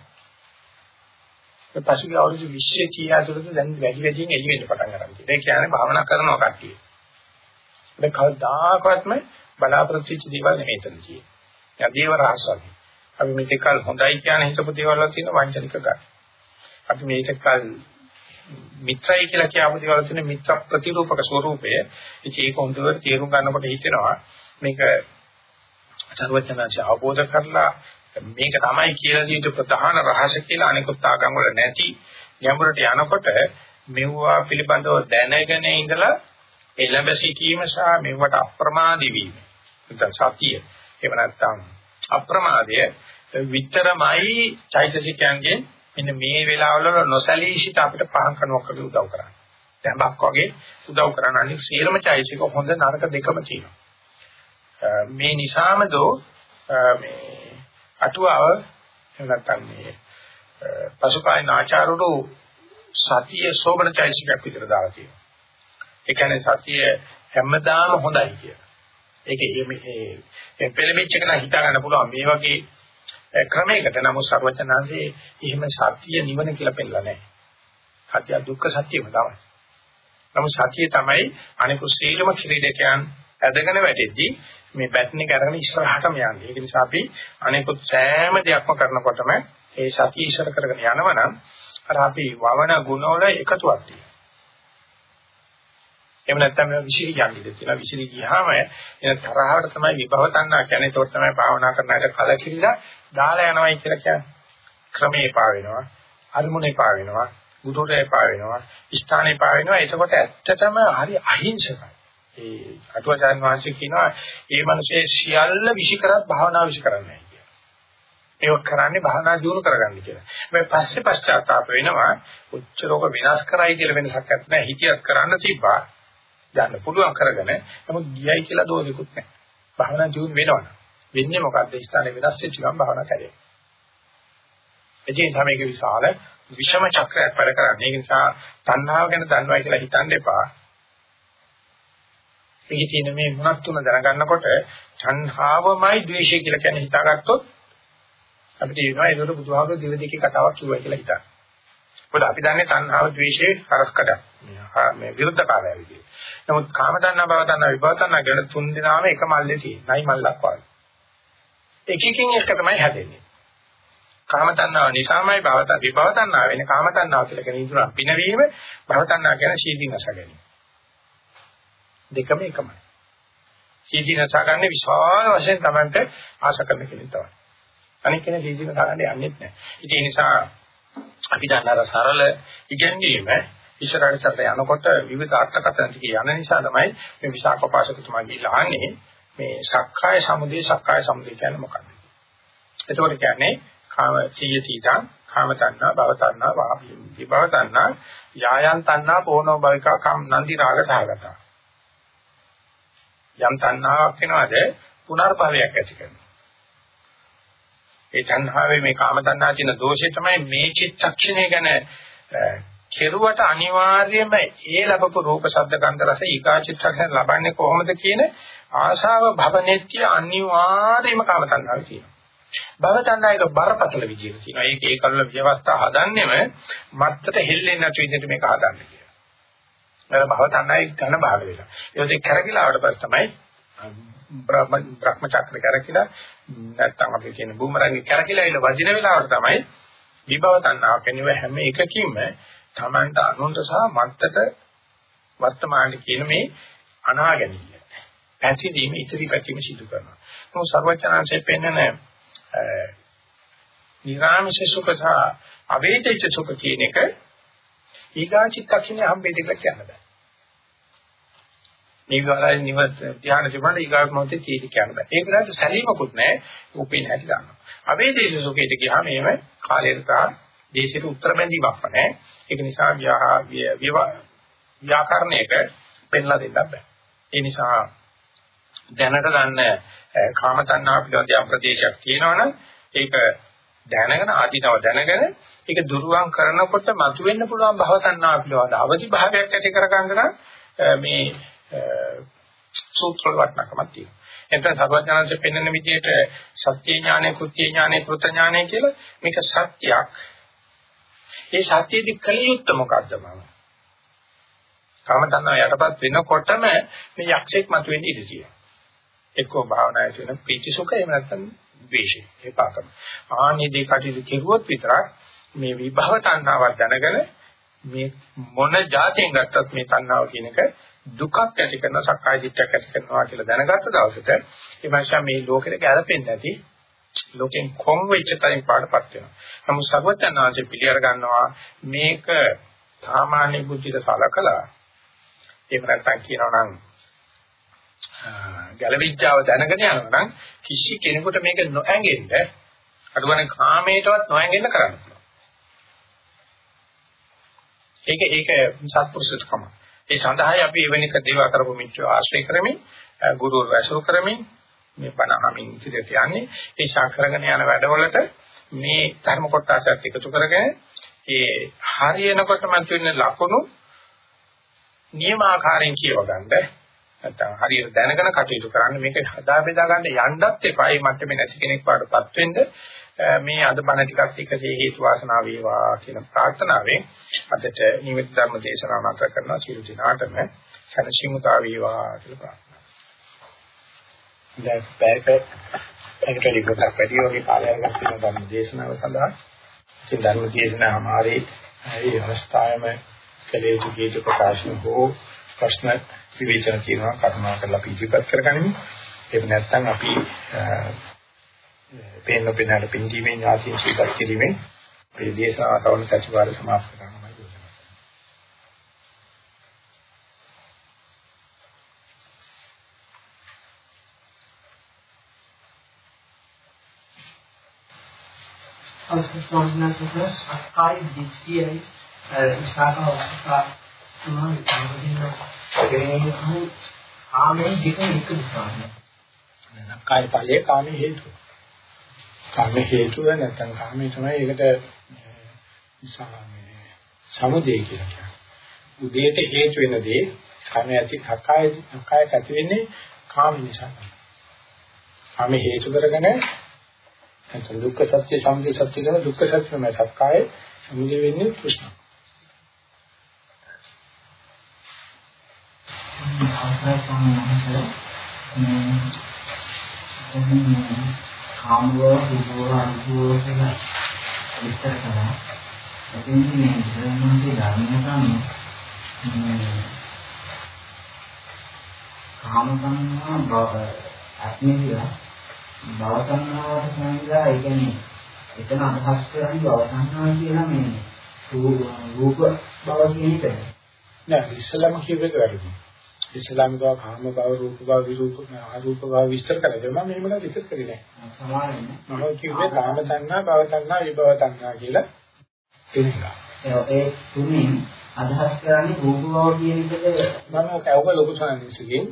පසුගිය අවුරුදු 20 30 ඇතුළත දැන් වැඩි වැඩියෙන් එළි වෙන්න පටන් ගන්නවා. ඒ කියන්නේ භාවනා කරනවා කට්ටිය. ඒක කවදාකවත්ම බලාපොරොත්තු වෙච්ච දේවල් නෙමෙයි එතන කියන්නේ. ඒ දේව රහසක්. අපි මේකල් හොඳයි කියන හිතපු දේවල් වල තියෙන වංචනික ගන්න. අපි මේකල් මිත්‍රයි කියලා කියපු දේවල් තියෙන මිත්‍ර ප්‍රතිරූපක ස්වરૂපය. ඉතින් ඒක හොඳට තේරුම් ගන්නකොට හිතෙනවා මේක සර්වඥාන්සේ අවබෝධ කරලා මේක තමයි කියලා දීතු ප්‍රධාන රහස කියලා අනිකුත් ආගම් වල නැති ගැඹුරට යනකොට මෙවුවා පිළිබඳව දැනගෙන ඉඳලා එළඹ සිටීම සහ මෙවට අප්‍රමාදී වීම. නැත්නම් සතිය. එහෙම නැත්නම් අප්‍රමාදය විතරමයි චෛතසිකයන්ගේ මෙන්න මේ වෙලාවවල නොසලී සිට අපිට පහන් කරනකොට උදව් කරන්නේ. දැන්බක් වගේ උදව් කරන අනිත් සියලුම චෛතසික හොඳ නරක දෙකම තියෙනවා. මේ නිසාම දෝ මේ අටුවාව එහෙම නැත්නම් මේ පසුපායන ආචාරුරු සතිය සෝබන චෛසිකයක් විතර දාලා තියෙනවා. ඒ කියන්නේ සතිය හැමදාම හොඳයි කියලා. ඒක මේ මේ පෙළඹෙච්ච එක නම් හිතා ගන්න පුළුවන් මේ වගේ ක්‍රමයකට නමුත් සර්වචනාංශේ එහෙම සත්‍ය නිවන කියලා පෙන්නලා නැහැ. සත්‍ය දුක්ඛ සත්‍යම තමයි. නමුත් සත්‍ය තමයි අනිකුත් සීලම ක්‍රීඩකයන් ඇදගෙන වැටෙද්දී මේ පැටර්න් එක අරගෙන ඉස්සරහටම යන්නේ. ඒක නිසා අපි අනිකුත් සෑම දෙයක්ම කරනකොටම ඒ සත්‍ය ඉස්සර කරගෙන යනවා නම් අර අපි වවන ගුණවල එකතුවක් තියෙනවා. එහෙම නැත්නම් මේ විසිරි යන්නේ කියලා විසිරි ගියාම එන තරහවට තමයි විභව තණ්හා කියන්නේ ඒකට තමයි භාවනා කරන අය කලකිරිලා දාලා යනවායි කියලා කියන්නේ. ක්‍රමේ පා වෙනවා, අරමුණේ පා වෙනවා, ගුරුරේ පා වෙනවා, ස්ථානේ පා වෙනවා. එතකොට ඇත්තටම හරි අහිංසකයි. ඒ අටුවාචාන් වහන්සේ කියනවා ඒ මිනිස්සේ සියල්ල විසි කරත් භාවනා විසි කරන්නේ නැහැ කියලා. ඒක කරන්නේ භාවනා දියුණු කරගන්න කියලා. මේ පස්සේ පශ්චාත්තාප වෙනවා උච්චරෝග විනාශ කරයි කියලා වෙනසක් නැහැ. හිතියක් කරන්න තිබ්බා. යන්න පුළුවන් කරගෙන නමුත් ගියයි කියලා දෝෂිකුත් නැහැ. භාවනා ජීවුන වෙනවනේ. වෙන්නේ මොකද්ද? ස්ථානේ වෙනස් වෙච්ච ගමන් භාවනා කරේ. එදින සමයක විශාල විෂම චක්‍රයක් වැඩ කරන්නේ. ඒ නිසා තණ්හාව ගැන දන්නවා කියලා හිතන්න එපා. ඒකේ තියෙන මේ මොනක් තුන දැනගන්නකොට තණ්හාවමයි ද්වේෂය කියලා කියන්නේ හිතාගත්තොත් අපිට එනවා ඒකට බුදුහාමුදුරු දිව දෙකේ කතාවක් කිව්වා කියලා හිතන්න. මොකද අපි දන්නේ තණ්හාව ද්වේෂයේ හරස්කඩ මේ විරුද්ධ කාර්යය විදිහට. නමුත් කාම තණ්හා භව තණ්හා විභව තණ්හා ගැන තුන් දෙනාම එක මල්ලේ තියෙන. නයි මල්ලක් වගේ. එකකින් එක තමයි හැදෙන්නේ. කාම තණ්හාව නිසාමයි භව තණ්හා විභව තණ්හා වෙන්නේ. කාම තණ්හාව කියලා කියන ඉඳුරා පිනවීම භව තණ්හා කියන සීදීනස ගැනීම. දෙකම එකමයි. සීදීනස ගන්න විශාල වශයෙන් Tamanට ආශ කරන කෙනෙක් තමයි. අනික කෙනෙක් සීදීනස ගන්න යන්නේ නැහැ. ඉතින් ඒ නිසා අපි දන්න අර සරල ඉගැන්වීම ඉස්සරහට සැරට යනකොට විවිධ අර්ථකථන ටික යන නිසා තමයි මේ විසාකපාසකතුමා ගිහිල්ලා අහන්නේ මේ සක්කාය සමුදය සක්කාය සමුදය කියන්නේ මොකක්ද? එතකොට කියන්නේ කාම සීය සීතං කාම තණ්හා භව තණ්හා විභව තණ්හා යායන් තණ්හා පොනෝ භවිකා කම් නන්දි රාග සහගත. යම් තණ්හාවක් වෙනවාද පුනර්භවයක් ඇති කරනවා. ඒ තණ්හාවේ මේ කාම තණ්හා කියන දෝෂය තමයි මේ චිත්තක්ෂණය ගැන කෙරුවට අනිවාර්යයෙන්ම ඒ ලැබපු රූප ශබ්ද ගන්ධ රස ඊකාචිත්තක්ෂණ ලබන්නේ කොහොමද කියන ආශාව භවනෙත්‍ය අනිවාර්යයෙන්ම කාම තණ්හාව තියෙනවා. භව තණ්හායක බරපතල විදියට තියෙනවා. ඒක ඒකවල ව්‍යවස්ථා හදන්නෙම මත්තට හෙල්ලෙන්නේ නැති විදිහට මේක හදන්නේ කියලා. ඒක භව තණ්හායක ඝන භාග වෙලා. ඒ දෙක කරගිලා ආවට පස්සේ තමයි බ්‍රහ්ම බ්‍රහ්ම චක්‍ර කරකිලා නැත්තම් අපි කියන බුමරංගේ කරකිලා ඉල වදින වෙලාවට තමයි විභව තණ්හාව කියන්නේ හැම එකකින්ම තමන්ට අනුන්ට සහ මත්තට වර්තමානයේ කියන මේ අනාගැනීම පැතිරීම ඉතිරි පැතිරීම සිදු කරනවා. මොකද සර්වඥාන්සේ පෙන්වන නිරාමිෂ සුඛ සහ අවේදිත සුඛ කියන එක ඊගාචිත්තක්ෂණේ හම්බෙද්දී කියලා කියන්න බෑ. මේගාලයි නිවත් ධ්‍යාන තිබුණාට ඊගාට මොහොතේ කීටි කියන්න බෑ. ඒක නේද සැලීමකුත් නැහැ. උපේන හැටි ගන්නවා. අවේදිත සුඛයට ගියාම එහෙම කාලයට තා දේශයට උත්තර බැඳීමක් නැහැ. ඒක නිසා ව්‍යාකරණයක පෙන්ලා දෙන්න බෑ. ඒ නිසා දැනට ගන්න කාම තණ්හා පිළිබඳ යම් ප්‍රදේශයක් තියෙනවනම් ඒක දැනගෙන ආධිනව දැනගෙන ඒක දුරුවන් කරනකොට මතුවෙන්න පුළුවන් භව තණ්හා පිළිබඳ අවදි භාවයක් ඇති කරගන්න මේ සූත්‍ර වටනකමක් තියෙනවා. එතන සර්වඥාන්සේ පෙන්වන විදිහට සත්‍ය ඥානෙ, කෘත්‍ය ඥානෙ, කෘත ඥානෙ කියලා මේක සත්‍යයක්. ඒ සත්‍යයේදී කල යුත්තේ මොකද්ද මම? කාම තණ්හාව යටපත් වෙනකොටම මේ යක්ෂයෙක් මතුවෙන්න ඉඩ තියෙනවා. එක්කෝ භාවනාවේ තියෙන ප්‍රීති සුඛ එහෙම නැත්නම් ද්වේෂය. ඒ පාකම. ආන්නේ දෙක කටයුතු කෙරුවොත් විතරක් මේ විභව තණ්හාවක් දැනගෙන මේ මොන જાතියෙන් ගත්තත් මේ තණ්හාව කියන එක දුකක් ඇති කරන සක්කාය දිට්ඨියක් ඇති කරනවා කියලා දැනගත්ත දවසට ඒ මාෂා මේ ලෝකෙට ගැලපෙන්නේ නැති ලෝකෙන් කොම් වෙච්ච තරම් පාඩපත් වෙනවා. නමුත් සර්වඥාන්සේ පිළිඅර ගන්නවා මේක සාමාන්‍ය බුද්ධියට සලකලා එහෙම නැත්නම් කියනවා නම් ගැලවිච්චාව දැනගෙන යනවා නම් කිසි කෙනෙකුට මේක නොඇඟෙන්න අඩුවනේ කාමයටවත් නොඇඟෙන්න කරන්න පුළුවන්. ඒක ඒක සත්පුරුෂකම. ඒ සඳහායි අපි එවැනි දේවා කරපු මිත්‍රව ආශ්‍රය කරමින් ගුරු රැසු කරමින් මේ බණහමින් ඉදිරියට යන්නේ ඒ ශාකරගෙන යන වැඩවලට මේ ධර්ම කොටසත් එකතු කරගෙන ඒ හරියනකොට මතුවෙන ලකුණු නියමාකාරයෙන් කියව ගන්න නැත්තම් හරියට දැනගෙන කටයුතු කරන්න මේක හදා බෙදා ගන්න යන්නත් එපා. මේ මට්ටමේ නැති කෙනෙක් වඩපත් වෙන්න මේ අද බණ ටිකත් එකසේ හේතු වාසනා වේවා කියන ප්‍රාර්ථනාවෙන් අදට නිමිති ධර්ම දේශනාව මාත්‍ර කරනවා සියලු දිනාටම සනසිමුතා වේවා කියලා ප්‍රාර්ථනා. දැන් පැයක පැයකට ඉක්මනට වැඩි වගේ කාලයක් ගන්න ධර්ම දේශනාව සඳහා ඉතින් ධර්ම දේශනාවමාරේ මේ අවස්ථාවේම කලේ යුතු ප්‍රකාශන හෝ ප්‍රශ්න විවේචන කියනවා කරුණා කරලා අපි ඉදිරිපත් කරගනිමු. ඒක නැත්නම් අපි පේන පේනට පින්දීමේ ඥාතිය ස්වීකාර කිරීමෙන් මේ දේශනාව තවන සතිවාර සමාප්ත කරනවා යෝජනා කරනවා. අවස්ථාවක් අක්කායි දිට්ඨියයි විශාඛ අවස්ථා තුනක් විතරකින් ගෙනෙන්නේ කාමයේ දෙක එක නිසා. නක්කාය ඵලයේ කාමයේ හේතුව. කාමයේ හේතුව නැත්නම් කාමයේ තමයි ඒකට සාමයේ සමුදේ කියලා කියන්නේ. උදේට හේතු වෙන දේ කාමයේ ඇති නක්කාය නක්කාය ඇති වෙන්නේ කාම නිසා. කාමයේ හේතු කරගෙන නැත්නම් දුක්ඛ සත්‍ය සමුදය සත්‍ය කියන දුක්ඛ සත්‍ය තමයි සක්කාය සමුදය වෙන්නේ කෘෂ්ණ. අවසරයි ස්වාමීන් වහන්සේ කාමව විභව අනුභව කියලා විස්තර කරා. එතෙන්දී මේ ධර්මයේ ධර්මයන් මේ කාම සංඥා බව අත්මිදියා භව සංඥාවට සංඥා ඒ කියන්නේ එතන අදහස් කරන්නේ භව සංඥා කියලා මේ රූප බව කියන එක. නෑ ඉස්සලම කියවෙක ඉස්ලාම් ගාව කාම ගාව රූප ගාව විරූප ආරූප ගාව විස්තර කරලා මම මෙහෙම ලා විස්තර කරේ නැහැ සමානයි මම කිව්වේ කාම තණ්හා භව තණ්හා විභව තණ්හා කියලා ඒක ඒ තුنين අදහස් කරන්නේ රූප භව කියන එකද? මම කවක ලොකු සංසිගෙන්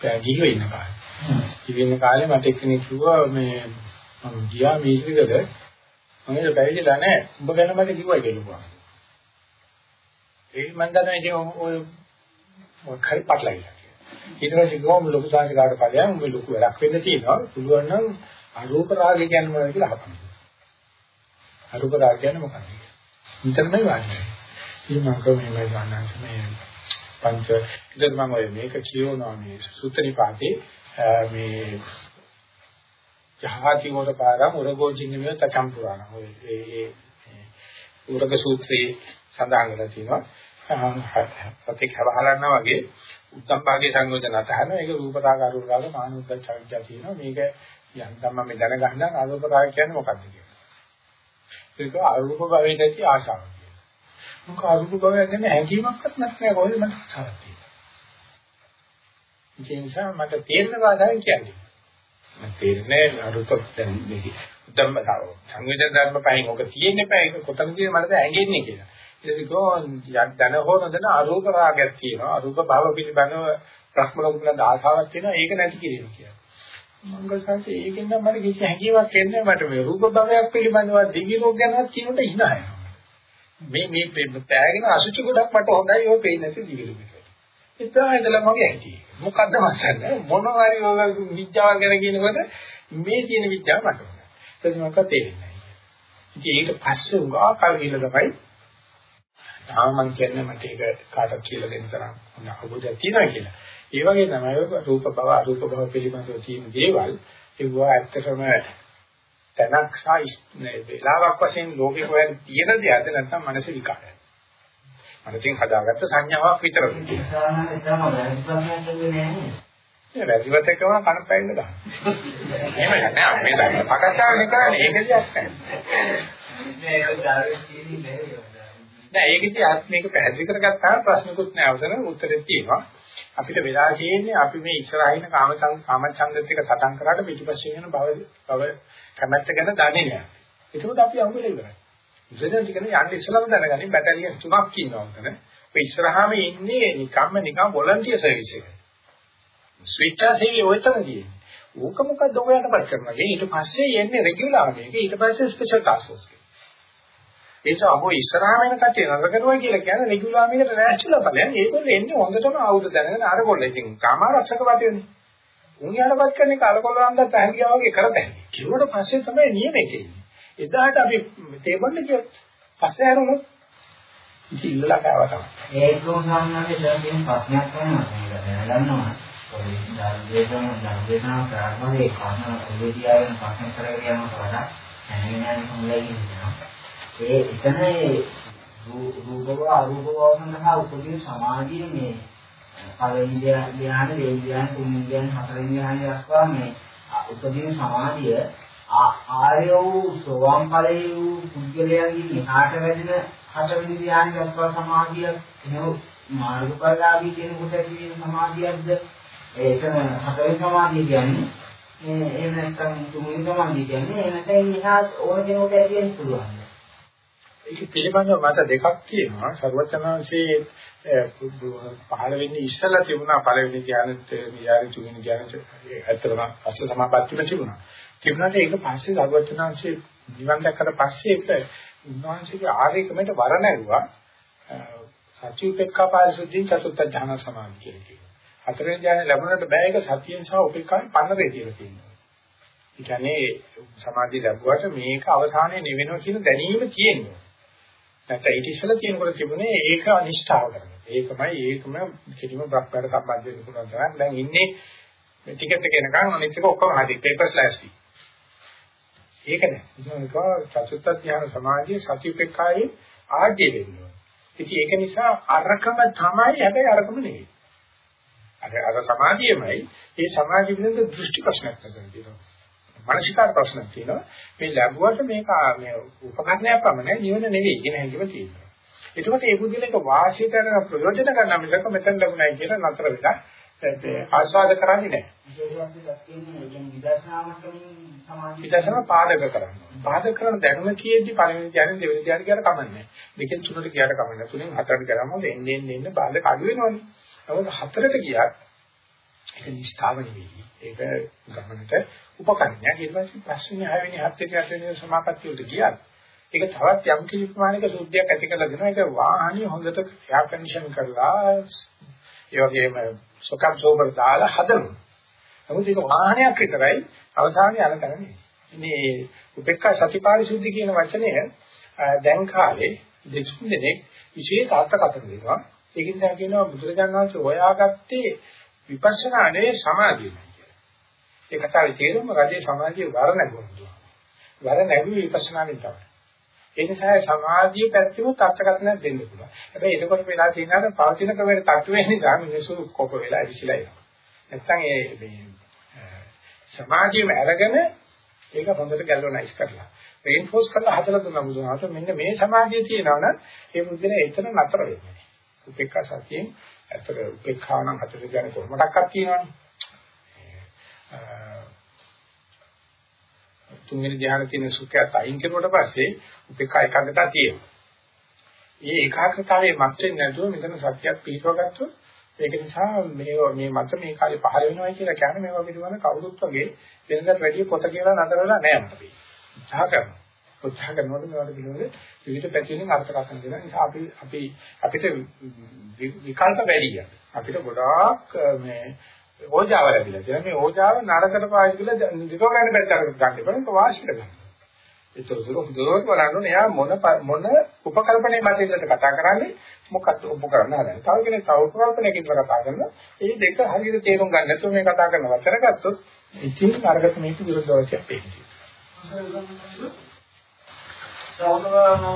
පැගිලි වෙන්න කාලේ. ඉතින් කාලේ මට එක්කෙනෙක් කිව්වා මේ මම ගියා මේකද මම බැරිලා නැහැ උඹ ගැන මට කිව්වයි කියලා ඒ මන් දන්නා ඉතින් ඔය මොකක් හරි පටලවිලා ඊට පස්සේ ගොම ලොකු සංස්කාර ඵලයන් උඹ ලොකු වැඩක් වෙන්න තියෙනවා. පුළුවන් නම් අරූප රාගය කියන්නේ මොනවද කියලා අහපන්. අරූප රාගය කියන්නේ මොකක්ද නිතරමයි වාන්නේ. ඉතින් මම කෝමේ මේ ගන්නන්ස මේ පංච ඉතින් මම ඔය මේක කියනවා මේ සුත්‍රිපාතේ මේ ජහාති වල පාරම් උරගෝචින්නේ තචම් පුරාණ ඔය ඒ ඒ උරග සූත්‍රයේ සඳහන් කරලා තියෙනවා. සතෙක් හැවහලන්නා වගේ උත්තම් භාගයේ සංයෝජන අතහන ඒක රූප රාග අරූප රාග මානසික චෛත්‍ය තියෙනවා. මේක යන්තම් මම දැනගන්න අරූප රාග කියන්නේ මොකක්ද කියලා. ඒක අරූප භවයේ නැති ආශාව කියලා. මොකක් අරූප භවය ගැන හැඟීමක්වත් නැත්නම් කොහෙද මට ආශාවක් තියෙන්නේ? ඒ නිසා මට තේරෙන භාෂාවෙන් කියන්නේ. මම තේරෙන්නේ අරූප දැන් මේක උත්තම සංයෝජන ධර්ම පහෙන් ඔක තියෙන්නේ පහ ඒක කොතනද මට ඇඟෙන්නේ කියලා. ඒකෝ දැන හෝ නොදැන අරූප රාගයක් තියෙනවා. අරූප භව පිළිබඳව ප්‍රශ්න ලෝකවල ආසාවක් තියෙනවා. ඒක නැති කිරීම කියන්නේ. මංගල සංසේ ඒකෙන් නම් මට කිසි හැඟීමක් එන්නේ මට මේ රූප භවයක් පිළිබඳව දිව්‍ය ලෝක ගැනවත් කියනට hina මේ මේ පෑගෙන අසුචි ගොඩක් මට හොඳයි. ඔය පේන්නේ නැති දිව්‍ය ලෝකෙට ඉතින් ඉතලා මගේ හැටි. මොකද්ද මසන්නේ මොනවා හරි ඔය විද්‍යාව ගැන කියනකොට මේ තියෙන විද්‍යාව මට හොඳයි. ඒක මොකක්ද තේරෙන්නේ ඉතින් ඒක පස්සේ උගා කල් කියලා තමයි තාම මම කියන්නේ මට ඒක කාටවත් කියලා දෙන්න තරම් හොඳ අවබෝධයක් තියෙනවා කියලා. ඒ වගේ තමයි රූප භව අරූප භව පිළිබඳව තියෙන දේවල් ඒවා ඇත්තටම තනක් සායි වේලාවක් වශයෙන් ලෝකේ හොයන තියෙන දෙයක්ද නැත්නම් මනස විකාරය. මනසින් හදාගත්ත සංඥාවක් විතරද? ඒ වැදිවත් එක්කම කනපැන්න ගන්න. එහෙම නෑ මේ දැන් පකටාවනේ කරන්නේ ඒක දෙයක් නෑ. මේක දාරුවේ කියන්නේ නෑ. නෑ ඒකෙදි අත් මේක පැහැදිලි කරගත්තාම ප්‍රශ්නකුත් නෑ අවසන උත්තරෙත් තියෙනවා. අපිට වෙලා තියෙන්නේ අපි මේ ඉස්සරහින කාමචන්ද කාමචන්දත් එක සටන් කරාට පිටිපස්සේ යන බව බව කැමැත්ත ගැන දන්නේ නෑ. ඒකෝද අපි අහුවෙලා ඉවරයි. ඉතින් කියන්නේ යන්න ඉස්සලම දැනගනින් බැටරිය තුනක් ඉන්නවා උතන. ඔය ඉස්සරහාම ඉන්නේ නිකම්ම නිකම් වොලන්ටියර් සර්විස් එක. ස්විච් ආසෙයි ඔය තරදී. ඕක මොකද ඔයයන්ටපත් කරනවා. ඊට පස්සේ යන්නේ රෙගියුලාර් එක. ඊට පස්සේ ස්පෙෂල් ටාස්ක් ෆෝස් එක. ඒ නිසා අහෝ ඉස්සරහම එන කට්ටිය නතර කරුවා කියලා කියන්නේ රෙගියුලාර් මේකට රැස්ටිලා බලයන් ඒගොල්ලෝ එන්නේ හොඳටම ආයුධ දැනගෙන අරගොල්ලෝ ඉතින් කාමාරක්ෂක වටේනේ. උන් යනපත් කරන එක අලකොලවන්ද තැහැගියා වගේ කරතැයි. කිව්වට පස්සේ තමයි නියමෙක ඉන්නේ. එදාට අපි තේබන්න කියලා පස්සේ ආරුණොත් ඉතින් ඉල්ලලා කෑවා තමයි. ඒක උදාහරණයක් දැන් කියන ප්‍රශ්නයක් වෙනවා. මේක දැනගන්නවා. ඔය ධර්මදේශන ධර්මදේශන ප්‍රාර්ථනාවේ කන ඔලේදියාවෙන් ප්‍රශ්න කරගෙන යනකොට වඩා දැනගෙන යන මොලේ ඉන්නවා. ඒ එතන රූපව අරූපව සඳහා උපදින සමාධිය මේ පළවෙනි ධ්‍යාන, දෙවෙනි ධ්‍යාන, තුන්වෙනි ධ්‍යාන, හතරවෙනි ධ්‍යාන දක්වා මේ උපදින සමාධිය ආර්ය වූ සෝවාන් ඵලයේ වූ පුද්ගලයන්ගේ එහාට වැඩෙන හතරවෙනි ධ්‍යාන දක්වා සමාධිය එහෙම මාර්ගඵලලාභී කෙනෙකුට ඇති වෙන සමාධියක්ද ඒකන හතරවෙනි සමාධිය කියන්නේ එහෙම නැත්නම් තුන්වෙනි සමාධිය කියන්නේ එහෙම නැත්නම් එහා ඕන කෙනෙකුට ඇති වෙන්න පුළුවන්. ඒක පිළිබඳව මත දෙකක් තියෙනවා. සර්වචනාංශයේ පහළ වෙන්නේ ඉස්සලා තිබුණා පළවෙනි ධ්‍යානෙත් ධ්‍යානෙ තුන්වෙනි ධ්‍යානෙත් ඇත්තටම අෂ්ට සමාපත්තියම තිබුණා. තිබුණාට ඒක පස්සේ සර්වචනාංශයේ නිවන් දැක්කට පස්සේ ඒක උන්වහන්සේගේ ආරේකමට වර නැරුවා. සත්‍යපේක්ඛා පාරිශුද්ධිය චතුත්ථ ඥාන සමාධිය කියලා කියනවා. හතරවෙනි ධ්‍යානෙ ලැබුණට බෑ ඒක සතියෙන් සහ උපේක්ඛාවෙන් පන්නරේ කියලා කියනවා. ඒ කියන්නේ සමාධිය ලැබුවට මේක අවසානයේ නෙවෙනවා කියන දැනීම තියෙනවා. නැත්නම් ඊට ඉස්සෙල්ලා තියෙනකොට තිබුණේ ඒක අනිෂ්ඨාව කරන. ඒකමයි ඒකම කිසිම බ්‍රහ්මයට සම්බන්ධ වෙන්න පුළුවන් තරම් දැන් ඉන්නේ මේ ටිකට් එක එනකන් අනිත් එක ඔක්කොම හරි පේපර්ස් ලෑස්ති. ඒක නෑ. ඒක චතුත්ථ ධ්‍යාන සමාධිය සතිපේක්ඛායේ ආද්‍ය වෙනවා. ඉතින් ඒක නිසා අරකම තමයි හැබැයි අරකම නෙවෙයි. අර අර සමාධියමයි ඒ සමාධිය පිළිබඳ දෘෂ්ටි ප්‍රශ්නයක් තියෙනවා. මානසිකාර ප්‍රශ්නක් තියෙනවා. මේ ලැබුවට මේක මේ උපකරණයක් පමණයි නිවන නෙවෙයි කියන හැඟීම තියෙනවා. එතකොට ඒ බුද්ධිලක වාසිය කරන ප්‍රයෝජන ගන්න මිසක මෙතන ලැබුණයි කියලා නතර වෙලා ආස්වාද කරන්නේ නැහැ. විදර්ශනා පාදක කරනවා. පාදක කරන දැනුම කියෙද්දි පළවෙනි ධ්‍යානෙ දෙවෙනි ධ්‍යානෙ කියලා කමන්නේ. දෙකෙන් තුනට ගියාට කමන්නේ. තුනෙන් හතරට ගියාම එන්නේ එන්නේ එන්නේ පාදක අඩු වෙනවනේ. නමුත් හතරට ගියත් ඒක නිස්තාව නෙවෙයි. ඒක ගමනට උපකරණයක්. ඊට පස්සේ පස්වෙනි හයවෙනි හත්වෙනි අටවෙනි සමාපත්තිය වලට ගියත් ඒක තවත් යම් කිසි ප්‍රමාණයක සුද්ධියක් ඇති කරලා දෙනවා. ඒක වාහනිය හොඳට එයා කන්ඩිෂන් කරලා ඒ වගේම සොකම් සෝබර් දාලා හදනවා. නමුත් ඒක වාහනයක් විතරයි අවසානයේ යන තරමේ. මේ උපේක්ඛා සතිපාරිශුද්ධි කියන වචනය දැන් කාලේ දෙතුන් දෙනෙක් විශේෂ අර්ථකථන දෙනවා. ඒකින් තමයි කියනවා බුදුරජාණන් වහන්සේ හොයාගත්තේ විපස්සනා නෙවෙයි සමාධියයි කියලා. ඒ කතාවේ තේරුම රජේ සමාධිය වර නැගුණා. වර නැගුවේ විපස්සනාවෙන් තමයි. ඒ නිසා සමාධිය පැත්තෙම තර්කකථනයක් දෙන්න පුළුවන්. හැබැයි එතකොට වෙලා තියෙනවා පවතින ක්‍රමයට තට්ටු වෙන නිසා මිනිස්සු කොප වෙලා ඉසිලා යනවා. නැත්තම් ඒ මේ සමාධියම අරගෙන ඒක හොඳට ගැලවනයිස් කරලා රේන්ෆෝස් කරලා හදලා දුන්නා බුදුහාමර මෙන්න මේ සමාධිය තියෙනවා නම් ඒ මුදින එතන නතර වෙන්නේ. උපේක්ඛා සතියෙන් ඇත්තට උපේක්ඛා නම් හතර කියන්නේ කොහොමඩක්වත් තියෙනවනේ. තුන්වෙනි ධ්‍යාන තියෙන සුඛයත් අයින් කරුවට පස්සේ උපේක්ඛා එකඟතා තියෙනවා. මේ ඒකාග්‍රතාවයේ මත් වෙන්නේ නැතුව මෙතන සත්‍යයක් පිළිපව ගත්තොත් ඒක නිසා මේ මේ මත මේ කාලේ පහළ වෙනවා කියලා කියන්නේ මේවා පිළිබඳ කවුරුත් වගේ වෙනදට වැඩිය පොත කියලා නතර වෙලා නැහැ අපි. උත්සාහ කරනවා. උත්සාහ කරනකොට මේවට පිළිබඳ විවිධ පැතිවලින් අර්ථකථන දෙනවා. නිසා අපි අපි අපිට විකල්ප වැඩි අපිට ගොඩාක් මේ ඕජාව ලැබිලා තියෙනවා. මේ ඕජාව නරකට පාවිච්චි කරලා දිගව ගන්න පැත්තකට ගන්න එපා. වාසියට ගන්න. ඒතකොට හොඳට බලන්න එයා මොන මොන උපකල්පනයේ මතින්ද කතා කරන්නේ මොකක්ද ඔබ කරන්න හදන්නේ. තව කෙනෙක් තව උපකල්පනයකින් කතා කරනවා. මේ දෙක හරියට තේරුම් ගන්න නැතුව මේ කතා කරන වචන ගත්තොත් ඉතින් අරකට මේක විරුද්ධවචයක් වෙන්නේ. සාමාන්‍ය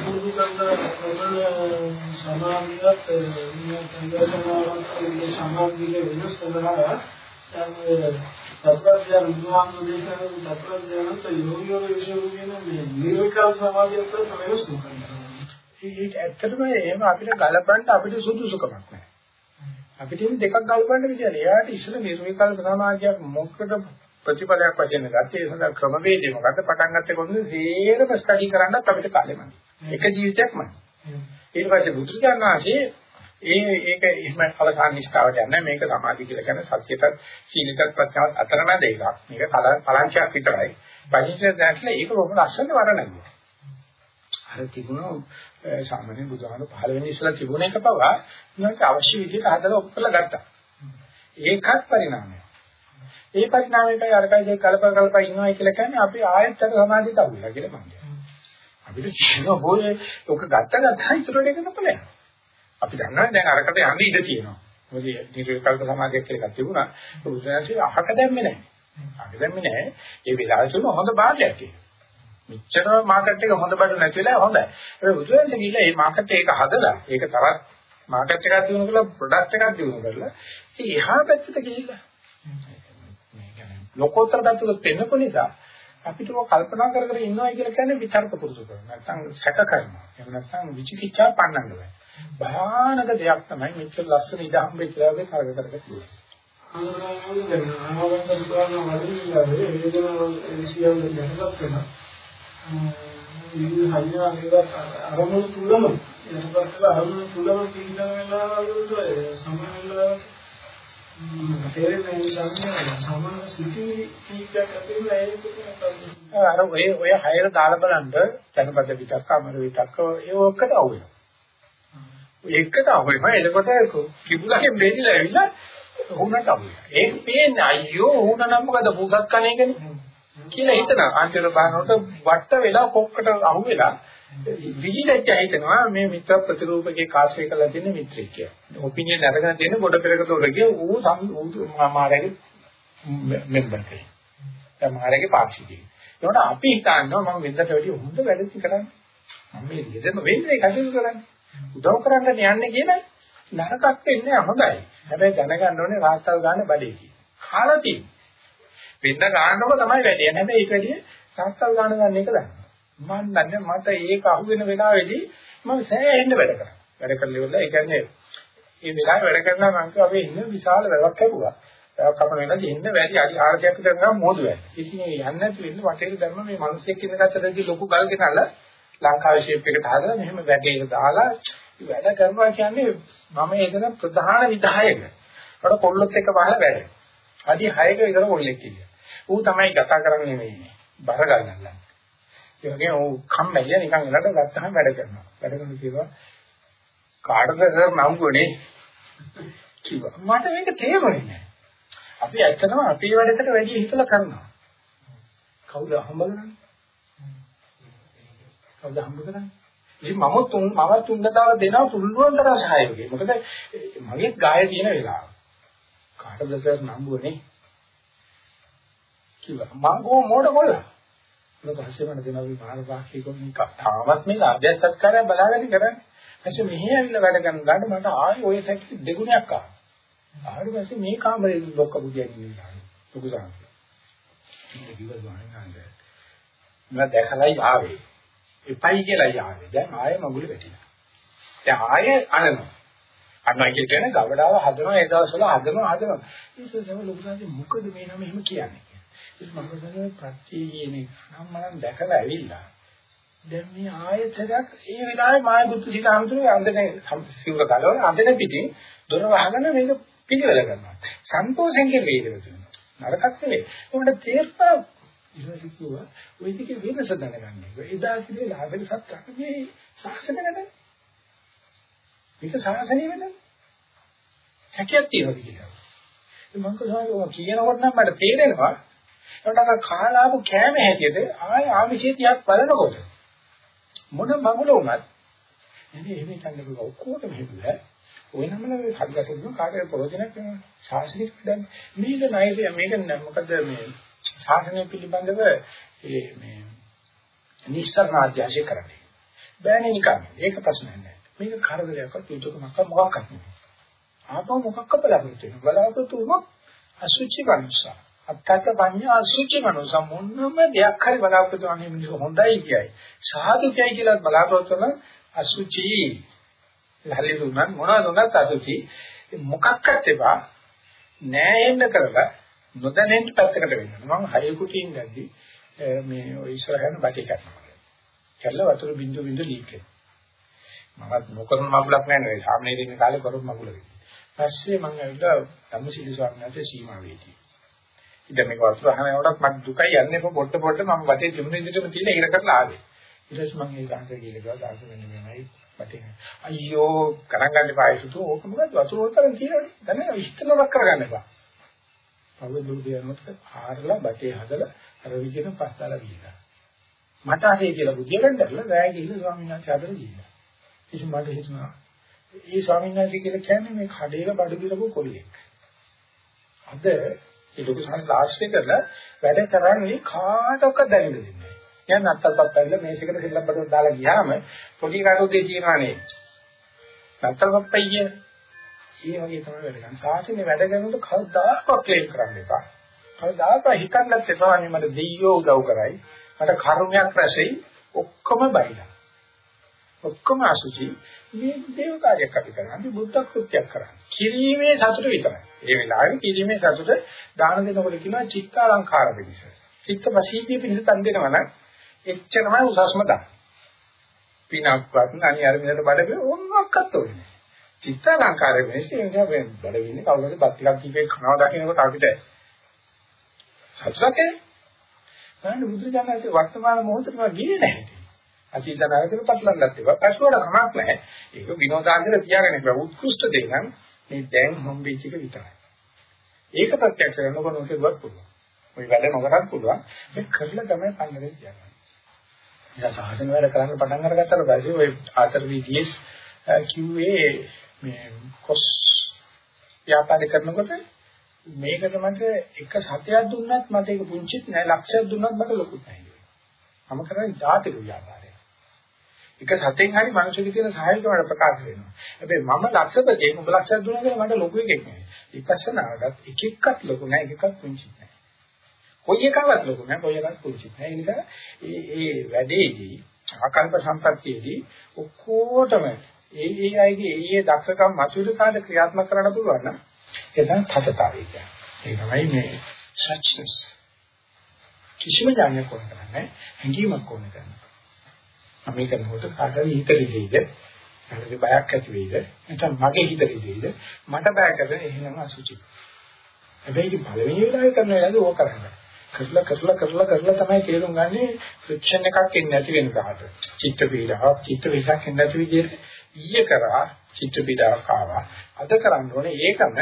මුදු ගන්න සමාධියත් මේ සංගතනාවත් සමාධියේ වෙනස් කරනවා තත්ත්වයන් බුදුහාමුදුරේ කියන තත්ත්වයන් තෝ යෝගියෝ විශ්ව කියන මේ නිර්විකල්ප සමාධියත් වෙනස් කරනවා ඒක ඇත්තටම එහෙම අපිට ගලපන්න අපිට සුදුසුකමක් නැහැ. අපිට දෙකක් ගලපන්න විදියට. එයාට ඉස්සර නිර්විකල්ප සමාධියක් මොකද ප්‍රතිපලයක් වශයෙන් ගත්තේ ඒ සඳහා ක්‍රමවේදය මොකද්ද පටන් ගත්තේ කොහොමද සේරම ස්ටඩි කරන්නත් අපිට කාලෙමයි. එක ජීවිතයක්මයි. ඊට පස්සේ බුදුරජාණන්සේ ඒ ඒක එහෙම කලසාන් නිෂ්ඨාවට යන්නේ මේක සමාධි කියලා කියන්නේ සත්‍යයට සීලයට ප්‍රත්‍යාවත් අතරමැද එකක්. මේක කලංචයක් විතරයි. පරිච්ඡේද දැක්ලා ඒක බොහොම ලස්සන වරණයි. අර තිබුණ සාමාන්‍ය බුදුහාම පහළ වෙන ඉස්සලා තිබුණ එක පවා උන්වහන්සේ අවශ්‍ය විදිහට හදලා ඔක්කොලා ගත්තා. ඒකත් පරිණාමයක්. ඒ පරිණාමයකයි අරකයි දෙක කලප කලප ඉන්නවා කියලා කියන්නේ අපි ආයෙත් අර සමාධියට අහුවෙලා කියලා මම කියනවා. අපිට සිහින බොයේ ඔක ගත්ත ගත්තා ඉතුරු දෙක නපලයි. අපි දන්නවා දැන් අරකට යන්න ඉඩ තියෙනවා. මොකද නිර්විකල්ප සමාධියක් කියලා එකක් තිබුණා. බුදුසසුනේ අහක දැම්මේ නැහැ. අහක දැම්මේ නැහැ. ඒ වෙලාවට තුන හොඳ භාගයක් ඒක. මෙච්චර මාකට් එක හොඳ බඩු නැති වෙලා හොඳයි. ඒ බුදුසසුනේ ගිහලා මේ මාකට් එක හදලා ඒක තවත් මාකට් එකක් දිනු කරලා ප්‍රොඩක්ට් එකක් දිනු කරලා ඉතින් එහා පැත්තට ගිහිල්ලා ලෝකෝත්තර පැත්තට පෙන්නපු නිසා අපිට ඔය කල්පනා කර කර ඉන්නවා කියලා කියන්නේ විතර්ක පුරුදු කරනවා. නැත්නම් සැක කරනවා. එහෙම නැත්නම් විචිකිච්ඡා පන්නන්න බෑ. භයානක දෙයක් තමයි මෙච්චර ලස්සන ඉදහම් වෙච්ච ලාගේ කරග කරග තියෙන්නේ. ආනන්ද කරන වදිනාවේ වේදනාව විශ්යන් දැනගත් වෙනවා. ඉතින් හයියා මේක අරමුණු තුලම එතකොට අරමුණු තුලම තීන වෙනවා සමානව තේරෙන්නේ අර ඔය ඔය හයර දාලා බලන්න ජනපද විතක්ක අමර විතක්ක ඒ ඔක්කට අවු වෙනවා. ඒකට අවු වෙනවා. එතකොට කිඹුලගෙන් බෙදලා ඇවිල්ලා උහුණට අවු වෙනවා. ඒක පේන්නේ අයියෝ උහුණ නම් මොකද පුසක් කණේකනේ කියලා හිතනවා. අන්තිම බානකට වට වෙලා කොක්කට අහු වෙලා විහිදෙච්ච හිතනවා මේ මිත්‍ර ප්‍රතිරූපකේ කාශ්‍රය කළා තියෙන මිත්‍රෙක් කියලා. ඔපිනියන් අරගෙන තියෙන ගොඩ පෙරක දොරගේ ඌ ඌ මාමාරගේ මෙම්බර් කෙනෙක්. දැන් මාරගේ පාක්ෂිකයෙක්. ඒකට අපි හිතනවා මම වෙනදට වැඩිය හොඳ වැඩක් කරන්නේ. මම මේ ගෙදරම වෙන්නේ කටයුතු කරන්නේ. උදව් කරන්න යන්නේ කියන නරකක් වෙන්නේ හොඳයි. හැබැයි දැනගන්න ඕනේ රාත්තල් ගන්න බඩේ කියලා. කාලා තියෙන්නේ. වෙන්න ගන්නකො තමයි වැඩේ. හැබැයි ඒක වැඩි රාත්තල් ගන්න ගන්න එක දන්නවා. මම දන්නේ මට ඒක අහු වෙන වෙලාවේදී මම සෑහෙන්න වැඩ කරා. වැඩ කරලා ඉවරලා ඒ කියන්නේ මේ වෙලාවේ වැඩ කරනවා මම කිව්වා අපි ඉන්න විශාල වැඩක් කරුවා. ඒක කපන වෙනදී ඉන්න වැඩි අඩි 400ක් විතර ගම මොහොත වැඩ. ඉතින් ඒ යන්නේ නැති වෙන්නේ වටේට ධර්ම මේ මිනිස්සෙක් ඉන්න කතරදී ලොකු ගල් ගෙනල්ලා ලංකාවේ ෂේප් එකට හදලා මෙහෙම වැඩේක දාලා වැඩ කරනවා කියන්නේ මම එතන ප්‍රධාන විධායක. අර කොල්ලොත් එක වහලා වැඩ. අඩි 6ක විතර කොල්ලෙක් ඉන්නේ. ඌ තමයි ගතා කරන්නේ මේ බර ගන්නල්ලා. ඒ වගේ ਉਹ කම්මැලිය නිකන් ඉලට ගත්තාම වැඩ කරනවා. වැඩ කරන කිව්වා කාටද සර් නම්ගුනේ කිව්වා. මට මේක තේරුනේ නැහැ. අපි ඇත්තටම අපේ වැඩකට වැඩි හිතලා කරනවා. කවුද හම්බ කරන්නේ? කවුද හම්බ කරන්නේ? ඉතින් මම තුන් මම තුන් දාලා දෙනවා පුළුවන් තරම් සහායකයි. මොකද මගේ ගාය තියෙන වෙලාව. කාටද සර් නම්බුනේ? කිව්වා. මං කො මොඩ කොල්ලා. ඊට පස්සේ මම දෙනවා මේ බාහිර වාක්‍යකම් එක තාමත් මේ ආභ්‍යාස සත්කාරය බලාගෙන කරන්නේ. ඊපස්සේ මෙහි ඇවිල්ලා වැඩ කරන ගාන මට ආයෙ ওই සැකි දෙගුණයක් ආවා. ආවට පස්සේ මේ කාමරේ ලොක්ක බුදියන් ඉන්නවා. ලොකු සාංශ. ඉතින් කිව්වා ගානංග. මම දැකලා ආවේ. එපයි කියලා ආවේ. දැන් ආයෙ මගුල වැටිලා. දැන් ආයෙ අනනවා. අනනවා කියන්නේ ගවඩාව හදනවා ඒ දවස්වල හදනවා හදනවා. ඊට පස්සේ ලොකු සාංශ මොකද මේ නම එහෙම කියන්නේ? ඒක මම කියන්නේ ප්‍රත්‍ය කියන එක නම් මම දැකලා ඇවිල්ලා. දැන් මේ ආයතනයක් ඒ වෙලාවේ මායගුත්තු සිත අමතුරු අන්දනේ සිවුර ගලවන අන්දනේ පිටින් දොර වහගෙන මේක පිළිවෙල කරනවා. සන්තෝෂෙන් කියන වේදන තියෙනවා නරකක් නෙවෙයි. උඹට තේරපා ඉතින් කිව්වා. ওই දෙකේ වෙනස දැනගන්න එක. එදා කිව්වේ ලාභෙල සත්‍යක් මේ ශාසනය නේද මේක ශාසනය වෙනද? හැකියාවක් තියෙනවා කියලා. මම කියනවා කියනකොට නම් මට තේරෙනවා ඒකට කාලාපු කෑම හැටියට ආය ආමිෂේ තියක් බලනකොට මොන මගුල වුණත් එනේ එහෙම හිතන්නේ ඔක්කොටම හිතුවා ඔය නමල හදගට දුන්න කාටද ප්‍රයෝජනයක් වෙනවා ශාසනික වැඩක් මේක නයිද? මේක මොකද මේ ශාසනය පිළිබඳව ඒ මේ නිස්සාරණාධ්‍යාශය කරන්නේ. බෑනේ නිකන්. ඒක ප්‍රශ්නයක් නෑ. මේක කරදරයක්වත් යුතුයකමක් මොකක්වත් නෙවෙයි. ආපහු මොකක්ක බලාපොරොත්තු වෙනවා බලාපොරොත්තු වුණොත් අසුචි වංශා අත්තක පඤ්ඤා අසුචි මනෝ සම්මුන්නම දෙයක් හරි බලාපොරොත්තු වෙන මිනිස්සු හොඳයි කියයි. සාදුකයි කියලා බලාපොරොත්තු වෙන අසුචි. ලහලි දුන්නත් මොනවද උනත් අසුචි. මොකක්වත් එපා නෑ එන්න කරලා නොදැනෙන්න පැත්තකට වෙන්න. මම හය කුටියෙන් ගද්දි මේ ඔය ඉස්සරහන බටි කරනවා. කැල්ල වතුර බින්දු බින්දු ලීක් වෙනවා. මමත් නොකරන මගුලක් නෑ නේ. සාමනීර ඉන්න කාලේ කරපු මගුලක්. පස්සේ මම ඇවිල්ලා ධම්මසිරි ස්වාමීන් වහන්සේ සීමාවේදී ඉතින් මේක වස්තු අහනකොටත් මට දුකයි යන්නේ පොඩ පොඩ මම වටේ තිබුණ විදිහටම තියෙන ඉර කරලා ආවේ. ඊට පස්සේ මම ඒ ගානට ගිහලා ගියා දාස වෙන මෙමයි බටේ අයියෝ කරන් ගන්න පායසුතු ඕක මොකද වතුර වතරන් තියෙනවනේ. දැන් ඉස්තනවක් කරගන්න එපා. පව දුරු දිනනොත් ආරලා බටේ හදලා අර විදිහට පස්තාලා දීලා මට අහේ කියලා බුදිය ගන්නදලා රෑ ගිහින් ස්වාමීන් වහන්සේ අතර ගිහිල්ලා. ඉතින් මට හිතුණා ඒ ස්වාමීන් වහන්සේ කියලා කියන්නේ මේ කඩේක බඩු දිරපු කොල්ලෙක් අද ඒ ලොකු සංස්ලාශ්‍රය කරලා වැඩ කරන්නේ කාටවත් දැනෙන්නේ නැහැ. යන්න අත්තල්පත් ඇවිල්ලා මේසෙකට සෙල්ලම් බඩුවක් දාලා ගියාම පොඩි කාටුද්දේ කියනවානේ. අත්තල්පත් අයිය. ඒ වගේ තමයි වැඩ කරන්නේ. සාසනේ වැඩ කරනකොට කවදාකවත් ක්ලේම් කරන්න එපා. කවදාකවත් හිතන්නත් එපා අනේ මට දෙයියෝ උදව් කරයි. මට කර්මයක් රැසෙයි ඔක්කොම බයිලා. ඔක්කොම අසුචි මේ දේව කාර්යයක් අපි කරන්නේ බුද්ධ කෘත්‍යයක් කරන්නේ. කිරීමේ සතුට විතරයි. ඒ වෙලාවේ කිරීමේ සතුට දාන දෙනකොට කියනවා චිත්තාලංකාර පිණිස. චිත්ත වශීතිය පිණිස තන් දෙනවා නම් එච්චරමයි උසස්ම දාන. පිනක්වත් අනි අර විදිහට බඩේ ඕනක්වත් ඕනේ. චිත්තාලංකාර පිණිස එන්නේ බඩ වෙන්නේ කවුරුද බත් ටිකක් කීපේ කනවා දකින්නකොට අපිට සතුටක් එන්නේ. බලන්න බුදුරජාණන්සේ වර්තමාන මොහොතේම ගියේ නැහැ. අතීත නායකව පටලන්නත් ඒවා පස්වඩ කමක් නැහැ. ඒක විනෝදාංගල තියාගෙන ඉන්න උත්කෘෂ්ඨ දේ නම් මේ දැන් හම්බෙච්ච එක විතරයි. ඒක ප්‍රත්‍යක්ෂ කරනකොට ඔකේ වත් පුළුවන්. ওই වැඩ නොකරත් පුළුවන්. මේ කරලා තමයි පන්නරේ කියන්නේ. ඉතින් සාහසන වැඩ කරන්න පටන් අරගත්තාට පස්සේ ওই ආතර වීදීස් කිව්වේ මේ කොස් ව්‍යාපාරය කරනකොට මේකට මට එක සතයක් දුන්නත් මට ඒක පුංචිත් නෑ ලක්ෂයක් දුන්නත් මට ලොකුත් නෑ. මම කරන්නේ ජාතික ව්‍යාපාරය. එක සතෙන් හරි මිනිස්සුගේ තියෙන සහායකවට ප්‍රකාශ වෙනවා. හැබැයි මම ලක්ෂපතේ උඹ ලක්ෂයක් දුන්නා කියලා මට ලොකු එකක් නෙවෙයි. විපස්සනාවටත් එක එකක්වත් ලොකු නෑ එක එකක් පුංචි නෑ. කොයි එකවත් ලොකු නෑ කොයි එකක් පුංචි නෑ. ඒ නිසා ඒ ඒ වැඩේදී ආකල්ප සම්පත්තියේදී ඔක්කොටම ඒ ඒ අයගේ ඒ ඒ දක්ෂකම් මතුවෙලාට ක්‍රියාත්මක කරන්න පුළුවන් නම් ඒක තමයි තතතාවය කියන්නේ. ඒ තමයි මේ සත්‍යස්. කිසිම ඥානයක් ඕන කරන්නේ හැඟීමක් ඕන කරන්නේ. අපි කරනකොට කාටද හිත දෙයිද? නැත්නම් බයක් ඇති වෙයිද? නැත්නම් මගේ හිත දෙයිද? මට බයක් ඇති එහෙනම් අසුචි. හැබැයි පළවෙනි වෙලාවේ කරන වෙලාවේ ඕක කරන්න. කරලා කරලා කරලා කරලා තමයි තේරුම් ගන්නේ ෆ්‍රික්ෂන් එකක් එන්නේ නැති වෙන කාට. චිත්ත පීඩාවක්, චිත්ත විසක් එන්නේ නැති විදිහට ඊයේ කරා චිත්ත පීඩාවක් ආවා. අද කරන්න ඕනේ ඒකම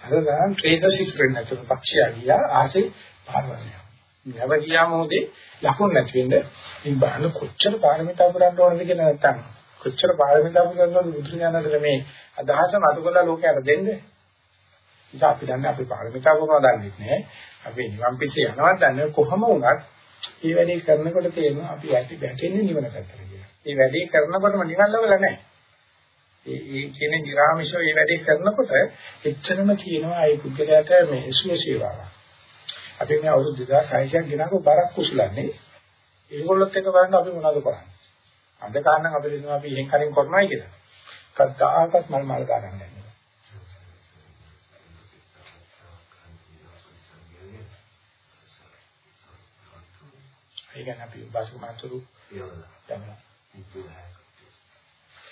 අර ගන්න ට්‍රේසර් සිටුවෙන්නේ නැතුව පක්ෂය ගියා ආසේ පාරවන්නේ. නැව ගියා මොහොතේ ලකුණු නැති වෙන්න ඉතින් බලන්න කොච්චර පාරමිතා පුරන්න ඕනද කියලා නැත්තම් කොච්චර පාරමිතා පුරනවද බුදුරජාණන්සේ මේ අදහස මතු කළා ලෝකයට දෙන්නේ ඉතින් අපි දන්නේ අපි පාරමිතා පුරනවා දන්නේ නැහැ අපි නිවන් පිටේ යනවා දන්නේ කොහම වුණත් මේ වැඩේ කරනකොට තේරෙනවා අපි ඇති බැටෙන්නේ නිවන පැත්තට කියලා. මේ වැඩේ කරනකොටම නිවන් ලැබලා නැහැ. ඒ ඒ කියන්නේ නිර්ආමිෂව මේ වැඩේ කරනකොට එච්චරම කියනවා ඒ පුද්ගලයාට මේ සුව සේවාවක්. අපි මේ අවුරුදු 2600ක් ගෙනකෝ බරක් කුසලන්නේ. ඒගොල්ලොත් එක බලන්න අපි මොනවද කරන්නේ? අද කාරණා අපි දෙනවා අපි එහෙන් කලින් කරනවායි කියලා. කද්දාකත් මල් මල් ගන්න නැහැ. ඒ කියන්නේ අපි භාෂක මාතුරු යනවා.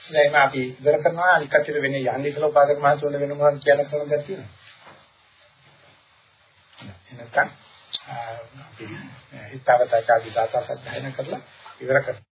දැන් අපි ඉවර කරනවා අනිත් කච්චර වෙන්නේ යන්නේ ඉතල උපාදක මාතුරු වෙන මොනවද කියන කෙනෙක් තියෙනවා. නැත්නම් අපි හිතාවතාචාදී දාතා සත්‍යයන කරලා ඉවර කරනවා